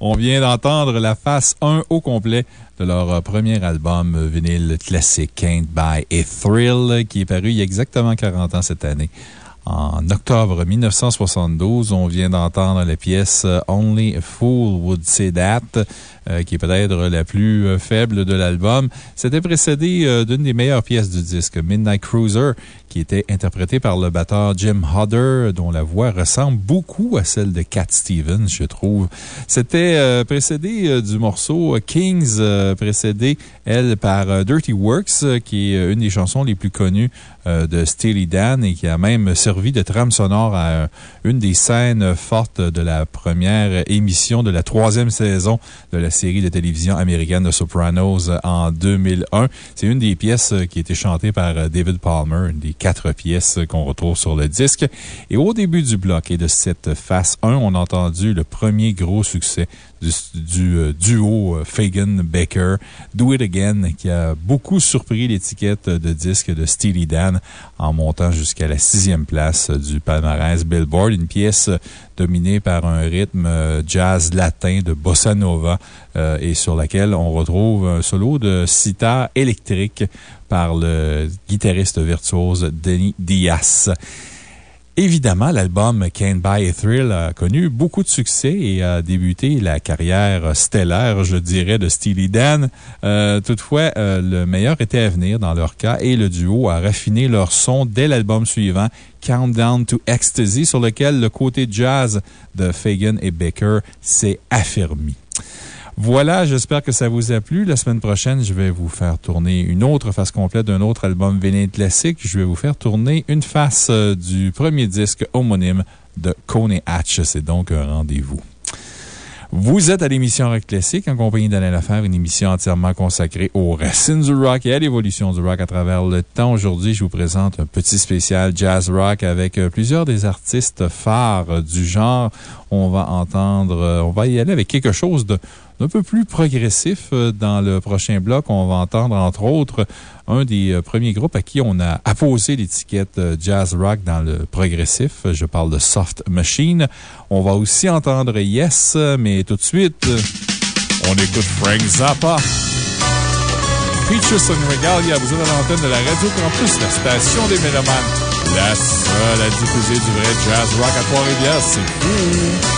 On vient d'entendre la face 1 au complet de leur euh, premier album vinyle classique, Can't Buy a Thrill, qui est paru il y a exactement 40 ans cette année. En octobre 1972, on vient d'entendre la pièce euh, Only a Fool Would Say That, euh, qui est peut-être la plus euh, faible de l'album. C'était précédé euh, d'une des meilleures pièces du disque, Midnight Cruiser, qui était interprétée par le batteur Jim Hodder, dont la voix ressemble beaucoup à celle de Cat Stevens, je trouve. C'était euh, précédé du morceau Kings, précédé, elle, par Dirty Works, qui est une des chansons les plus connues de Steely Dan et qui a même servi de trame sonore à une des scènes fortes de la première émission de la troisième saison de la série de télévision américaine de Sopranos en 2001. C'est une des pièces euh, qui a été chantée par euh, David Palmer, une des quatre pièces qu'on retrouve sur le disque. Et au début du bloc et de cette face 1, on a entendu le premier gros succès du, du, euh, duo euh, Fagan-Baker, Do It Again, qui a beaucoup surpris l'étiquette de disque de Steely Dan en montant jusqu'à la sixième place du palmarès Billboard. Une pièce dominée par un rythme euh, jazz latin de bossa nova euh, et sur laquelle on retrouve un solo de sitar électrique par le guitariste virtuose Denis Diaz. Évidemment, l'album Can't Buy a Thrill a connu beaucoup de succès et a débuté la carrière stellaire, je dirais, de Steely Dan. Euh, toutefois, euh, le meilleur était à venir dans leur cas et le duo a raffiné leur son dès l'album suivant, Countdown to Ecstasy, sur lequel le côté jazz de Fagan et Baker s'est affermi. Voilà, j'espère que ça vous a plu. La semaine prochaine, je vais vous faire tourner une autre face complète d'un autre album vinyle classique. Je vais vous faire tourner une face euh, du premier disque homonyme de Coney Hatch. C'est donc un rendez-vous. Vous êtes à l'émission Rock Classique en compagnie d'Alain Lefebvre, une émission entièrement consacrée aux racines du rock et à l'évolution du rock à travers le temps. Aujourd'hui, je vous présente un petit spécial jazz rock avec euh, plusieurs des artistes phares du genre. On va entendre, euh, on va y aller avec quelque chose de un peu plus progressif euh, dans le prochain bloc. On va entendre, entre autres, un des euh, premiers groupes à qui on a apposé l'étiquette euh, jazz rock dans le progressif. Je parle de Soft Machine. On va aussi entendre Yes, mais tout de suite, on écoute Frank Zappa. Features on Regalia, vous l'antenne de la Radio Campus, la station des Mélomanes. La seule à diffuser du vrai jazz rock à Trois-Rivières, c'est fou!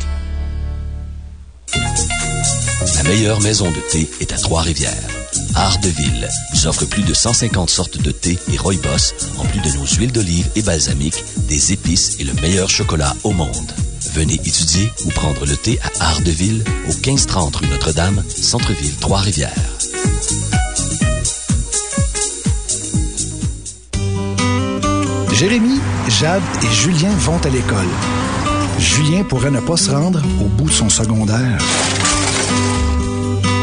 La meilleure maison de thé est à Trois-Rivières. Art de Ville nous offre plus de 150 sortes de thé et rooibos, en plus de nos huiles d'olive et balsamiques, des épices et le meilleur chocolat au monde. Venez étudier ou prendre le thé à Art au 1530 rue Notre-Dame, Centre-Ville, Trois-Rivières. Jérémy, Jade et Julien vont à l'école. Julien pourrait ne pas se rendre au bout de son secondaire.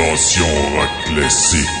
Dimension rock classique.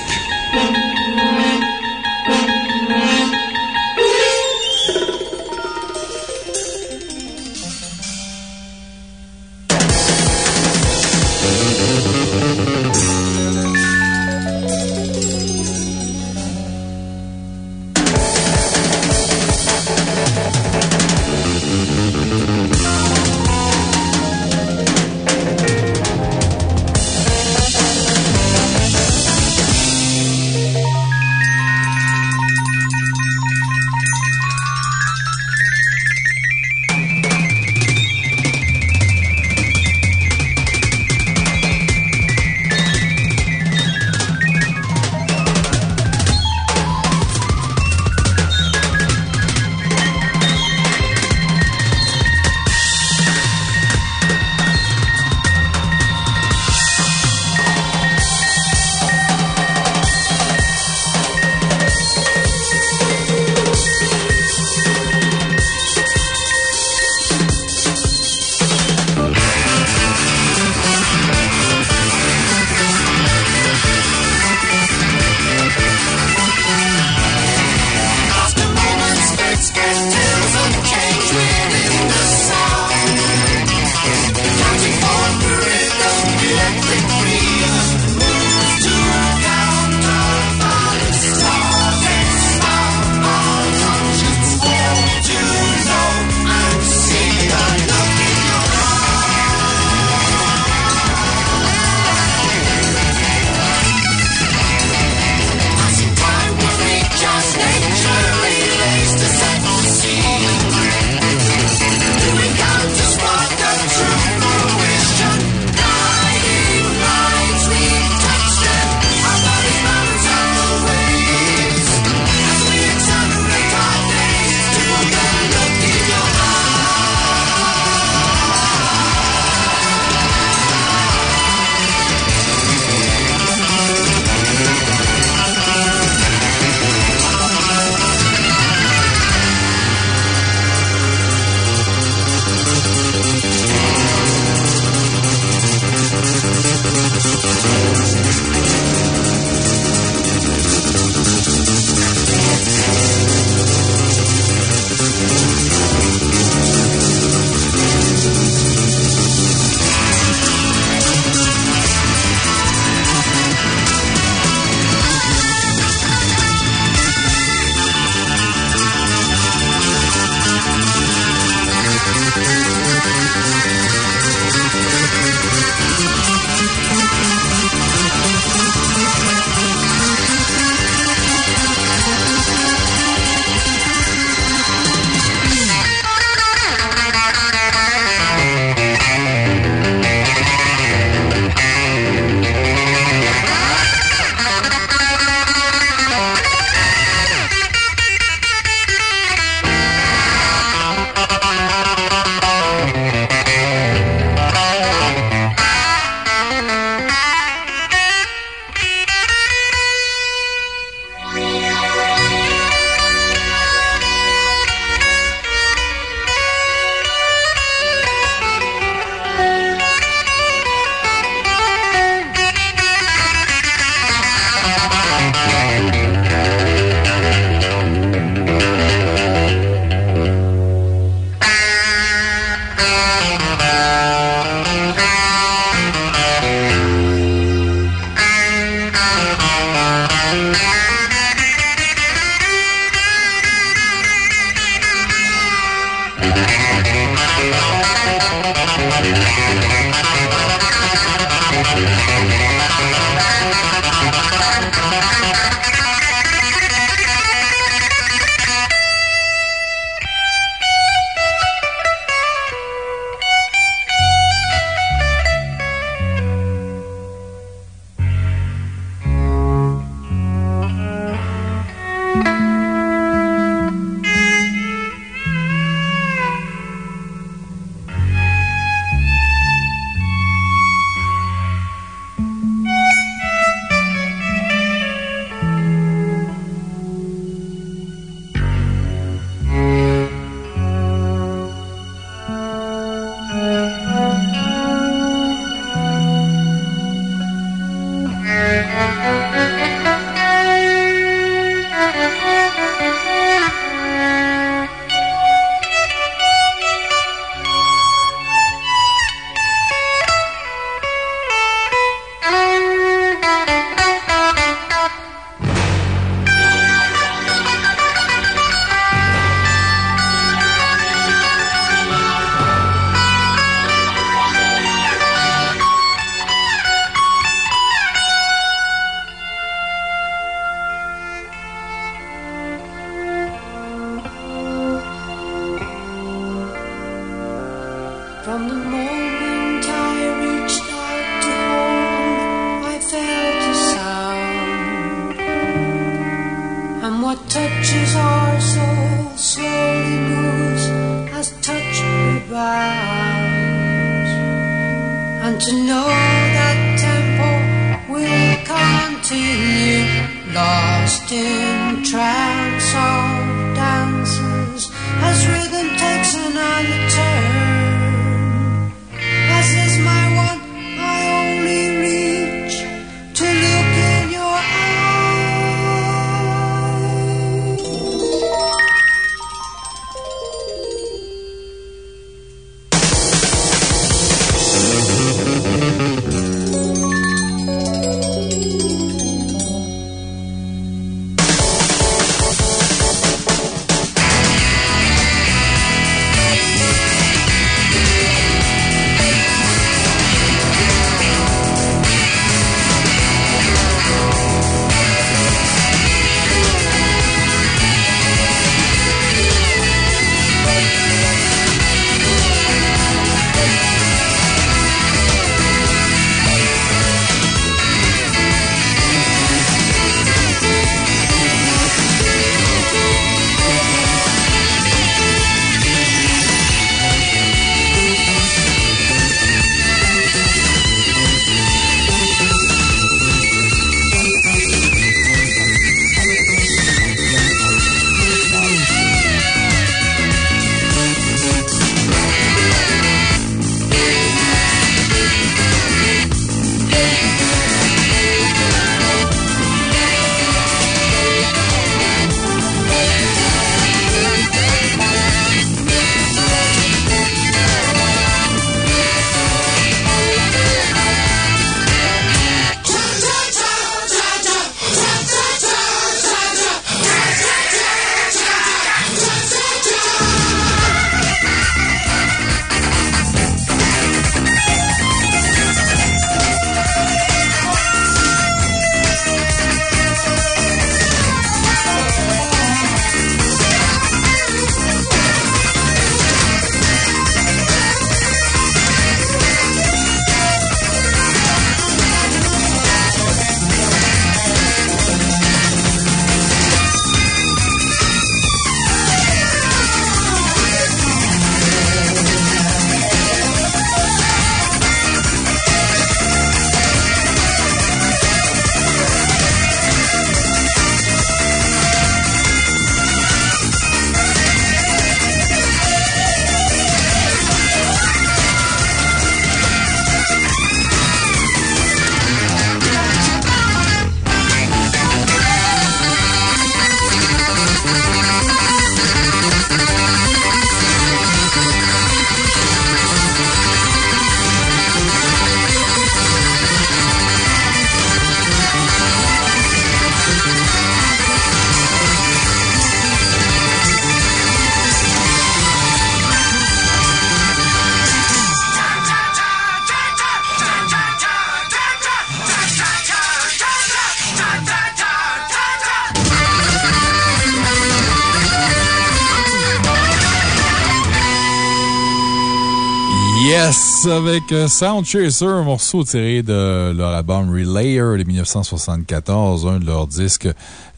Avec euh, Sound Chaser, un morceau tiré de leur album Relayer de 1974, un de leurs disques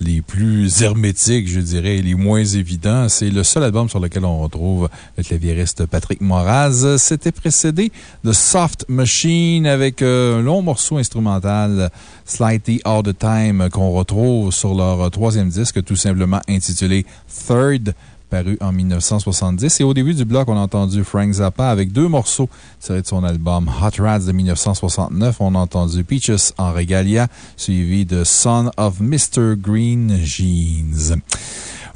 les plus hermétiques, je dirais, les moins évidents. C'est le seul album sur lequel on retrouve le claviériste Patrick Moraz. C'était précédé de Soft Machine avec euh, un long morceau instrumental, Slightly All the Time, qu'on retrouve sur leur troisième disque, tout simplement intitulé Third paru en 1970. Et au début du bloc, on a entendu Frank Zappa avec deux morceaux tirés de son album Hot Rats de 1969. On a entendu Peaches en Regalia, suivi de Son of Mr. Green Jeans.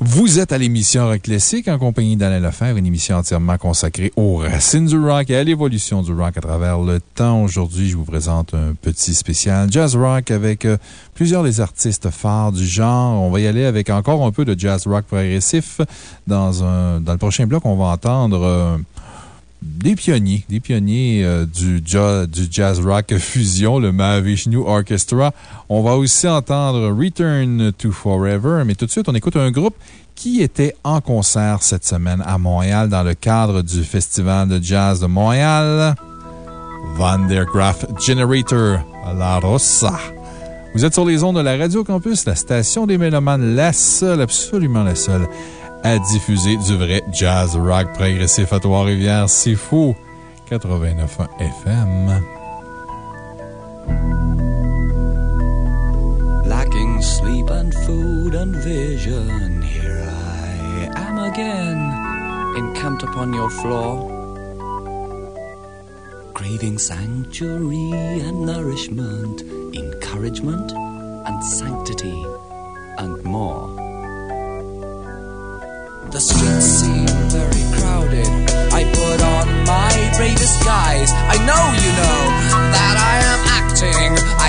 Vous êtes à l'émission Rock Classique en compagnie d'Alain Lefebvre, une émission entièrement consacrée aux racines du rock et à l'évolution du rock à travers le temps. Aujourd'hui, je vous présente un petit spécial jazz rock avec euh, plusieurs des artistes phares du genre. On va y aller avec encore un peu de jazz rock progressif. Dans, un, dans le prochain bloc, on va entendre euh, des pionniers, des pionniers euh, du, ja- du jazz rock fusion, le Mahavishnu Orchestra. On va aussi entendre Return to Forever, mais tout de suite, on écoute un groupe qui était en concert cette semaine à Montréal dans le cadre du Festival de jazz de Montréal. Van der Graaf Generator La Rossa. Vous êtes sur les ondes de la Radio Campus, la station des Mélomanes, la seule, absolument la seule, à diffuser du vrai jazz rock progressif à Trois-Rivières. C'est fou! 89.1 FM. Lacking sleep and food and vision, here I am again, encamped upon your floor. Craving sanctuary and nourishment, encouragement and sanctity, and more. The streets seem very crowded. I put on my bravest guise. I know you know that I am acting. I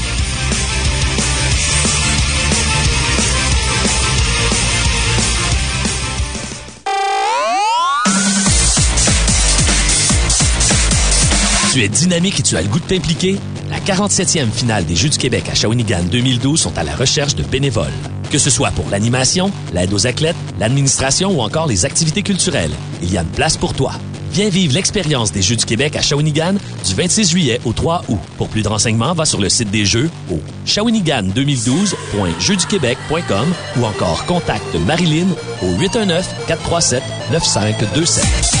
Tu es dynamique et tu as le goût de t'impliquer? La 47e finale des Jeux du Québec à Shawinigan 2012 sont à la recherche de bénévoles. Que ce soit pour l'animation, l'aide aux athlètes, l'administration ou encore les activités culturelles, il y a une place pour toi. Viens vivre l'expérience des Jeux du Québec à Shawinigan du 26 juillet au 3 août. Pour plus de renseignements, va sur le site des Jeux au shawinigan2012.jeuxduquebec.com ou encore contacte Marilyn au 819-437-9527.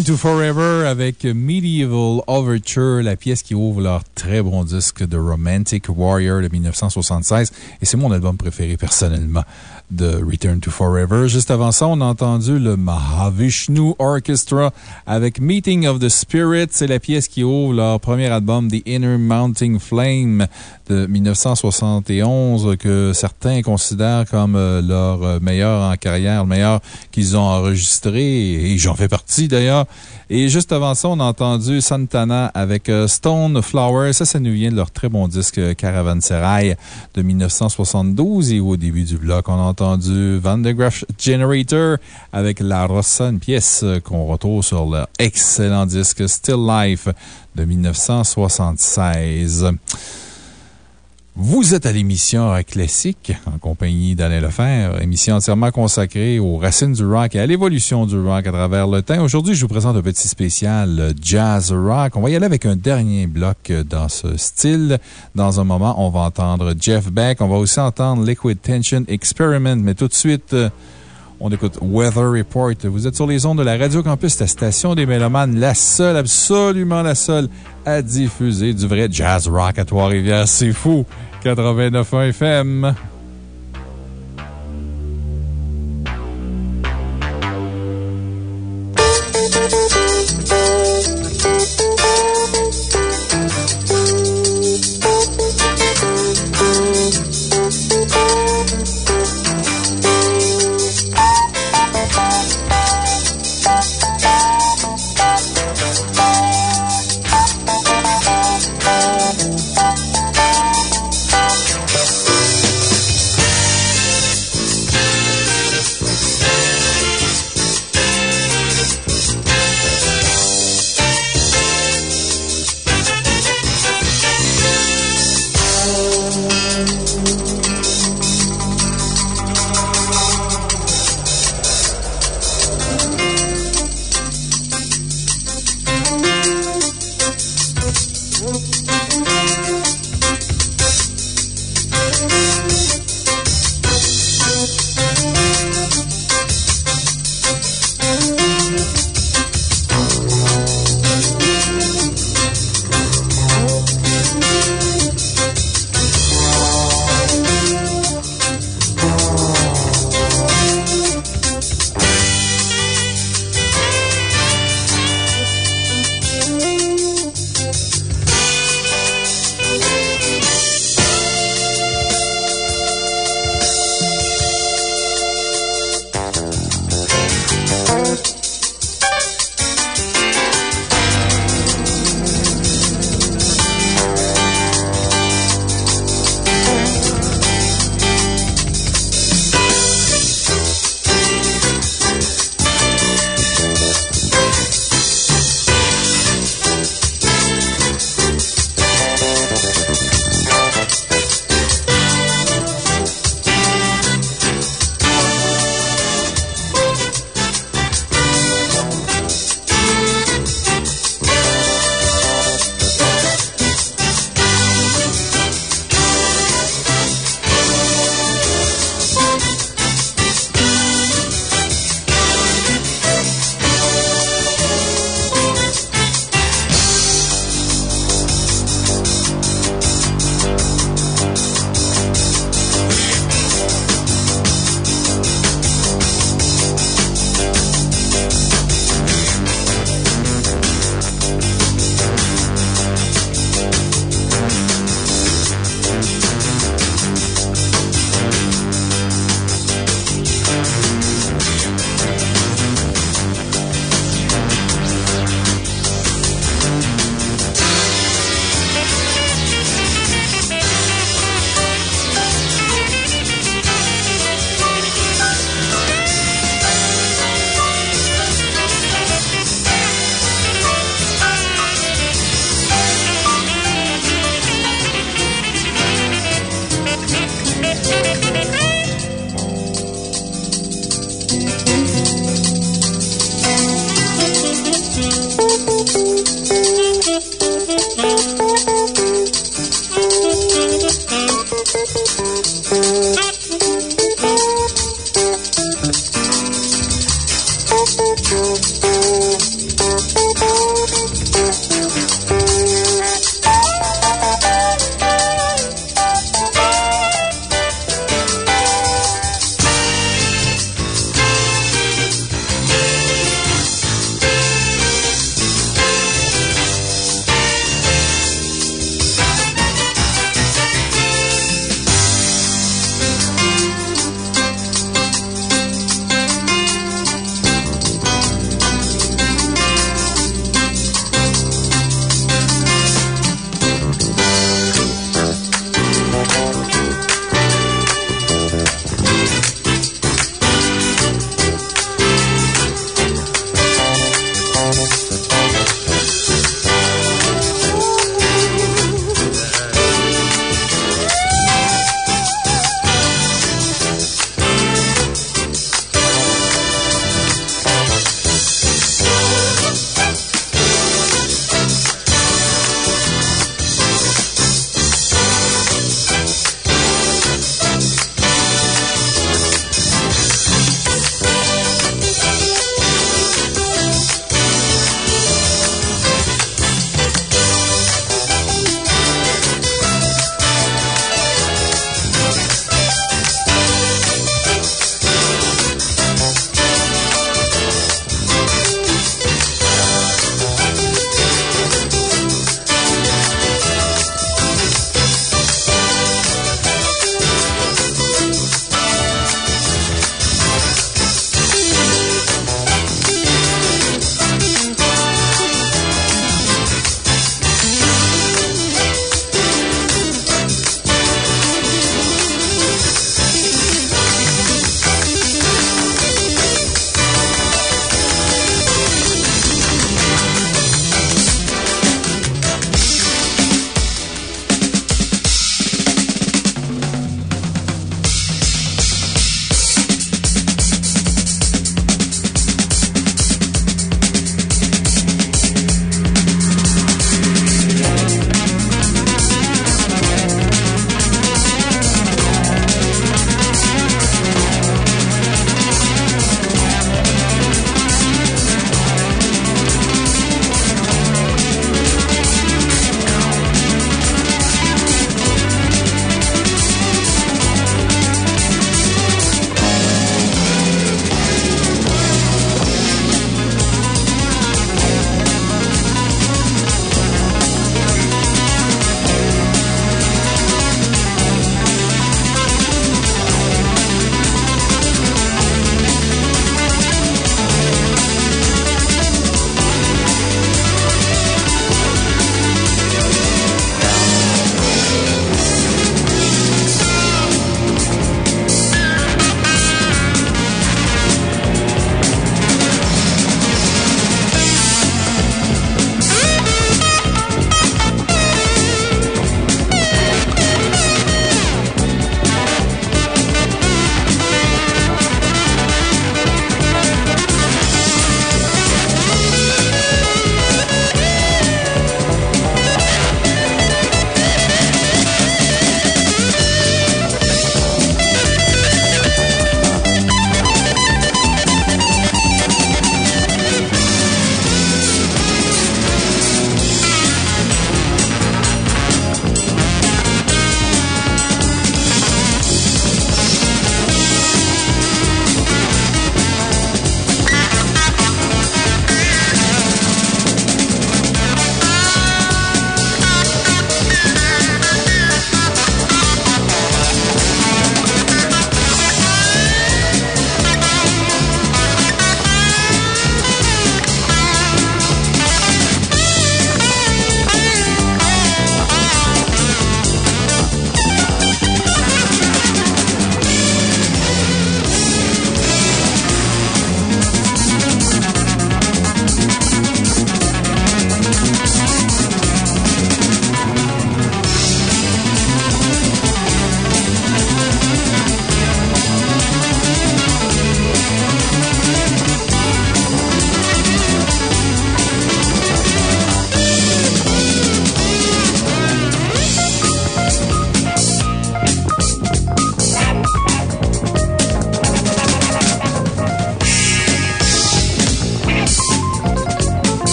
Return to Forever avec Medieval Overture, la pièce qui ouvre leur très bon disque de Romantic Warrior de 1976. Et c'est mon album préféré personnellement de Return to Forever. Juste avant ça, on a entendu le Mahavishnu Orchestra avec Meeting of the Spirits. C'est la pièce qui ouvre leur premier album, The Inner Mounting Flame de 1971, que certains considèrent comme euh, leur euh, meilleur en carrière, le meilleur qu'ils ont enregistré, et j'en fais partie d'ailleurs. Et juste avant ça, on a entendu Santana avec euh, Stone Flower. Ça, ça nous vient de leur très bon disque Caravanserai de 1972. Et au début du bloc, on a entendu Van de Graaff Generator avec La Rossa, une pièce qu'on retrouve sur leur excellent disque Still Life de 1976. Vous êtes à l'émission Classique en compagnie d'Alain Lefebvre, émission entièrement consacrée aux racines du rock et à l'évolution du rock à travers le temps. Aujourd'hui, je vous présente un petit spécial euh, jazz rock. On va y aller avec un dernier bloc euh, dans ce style. Dans un moment, on va entendre Jeff Beck. On va aussi entendre Liquid Tension Experiment. Mais tout de suite, euh, on écoute Weather Report. Vous êtes sur les ondes de la Radio Campus, la station des Mélomanes, la seule, absolument la seule à diffuser du vrai jazz rock à Trois-Rivières. C'est fou! 89.1 FM.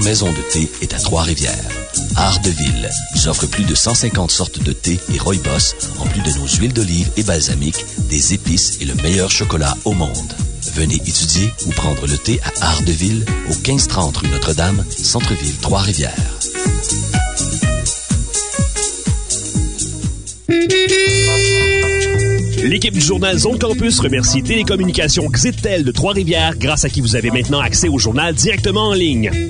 Maison de thé est à Trois-Rivières. Art de Ville nous plus de 150 sortes de thé et rooibos, en plus de nos huiles d'olive et balsamiques, des épices et le meilleur chocolat au monde. Venez étudier ou prendre le thé à Art au 1530 rue Notre-Dame, Centre-Ville, Trois-Rivières. L'équipe du journal Zone Campus remercie Télécommunications Xitel de Trois-Rivières, grâce à qui vous avez maintenant accès au journal directement en ligne.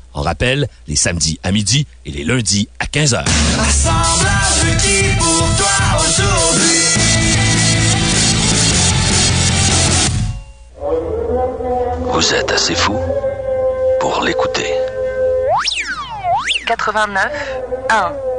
En rappel, les samedis à midi et les lundis à 15h. Assemblage requis pour toi aujourd'hui. Vous êtes assez fou pour l'écouter. 89 1.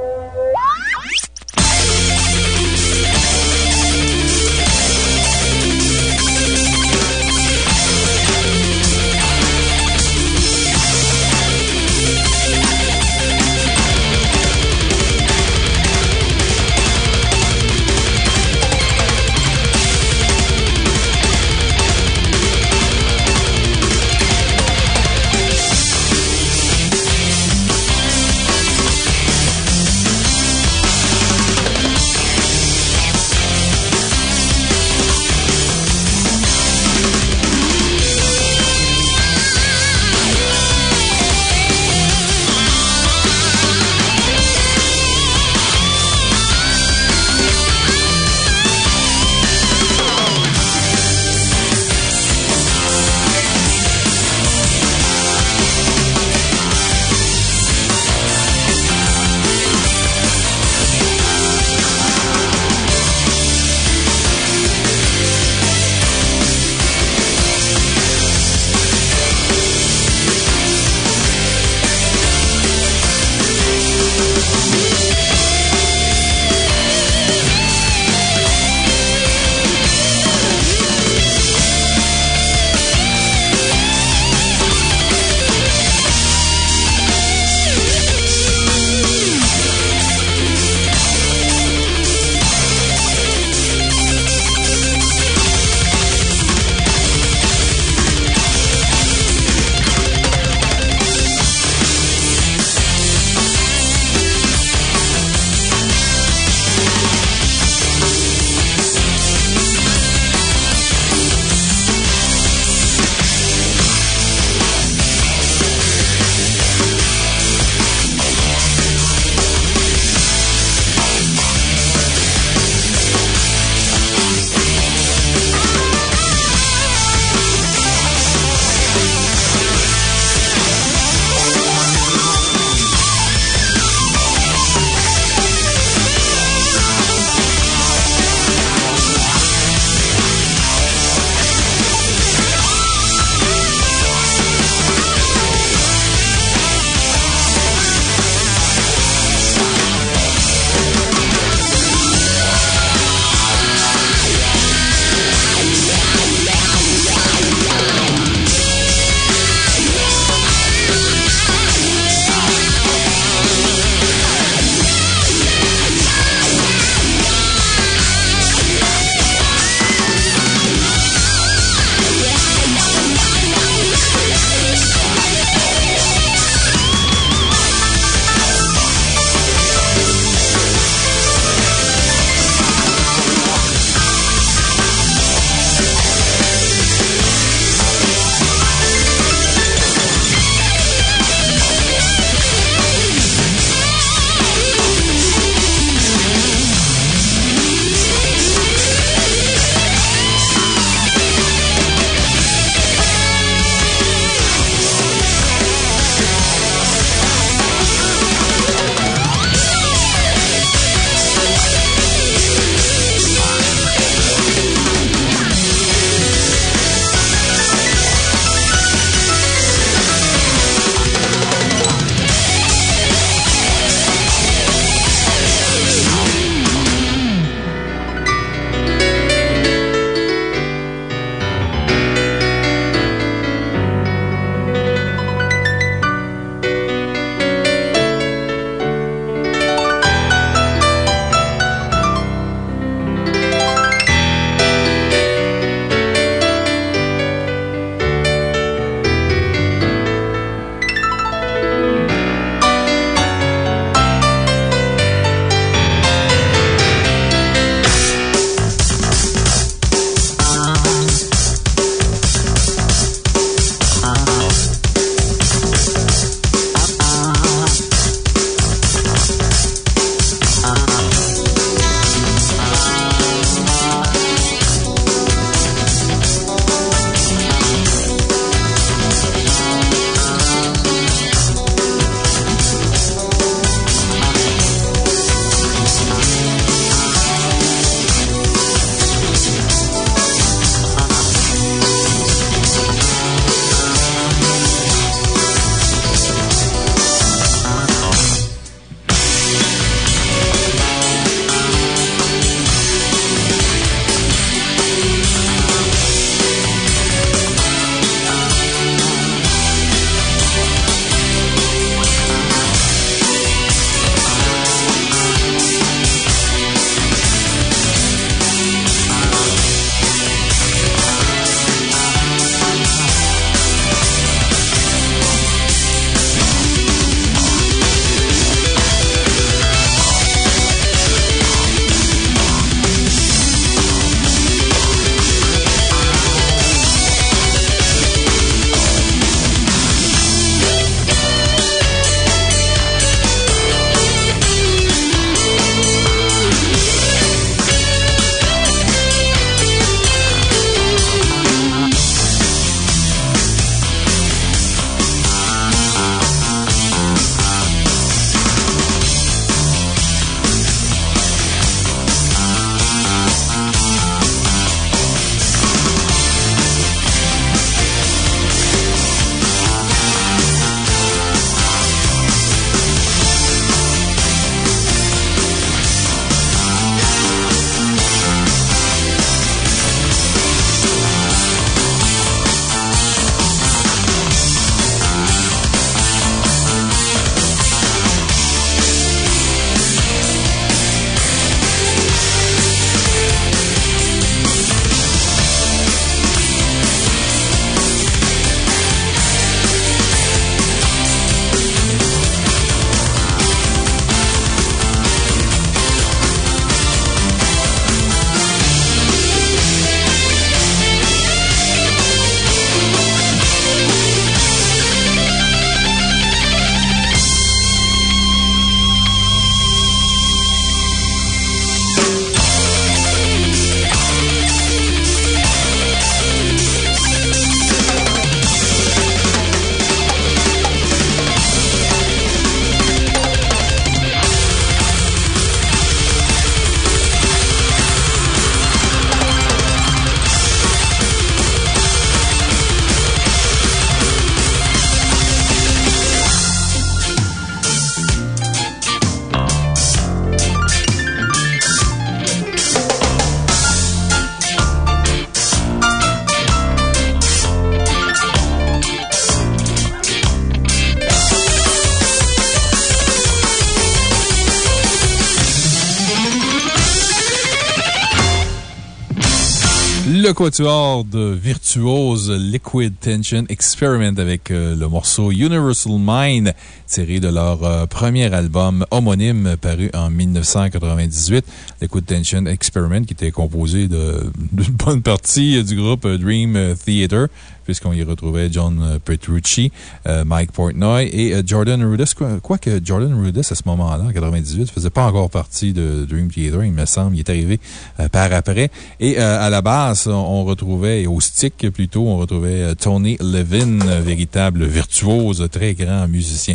Le quatuor de virtuose Liquid Tension Experiment avec euh, le morceau Universal Mind, tiré de leur euh, premier album homonyme paru en 1998. Liquid Tension Experiment, qui était composé d'une bonne partie du groupe Dream Theater, puisqu'on y retrouvait John Petrucci, euh, Mike Portnoy et euh, Jordan Rudess. Quoi- Quoique Jordan Rudess, à ce moment-là, en 98, faisait pas encore partie de Dream Theater, il me semble. Il est arrivé euh, par après. Et euh, à la basse, on, retrouvait, et au stick plutôt, on retrouvait euh, Tony Levin, euh, véritable virtuose, très grand musicien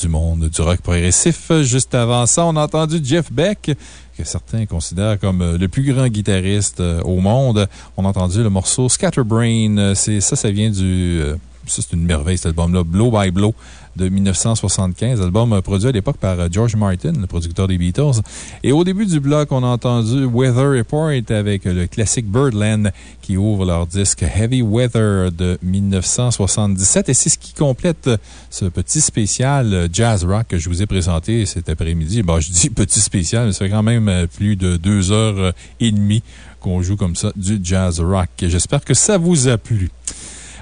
du monde du rock progressif. Juste avant ça, on a entendu Jeff Beck, que certains considèrent comme euh, le plus grand guitariste euh, au monde. On a entendu le morceau Scatterbrain. Euh, Ça, ça vient du... ça, c'est une merveille, cet album-là. Blow by Blow de 1975. Album euh, produit à l'époque par euh, George Martin, le producteur des Beatles. Et au début du bloc, on a entendu Weather Report avec euh, le classique Birdland qui ouvre leur disque Heavy Weather de 1977. Et c'est ce qui complète ce petit spécial jazz rock que je vous ai présenté cet après-midi. Bon, je dis petit spécial, mais ça fait quand même plus de deux heures et demie qu'on joue comme ça du jazz rock. J'espère que ça vous a plu.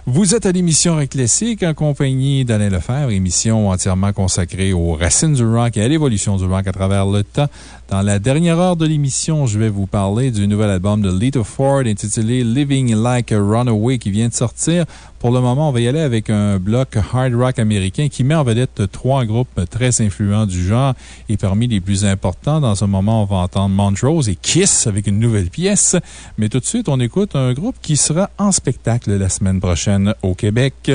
Vous êtes à l'émission Rock Classique en compagnie d'Alain Lefebvre, émission entièrement consacrée aux racines du rock et à l'évolution du rock à travers le temps. Dans la dernière heure de l'émission, je vais vous parler du nouvel album de Lita Ford intitulé Living Like a Runaway qui vient de sortir. Pour le moment, on va y aller avec un bloc hard rock américain qui met en vedette trois groupes très influents du genre. Et parmi les plus importants, dans ce moment, on va entendre Montrose et Kiss avec une nouvelle pièce. Mais tout de suite, on écoute un groupe qui sera en spectacle la semaine prochaine au Québec.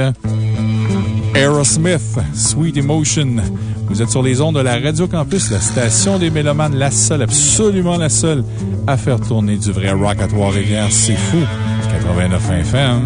Aerosmith, Sweet Emotion. Vous êtes sur les ondes de la Radio Campus, la station des Mélomanes, la seule, absolument la seule à faire tourner du vrai rock à Trois-Rivières. C'est fou. 89 FM.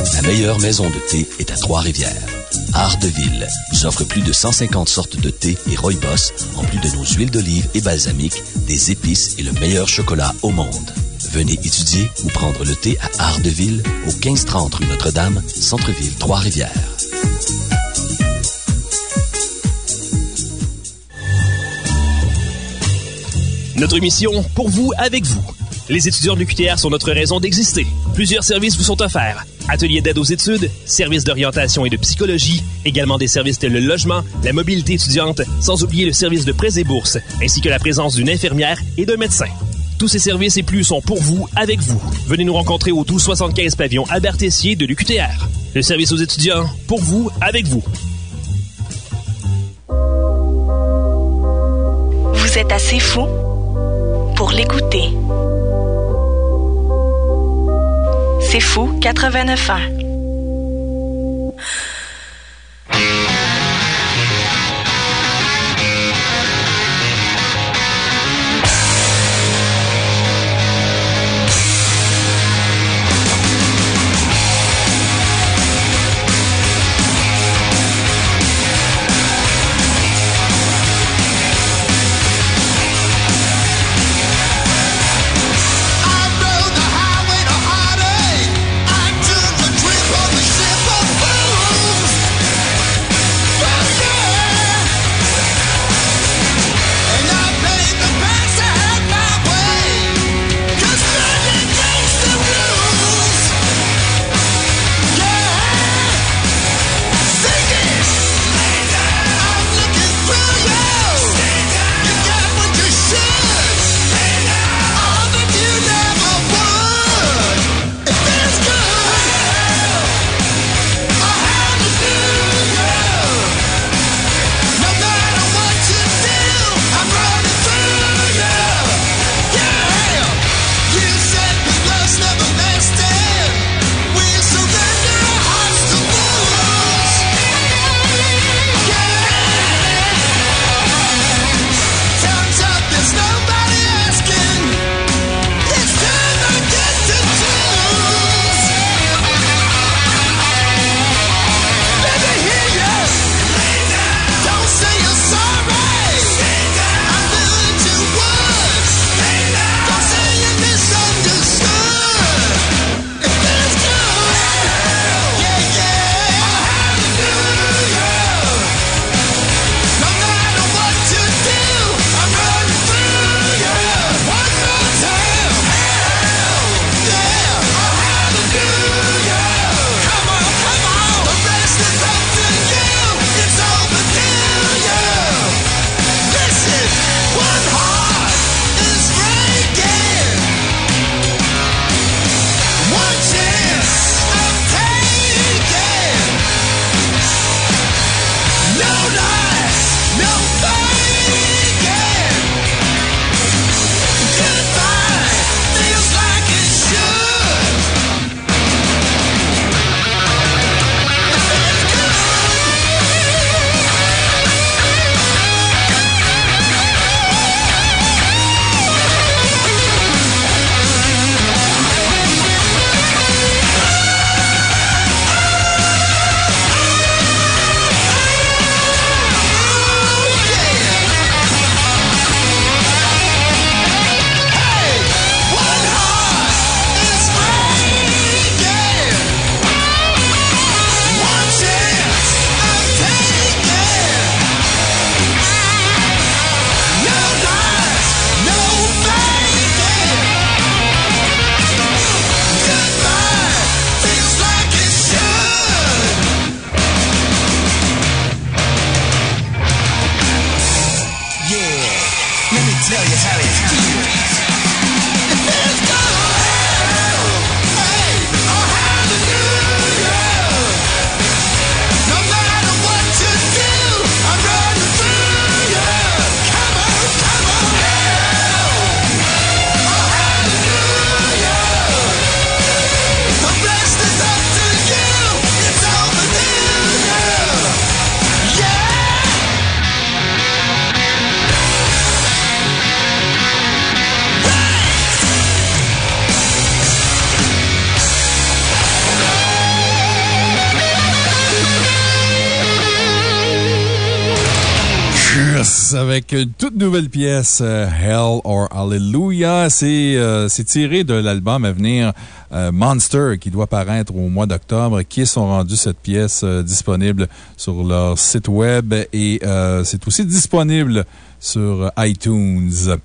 La meilleure maison de thé est à Trois-Rivières. Art de Ville vous offre plus de 150 sortes de thé et rooibos, en plus de nos huiles d'olive et balsamiques, des épices et le meilleur chocolat au monde. Venez étudier ou prendre le thé à Art de Ville au 1530 rue Notre-Dame, Centre-Ville, Trois-Rivières. Notre mission, pour vous, avec vous. Les étudiants de l'UQTR sont notre raison d'exister. Plusieurs services vous sont offerts. Ateliers d'aide aux études, services d'orientation et de psychologie, également des services tels le logement, la mobilité étudiante, sans oublier le service de prêts et bourses, ainsi que la présence d'une infirmière et d'un médecin. Tous ces services et plus sont pour vous, avec vous. Venez nous rencontrer au 1275 pavillon Albert-Tessier de l'UQTR. Le service aux étudiants, pour vous, avec vous. Vous êtes assez fou pour l'écouter. C'est fou 89 ans. Pièce, euh, Hell or Hallelujah. C'est euh, c'est tiré de l'album à venir euh, Monster qui doit paraître au mois d'octobre. Qui ont rendu cette pièce disponible sur leur site web et c'est aussi disponible sur iTunes.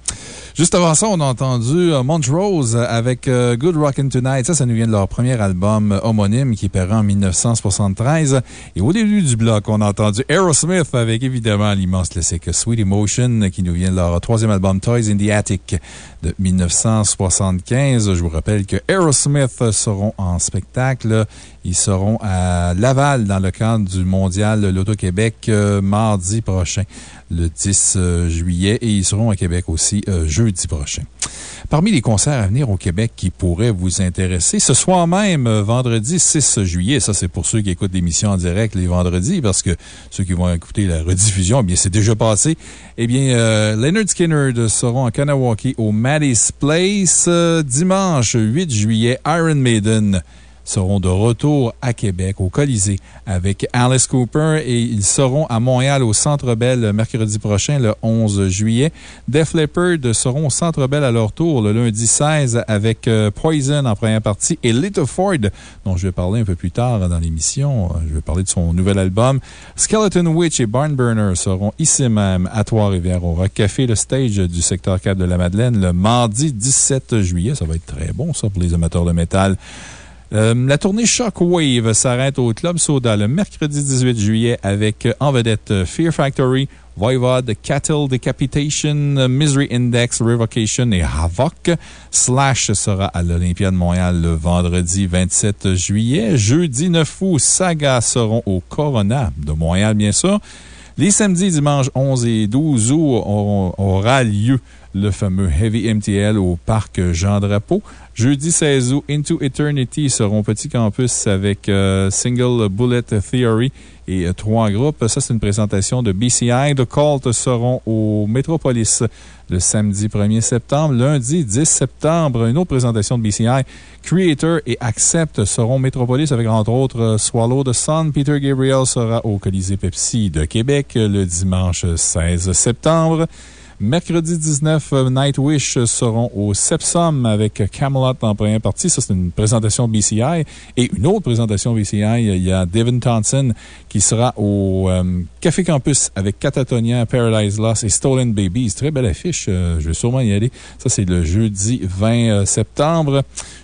Juste avant ça, on a entendu euh, Montrose avec euh, Good Rockin' Tonight. Ça, ça nous vient de leur premier album euh, homonyme qui est en 1973. Et au début du bloc, on a entendu Aerosmith avec évidemment l'immense classique Sweet Emotion qui nous vient de leur troisième album Toys in the Attic de 1975. Je vous rappelle que Aerosmith seront en spectacle. Ils seront à Laval dans le cadre du Mondial Loto-Québec euh, mardi prochain, le 10 euh, juillet, et ils seront à Québec aussi euh, jeudi prochain. Parmi les concerts à venir au Québec qui pourraient vous intéresser, ce soir même, vendredi 6 juillet, ça c'est pour ceux qui écoutent l'émission en direct les vendredis, parce que ceux qui vont écouter la rediffusion, eh bien c'est déjà passé. Eh bien, Leonard Skinner seront en Kanawaki au Maddie's Place. Dimanche 8 juillet, Iron Maiden seront de retour à Québec, au Colisée, avec Alice Cooper et ils seront à Montréal au Centre Bell mercredi prochain, le 11 juillet. Def Leppard seront au Centre Bell à leur tour le lundi 16 avec euh, Poison en première partie et Little Ford, dont je vais parler un peu plus tard dans l'émission. Je vais parler de son nouvel album. Skeleton Witch et Barnburner seront ici même à Trois-Rivières au Rock Café, le stage du secteur 4 de la Madeleine, le mardi 17 juillet. Ça va être très bon, ça, pour les amateurs de métal. Euh, la tournée Shockwave s'arrête au Club Soda le mercredi 18 juillet avec euh, en vedette euh, Fear Factory, Voivod, Cattle Decapitation, Misery Index, Revocation et Havoc. Slash sera à l'Olympia de Montréal le vendredi 27 juillet. Jeudi 9 août, Saga seront au Corona de Montréal, bien sûr. Les samedis, dimanches 11 et 12 août aura lieu le fameux Heavy MTL au parc Jean Drapeau. Jeudi 16 août, Into Eternity seront Petit Campus avec euh, Single Bullet Theory et euh, trois groupes. Ça, c'est une présentation de BCI. The Cult seront au Metropolis le samedi 1er septembre. Lundi 10 septembre, une autre présentation de BCI. Creator et Accept seront au Metropolis avec entre autres euh, Swallow the Sun. Peter Gabriel sera au Colisée Pepsi de Québec le dimanche 16 septembre. Mercredi 19, euh, Nightwish seront au Sepsum avec Camelot en première partie. Ça, c'est une présentation BCI. Et une autre présentation BCI, il y a Devin Thompson qui sera au euh, Café Campus avec Catatonia, Paradise Lost et Stolen Babies. Très belle affiche. euh, je vais sûrement y aller. Ça, c'est le jeudi 20 euh, septembre.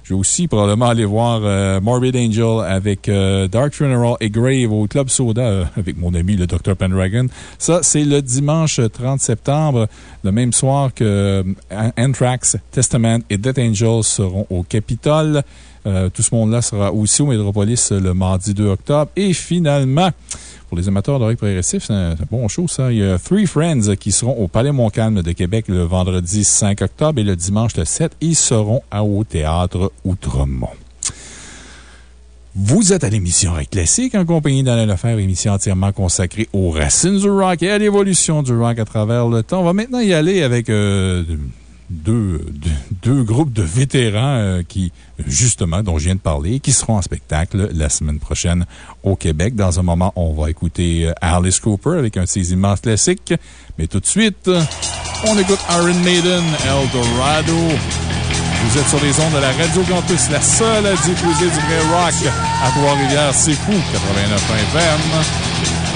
Je vais aussi probablement aller voir euh, Morbid Angel avec euh, Dark Funeral et Grave au Club Soda euh, avec mon ami le Dr. Pendragon. Ça, c'est le dimanche 30 septembre, le même soir que Anthrax, Testament et Death Angel seront au Capitole. Tout ce monde-là sera aussi au Métropolis le mardi 2 octobre. Et finalement, pour les amateurs de rock progressif, c'est un, bon show, ça. Il y a Three Friends qui seront au Palais Montcalm de Québec le vendredi 5 octobre et le dimanche le 7. Ils seront à au Théâtre Outremont. Vous êtes à l'émission Rock Classique en compagnie d'Alain Lefebvre, émission entièrement consacrée aux racines du rock et à l'évolution du rock à travers le temps. On va maintenant y aller avec euh, deux, groupes de vétérans euh, qui, justement, dont je viens de parler, qui seront en spectacle la semaine prochaine au Québec. Dans un moment, on va écouter euh, Alice Cooper avec un de ses immenses classiques. Mais tout de suite, on écoute Iron Maiden, Eldorado. Vous êtes sur les ondes de la Radio Campus, la seule à diffuser du vrai rock à Trois-Rivières. C'est fou, 89 FM.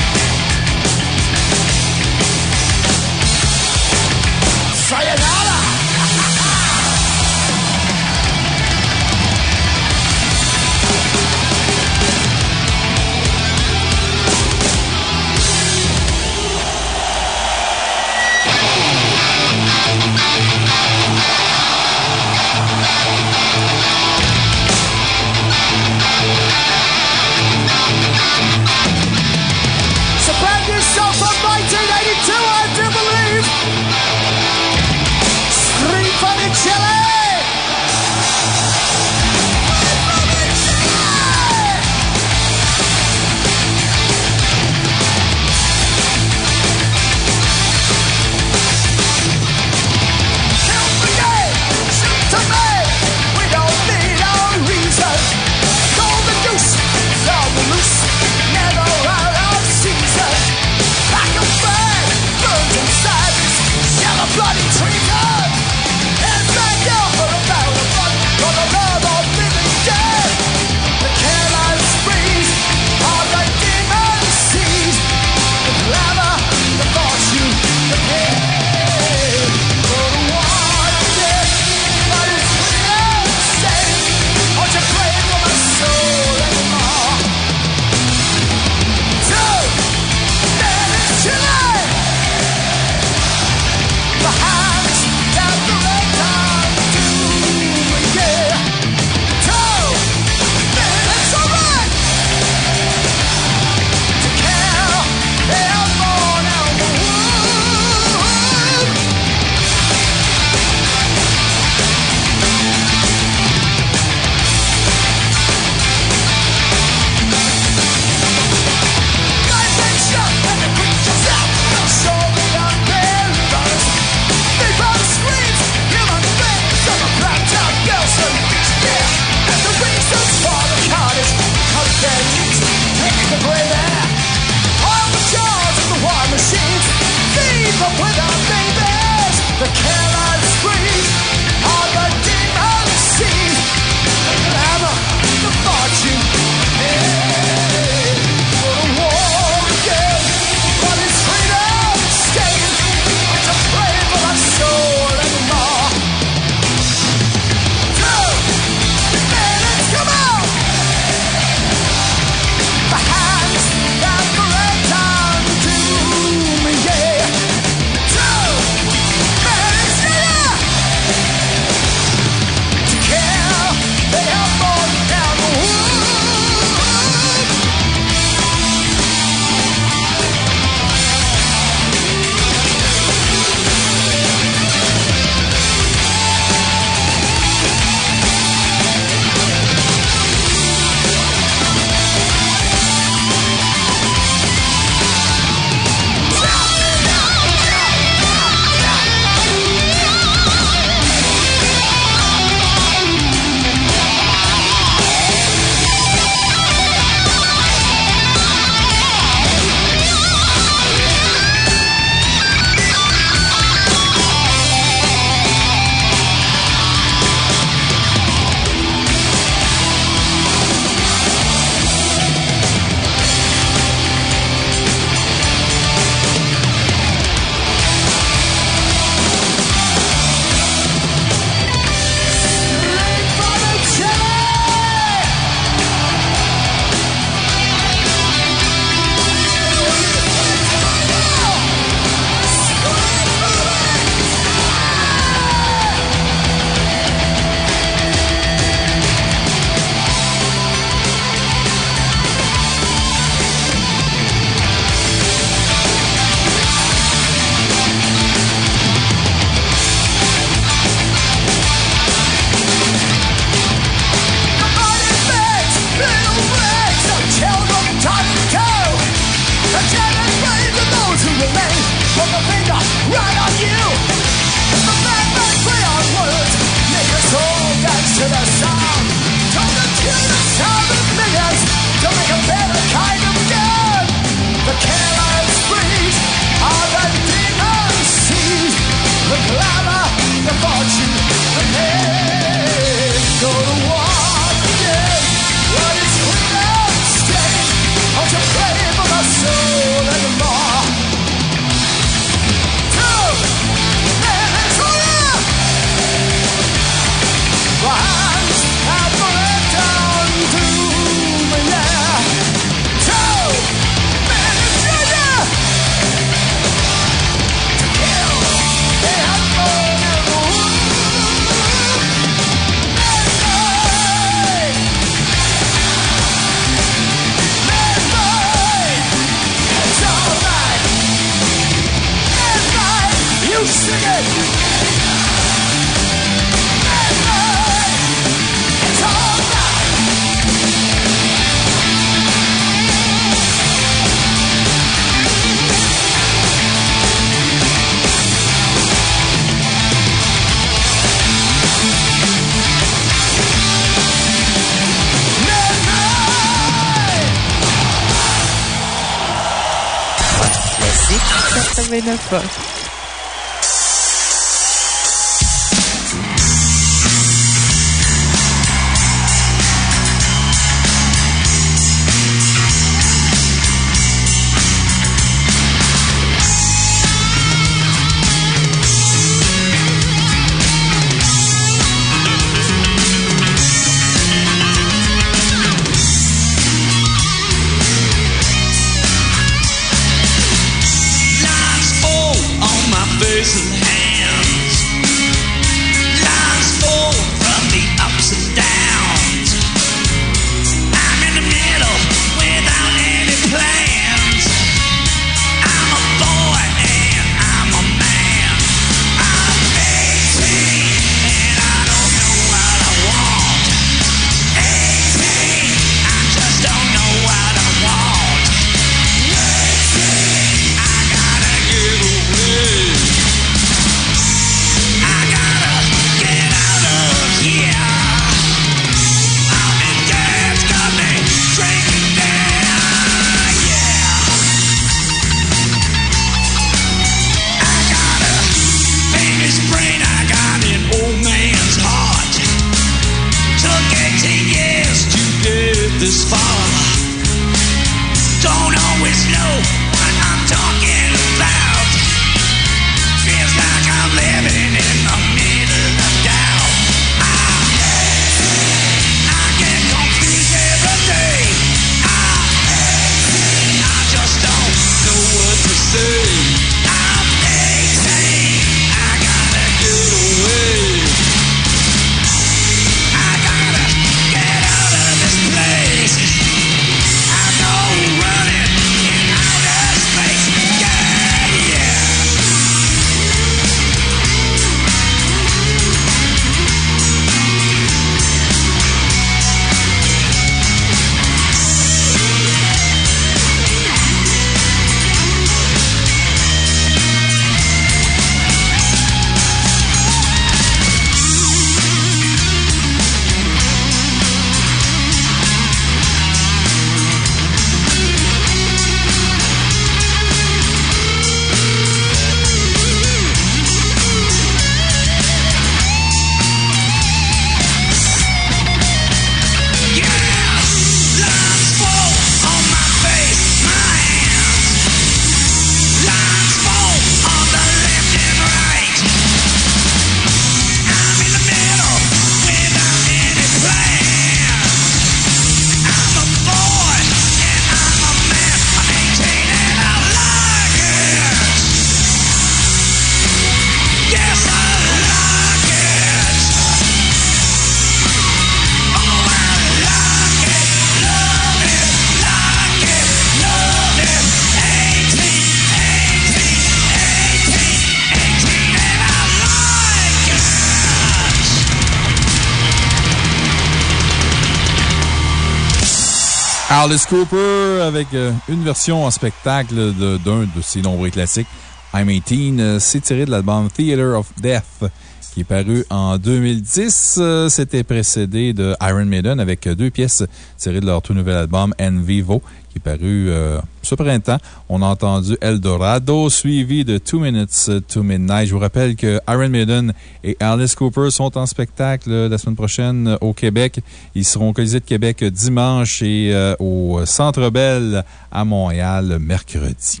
Alice Cooper avec euh, une version en spectacle de- d'un de, ses nombreux classiques. I'm 18, euh, c'est tiré de l'album Theater of Death qui est paru en 2010. Euh, C'était précédé de Iron Maiden avec deux pièces tirées de leur tout nouvel album En Vivo qui est paru euh, ce printemps. On a entendu Eldorado suivi de Two Minutes to Midnight. Je vous rappelle que Iron Maiden et Alice Cooper sont en spectacle euh, la semaine prochaine au Québec. Ils seront au Colisée de Québec dimanche et au Centre Bell à Montréal mercredi.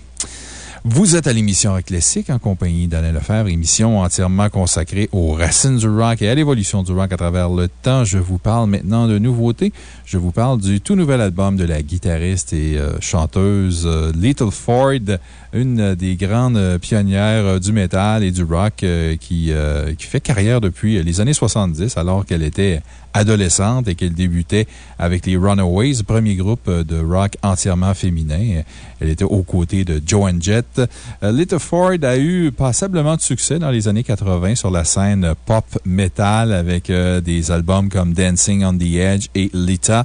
Vous êtes à l'émission Rock Classique en compagnie d'Alain Lefebvre, émission entièrement consacrée aux racines du rock et à l'évolution du rock à travers le temps. Je vous parle maintenant de nouveautés. Je vous parle du tout nouvel album de la guitariste et euh, chanteuse euh, Little Ford, une des grandes pionnières euh, du métal et du rock euh, qui, euh, qui fait carrière depuis les années 70 alors qu'elle était adolescente et qu'elle débutait avec les Runaways, premier groupe euh, de rock entièrement féminin. Elle était aux côtés de Joan Jett. Euh, Little Ford a eu passablement de succès dans les années 80 sur la scène pop metal avec euh, des albums comme Dancing on the Edge et Lita.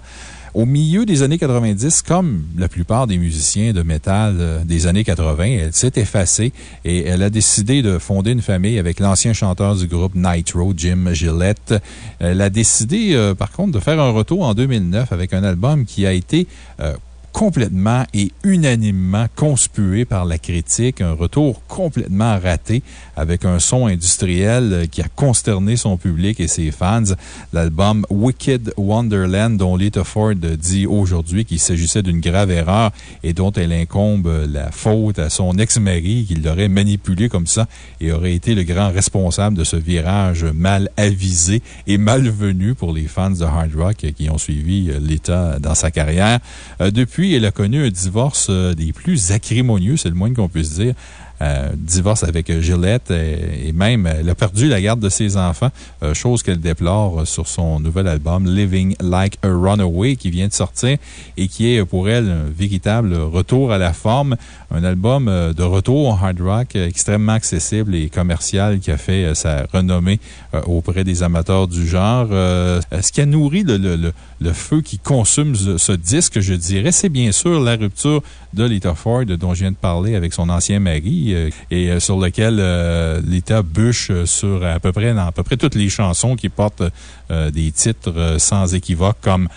Au milieu des années 90, comme la plupart des musiciens de métal euh, des années 80, elle s'est effacée et elle a décidé de fonder une famille avec l'ancien chanteur du groupe Nitro, Jim Gillette. Elle a décidé, euh, par contre, de faire un retour en 2009 avec un album qui a été euh, complètement et unanimement conspué par la critique. Un retour complètement raté avec un son industriel euh, qui a consterné son public et ses fans. L'album Wicked Wonderland, dont Lita Ford dit aujourd'hui qu'il s'agissait d'une grave erreur et dont elle incombe la faute à son ex-mari qui l'aurait manipulé comme ça et aurait été le grand responsable de ce virage mal avisé et malvenu pour les fans de hard rock qui ont suivi euh, Lita dans sa carrière. Euh, Elle a connu un divorce euh, des plus acrimonieux, c'est le moins qu'on puisse dire. Euh, divorce avec euh, Gillette et, même elle a perdu la garde de ses enfants, chose qu'elle déplore sur son nouvel album Living Like a Runaway qui vient de sortir et qui est pour elle un véritable retour à la forme. Un album de retour en hard rock extrêmement accessible et commercial qui a fait sa renommée auprès des amateurs du genre. Ce qui a nourri le- le feu qui consume ce, disque, je dirais, c'est bien sûr la rupture de Lita Ford dont je viens de parler avec son ancien mari euh, et euh, sur lequel euh, Lita bûche sur à peu près, à peu près toutes les chansons qui portent des titres sans équivoque comme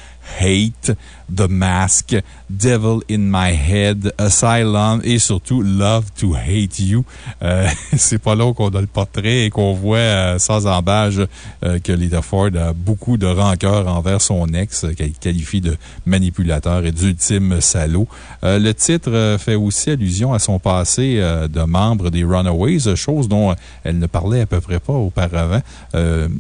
Hate, The Mask, Devil in My Head, Asylum et surtout Love to Hate You. Euh, C'est pas là qu'on a le portrait et qu'on voit euh, sans embâge euh, que Lita Ford a beaucoup de rancœur envers son ex, qu'elle qualifie de manipulateur et d'ultime salaud. Le titre fait aussi allusion à son passé de membre des Runaways, chose dont elle ne parlait à peu près pas auparavant.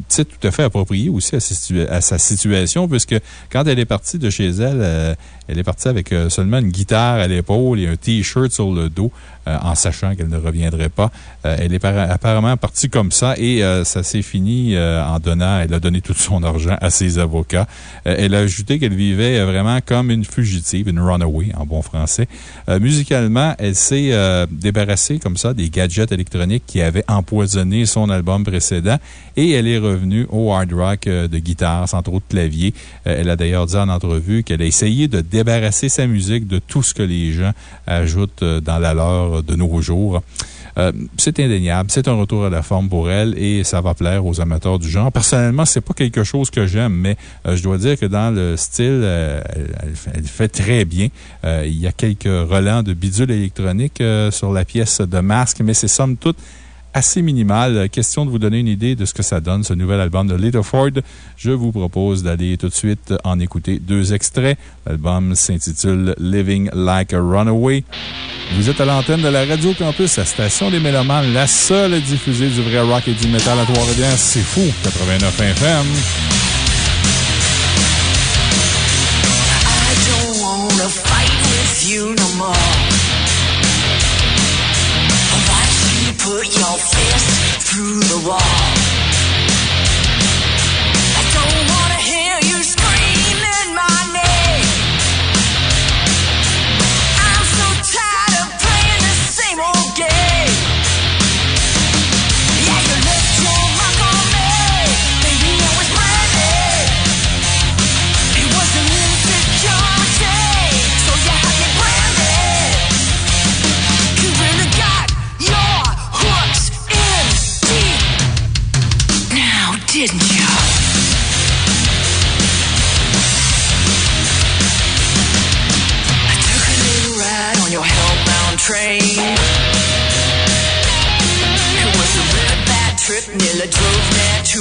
Titre tout à fait approprié aussi à, à sa situation, puisque quand elle est partie de chez elle, euh, elle est partie avec euh, seulement une guitare à l'épaule et un T-shirt sur le dos, euh, en sachant qu'elle ne reviendrait pas. Euh, elle est apparemment partie comme ça et ça s'est fini en donnant, elle a donné tout son argent à ses avocats. Elle a ajouté qu'elle vivait vraiment comme une fugitive, une runaway en bon français. Musicalement, elle s'est débarrassée comme ça des gadgets électroniques qui avaient empoisonné son album précédent et elle est revenue au hard rock de guitare sans trop de clavier. Elle a d'ailleurs dit en entrevue qu'elle a essayé de débarrasser sa musique de tout ce que les gens ajoutent euh, dans la leur de nos jours. Euh, c'est indéniable. C'est un retour à la forme pour elle et ça va plaire aux amateurs du genre. Personnellement, c'est pas quelque chose que j'aime, mais euh, je dois dire que dans le style, elle, elle fait- très bien. Il y a quelques relents de bidules électroniques euh, sur la pièce de masque, mais c'est somme toute assez minimal. Euh, Question de vous donner une idée de ce que ça donne, ce nouvel album de Little Ford. Je vous propose d'aller tout de suite en écouter deux extraits. L'album s'intitule Living Like a Runaway. Vous êtes à l'antenne de la Radio Campus, la station des Mélomanes, la seule à diffuser du vrai rock et du métal à Trois-Rivières. C'est fou, 89 FM. Wall.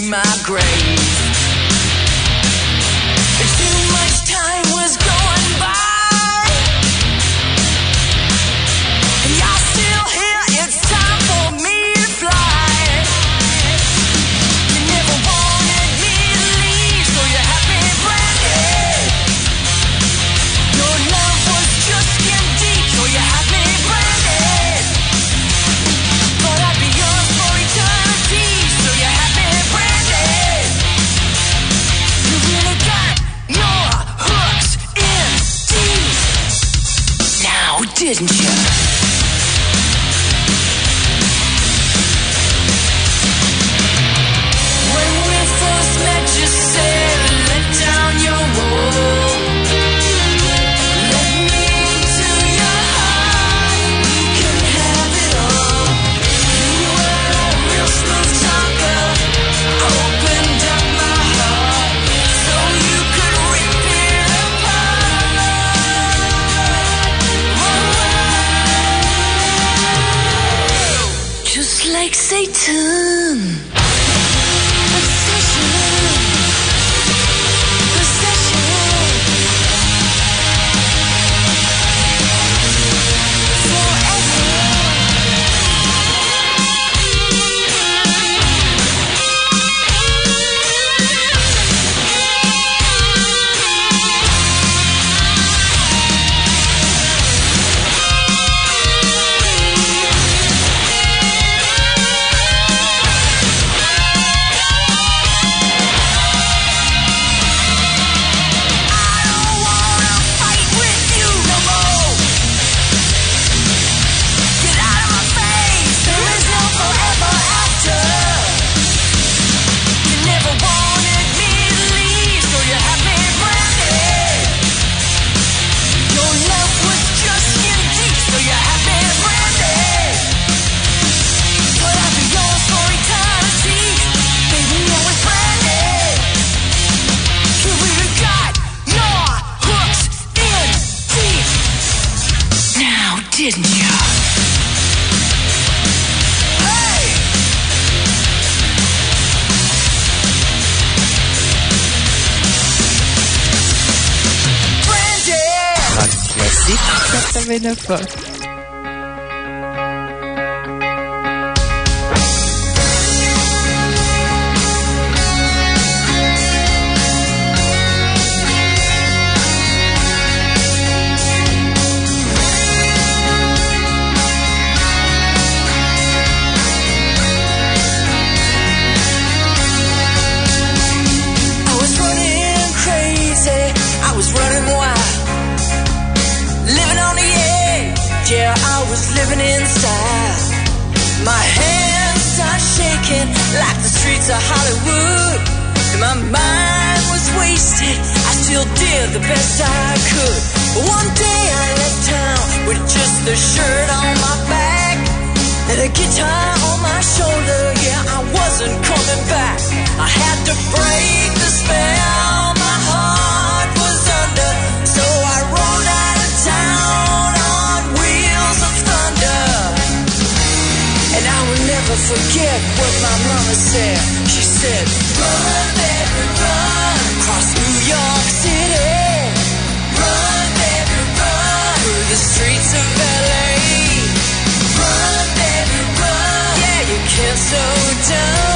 My grave. Didn't you? 89 living in style. My hands start shaking like the streets of Hollywood. And my mind was wasted, I still did the best I could. But one day I left town with just the shirt on my back. And a guitar on my shoulder, yeah, I wasn't coming back. I had to break the spell forget what my mama said. She said, Run, baby, run, across New York City. Run, baby, run, through the streets of LA. Run, baby, run. Yeah, you can't slow down.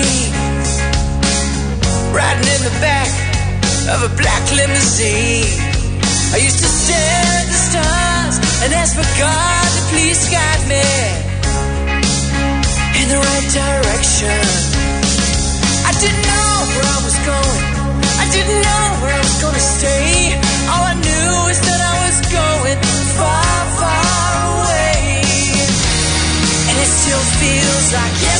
17, riding in the back of a black limousine. I used to stare at the stars and ask for God to please guide me in the right direction. I didn't know where I was going. I didn't know where I was to stay. All I knew is that I was going far, far away. And it still feels like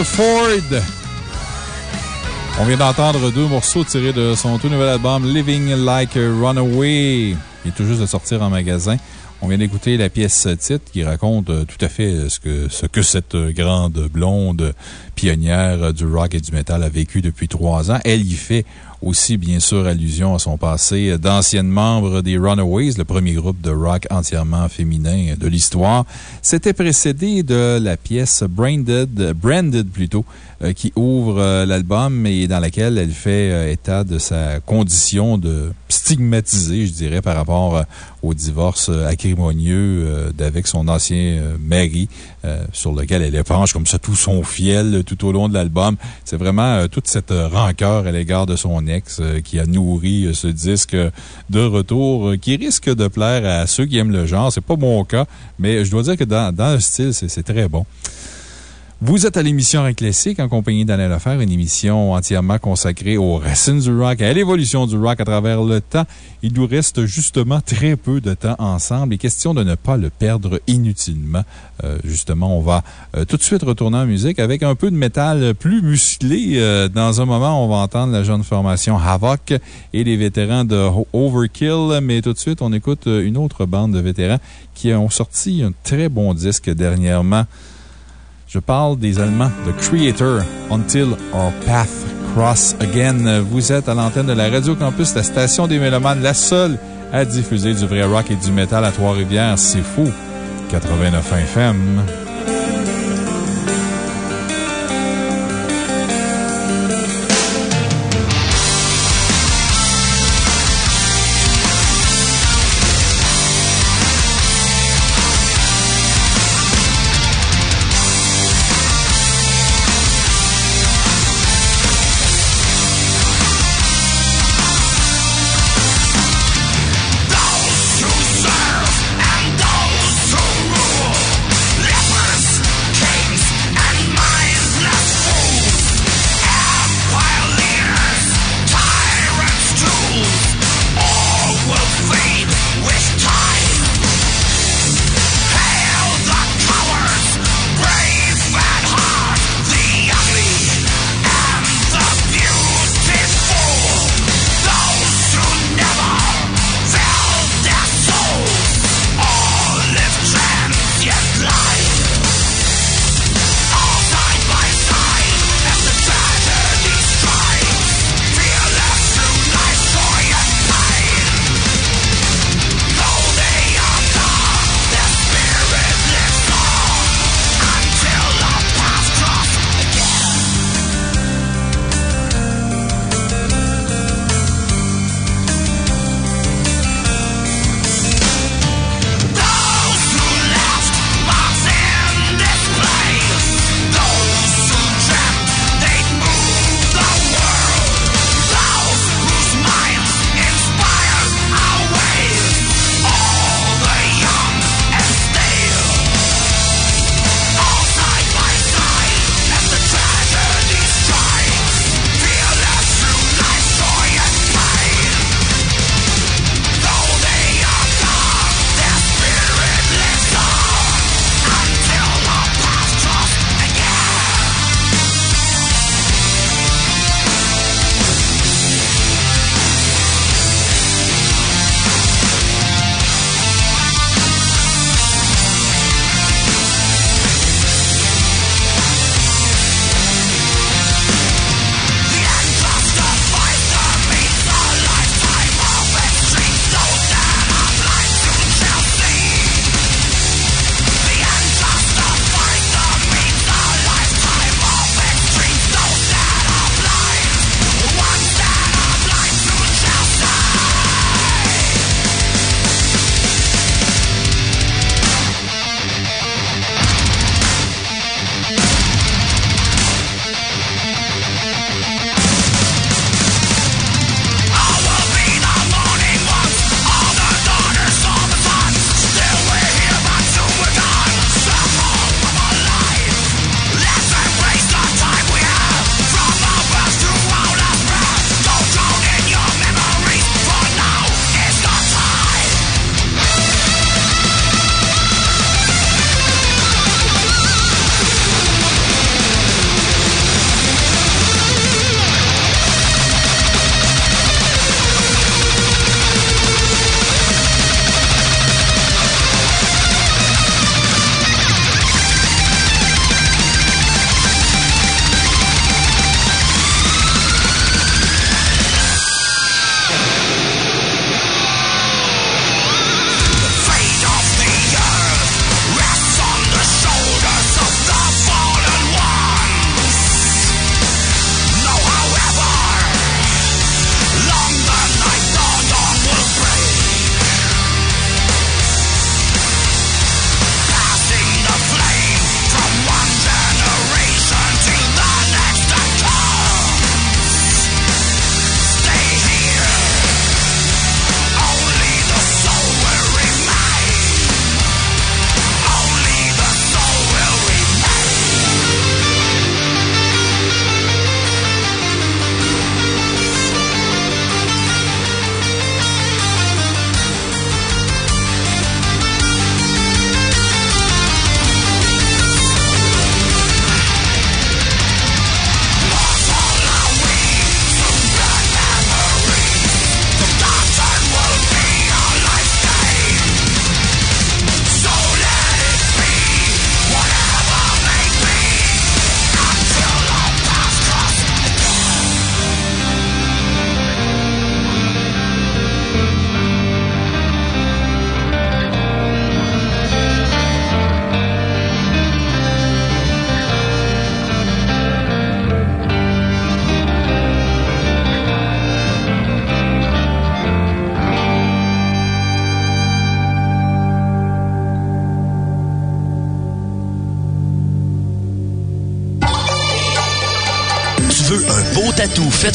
Ford. On vient d'entendre deux morceaux tirés de son tout nouvel album Living Like a Runaway. Il est tout juste de sortir en magasin. On vient d'écouter la pièce titre qui raconte tout à fait ce que cette grande blonde pionnière du rock et du metal a vécu depuis trois ans. Elle y fait aussi, bien sûr, allusion à son passé d'ancienne membre des Runaways, le premier groupe de rock entièrement féminin de l'histoire. C'était précédé de la pièce Branded, Branded plutôt, euh, qui ouvre euh, l'album et dans laquelle elle fait euh, état de sa condition de stigmatisée, je dirais, par rapport euh, au divorce euh, acrimonieux euh, d'avec son ancien euh, mari, euh, sur lequel elle épanche comme ça tout son fiel euh, tout au long de l'album. C'est vraiment euh, toute cette euh, rancœur à l'égard de son ex euh, qui a nourri ce disque de retour qui risque de plaire à ceux qui aiment le genre. C'est pas mon cas, mais je dois dire que dans, dans le style, c'est très bon. Vous êtes à l'émission Rock en compagnie d'Alain Lefer, une émission entièrement consacrée aux racines du rock, à l'évolution du rock à travers le temps. Il nous reste justement très peu de temps ensemble et question de ne pas le perdre inutilement. Euh, justement, on va euh, tout de suite retourner en musique avec un peu de métal plus musclé. Euh, dans un moment, on va entendre la jeune formation Havoc et les vétérans de Overkill. Mais tout de suite, on écoute une autre bande de vétérans qui ont sorti un très bon disque dernièrement. Je parle des Allemands de Creator, Until Our Path Cross Again. Vous êtes à l'antenne de la Radio Campus, la station des Mélomanes, la seule à diffuser du vrai rock et du métal à Trois-Rivières. C'est fou. 89 FM.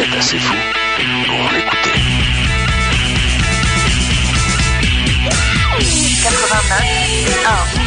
Êtes assez fou pour l'écouter. 89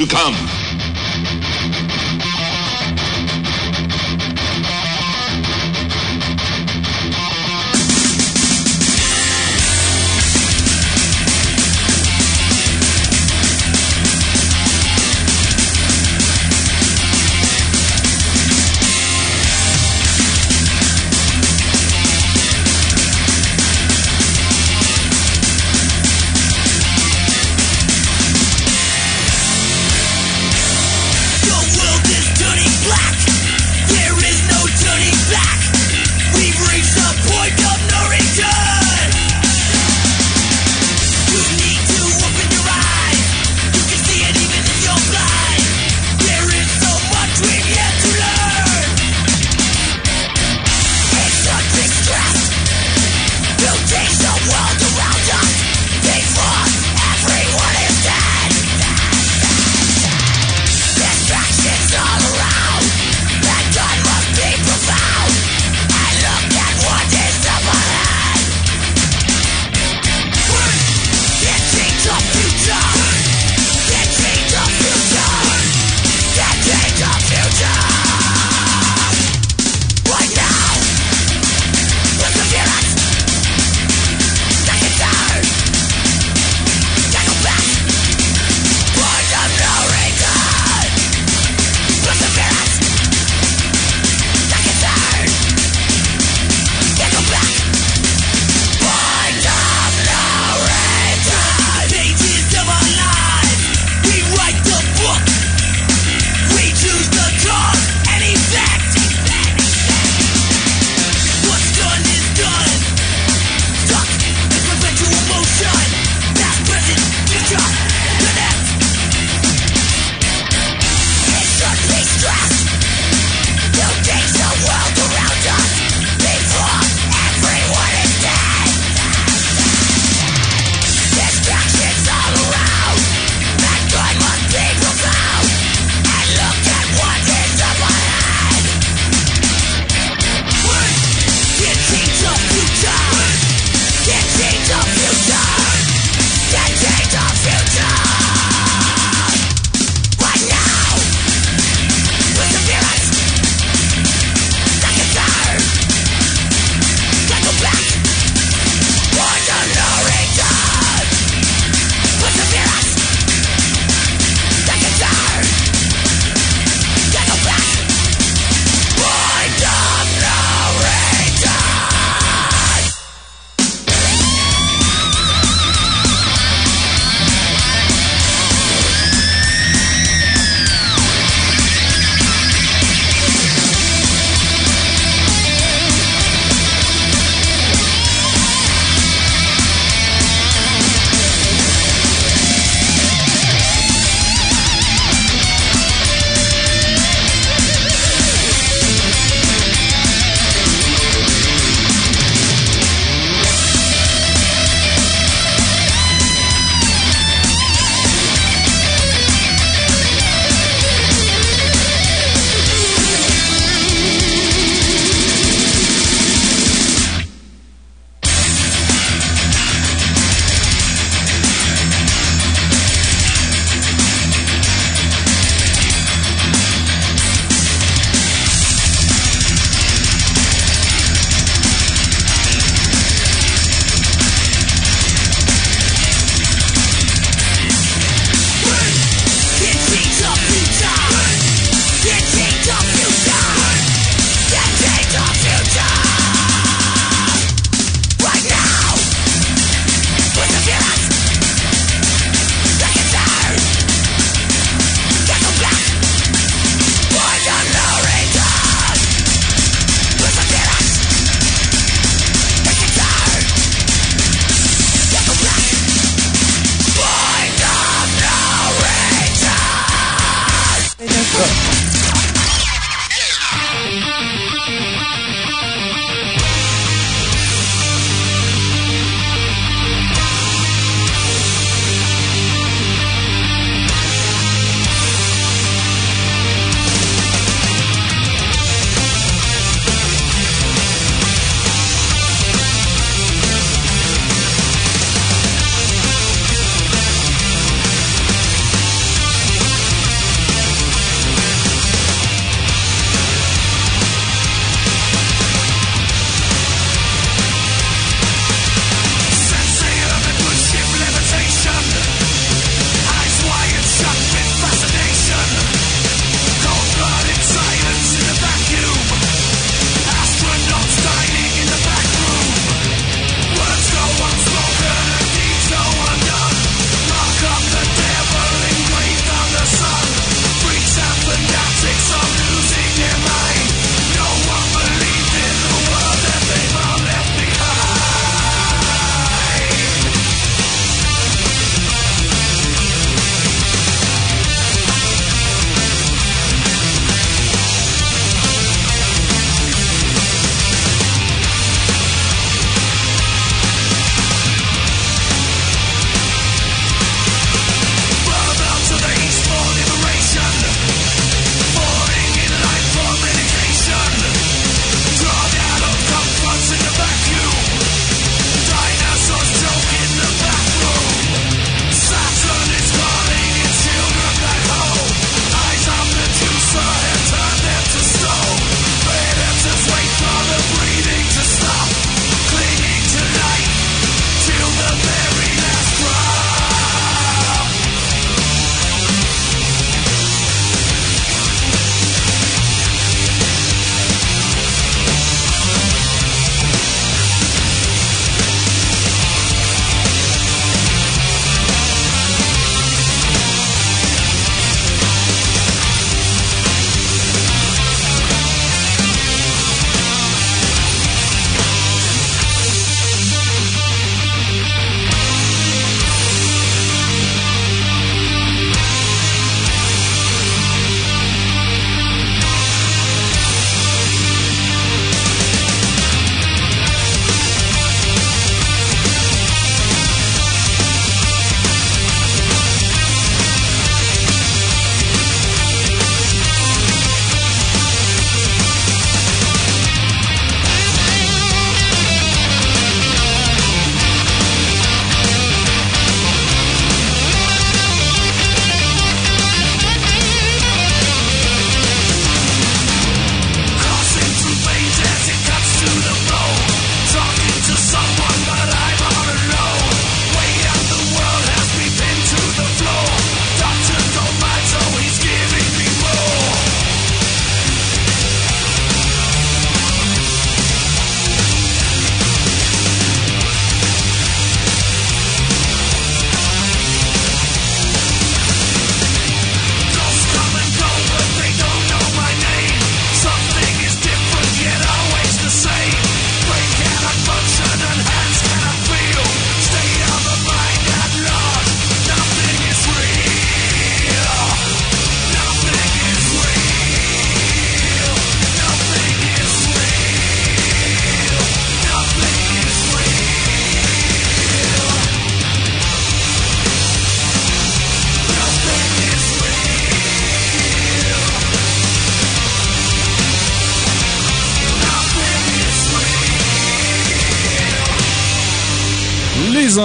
to come.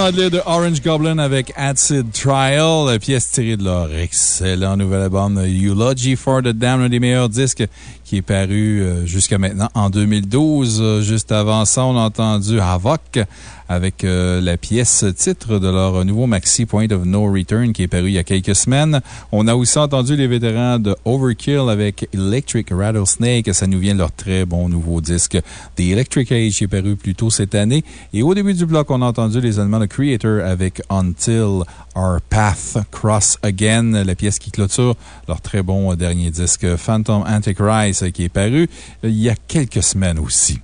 Anglais de Orange Goblin avec Acid Trial, pièce tirée de leur excellent nouvel album Eulogy for the Damned, des meilleurs disques qui est paru euh, jusqu'à maintenant en 2012. Euh, Juste avant ça, on a entendu Havoc avec euh, la pièce titre de leur nouveau maxi Point of No Return qui est paru il y a quelques semaines. On a aussi entendu les vétérans de Overkill avec Electric Rattlesnake. Ça nous vient de leur très bon nouveau disque The Electric Age qui est paru plus tôt cette année. Et au début du bloc, on a entendu les Allemands de Creator avec Until Our Path Cross Again, la pièce qui clôture leur très bon euh, dernier disque Phantom Antichrist qui est paru euh, il y a quelques semaines aussi.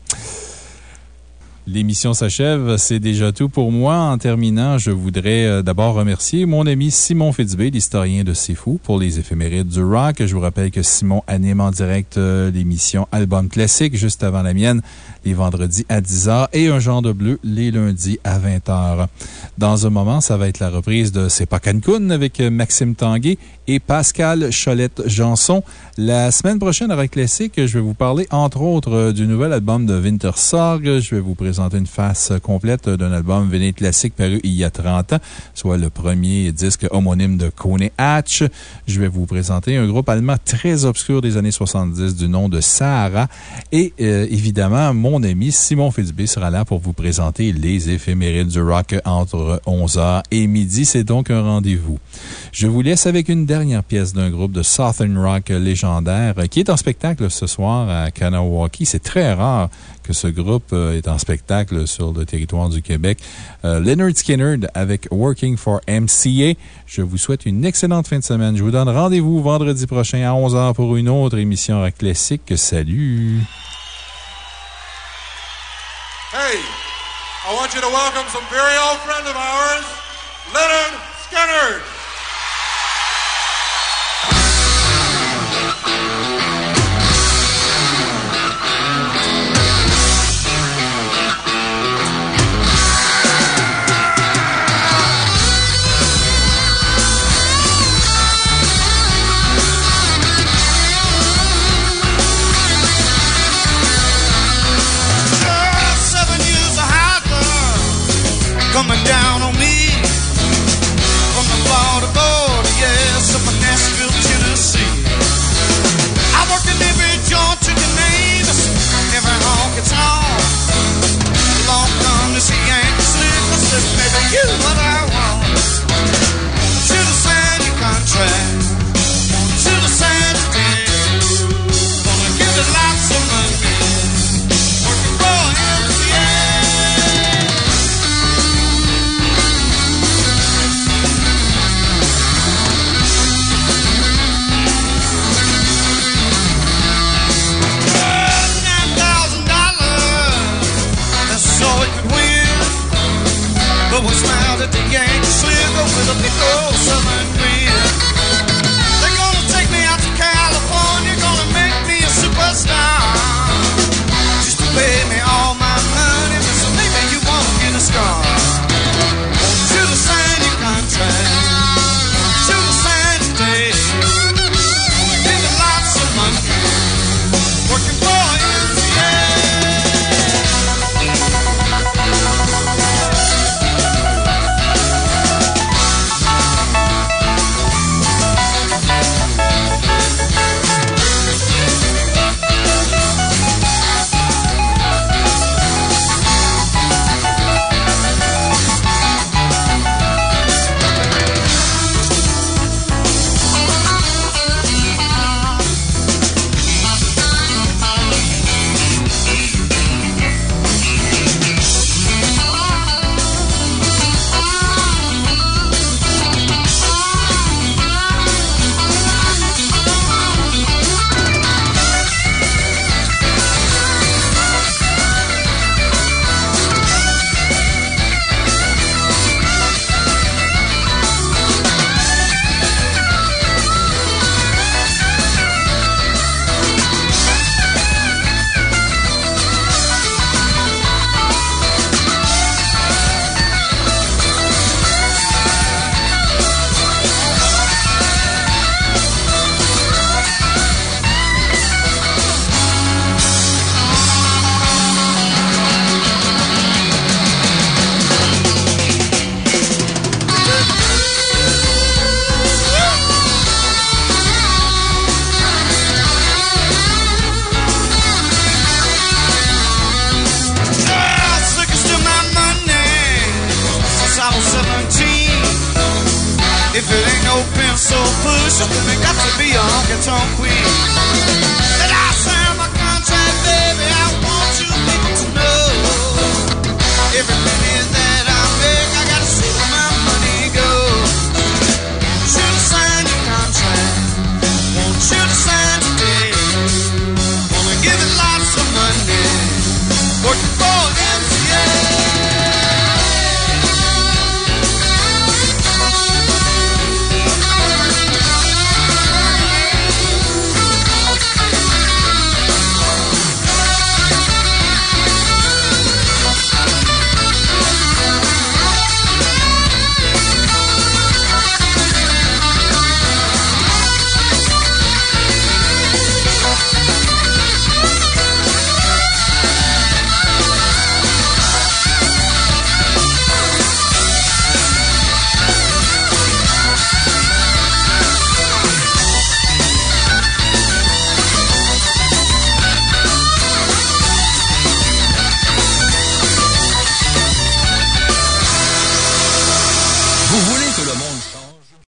L'émission s'achève. C'est déjà tout pour moi. En terminant, je voudrais euh, d'abord remercier mon ami Simon Fitzbé, l'historien de C'est Fou, pour les éphémérides du rock. Je vous rappelle que Simon anime en direct euh, l'émission Album Classique juste avant la mienne, les vendredis à 10h et un genre de bleu les lundis à 20h. Dans un moment, ça va être la reprise de C'est pas Cancun avec Maxime Tanguay et Pascal Cholette-Janson. La semaine prochaine, avec Classique, je vais vous parler, entre autres, du nouvel album de Winter Sorg. Je vais vous présenter une face complète d'un album véné classique paru il y a 30 ans, soit le premier disque homonyme de Kone Hatch. Je vais vous présenter un groupe allemand très obscur des années 70 du nom de Sahara. Et euh, évidemment, mon ami Simon Fitzbé sera là pour vous présenter les éphémérides du rock entre 11h et midi. C'est donc un rendez-vous. Je vous laisse avec une dernière pièce d'un groupe de Southern Rock légendaire qui est en spectacle ce soir à Kanawaki. C'est très rare que ce groupe euh, est en spectacle sur le territoire du Québec. Euh, Leonard Skinner avec Working for MCA. Je vous souhaite une excellente fin de semaine. Je vous donne rendez-vous vendredi prochain à 11h pour une autre émission rock classique. Salut! I want you to welcome some very old friend of ours, Leonard Skinner. you. the big old southern. They're gonna take me out to California, gonna make me a superstar. Just to pay me all my money, so maybe you won't get a scar.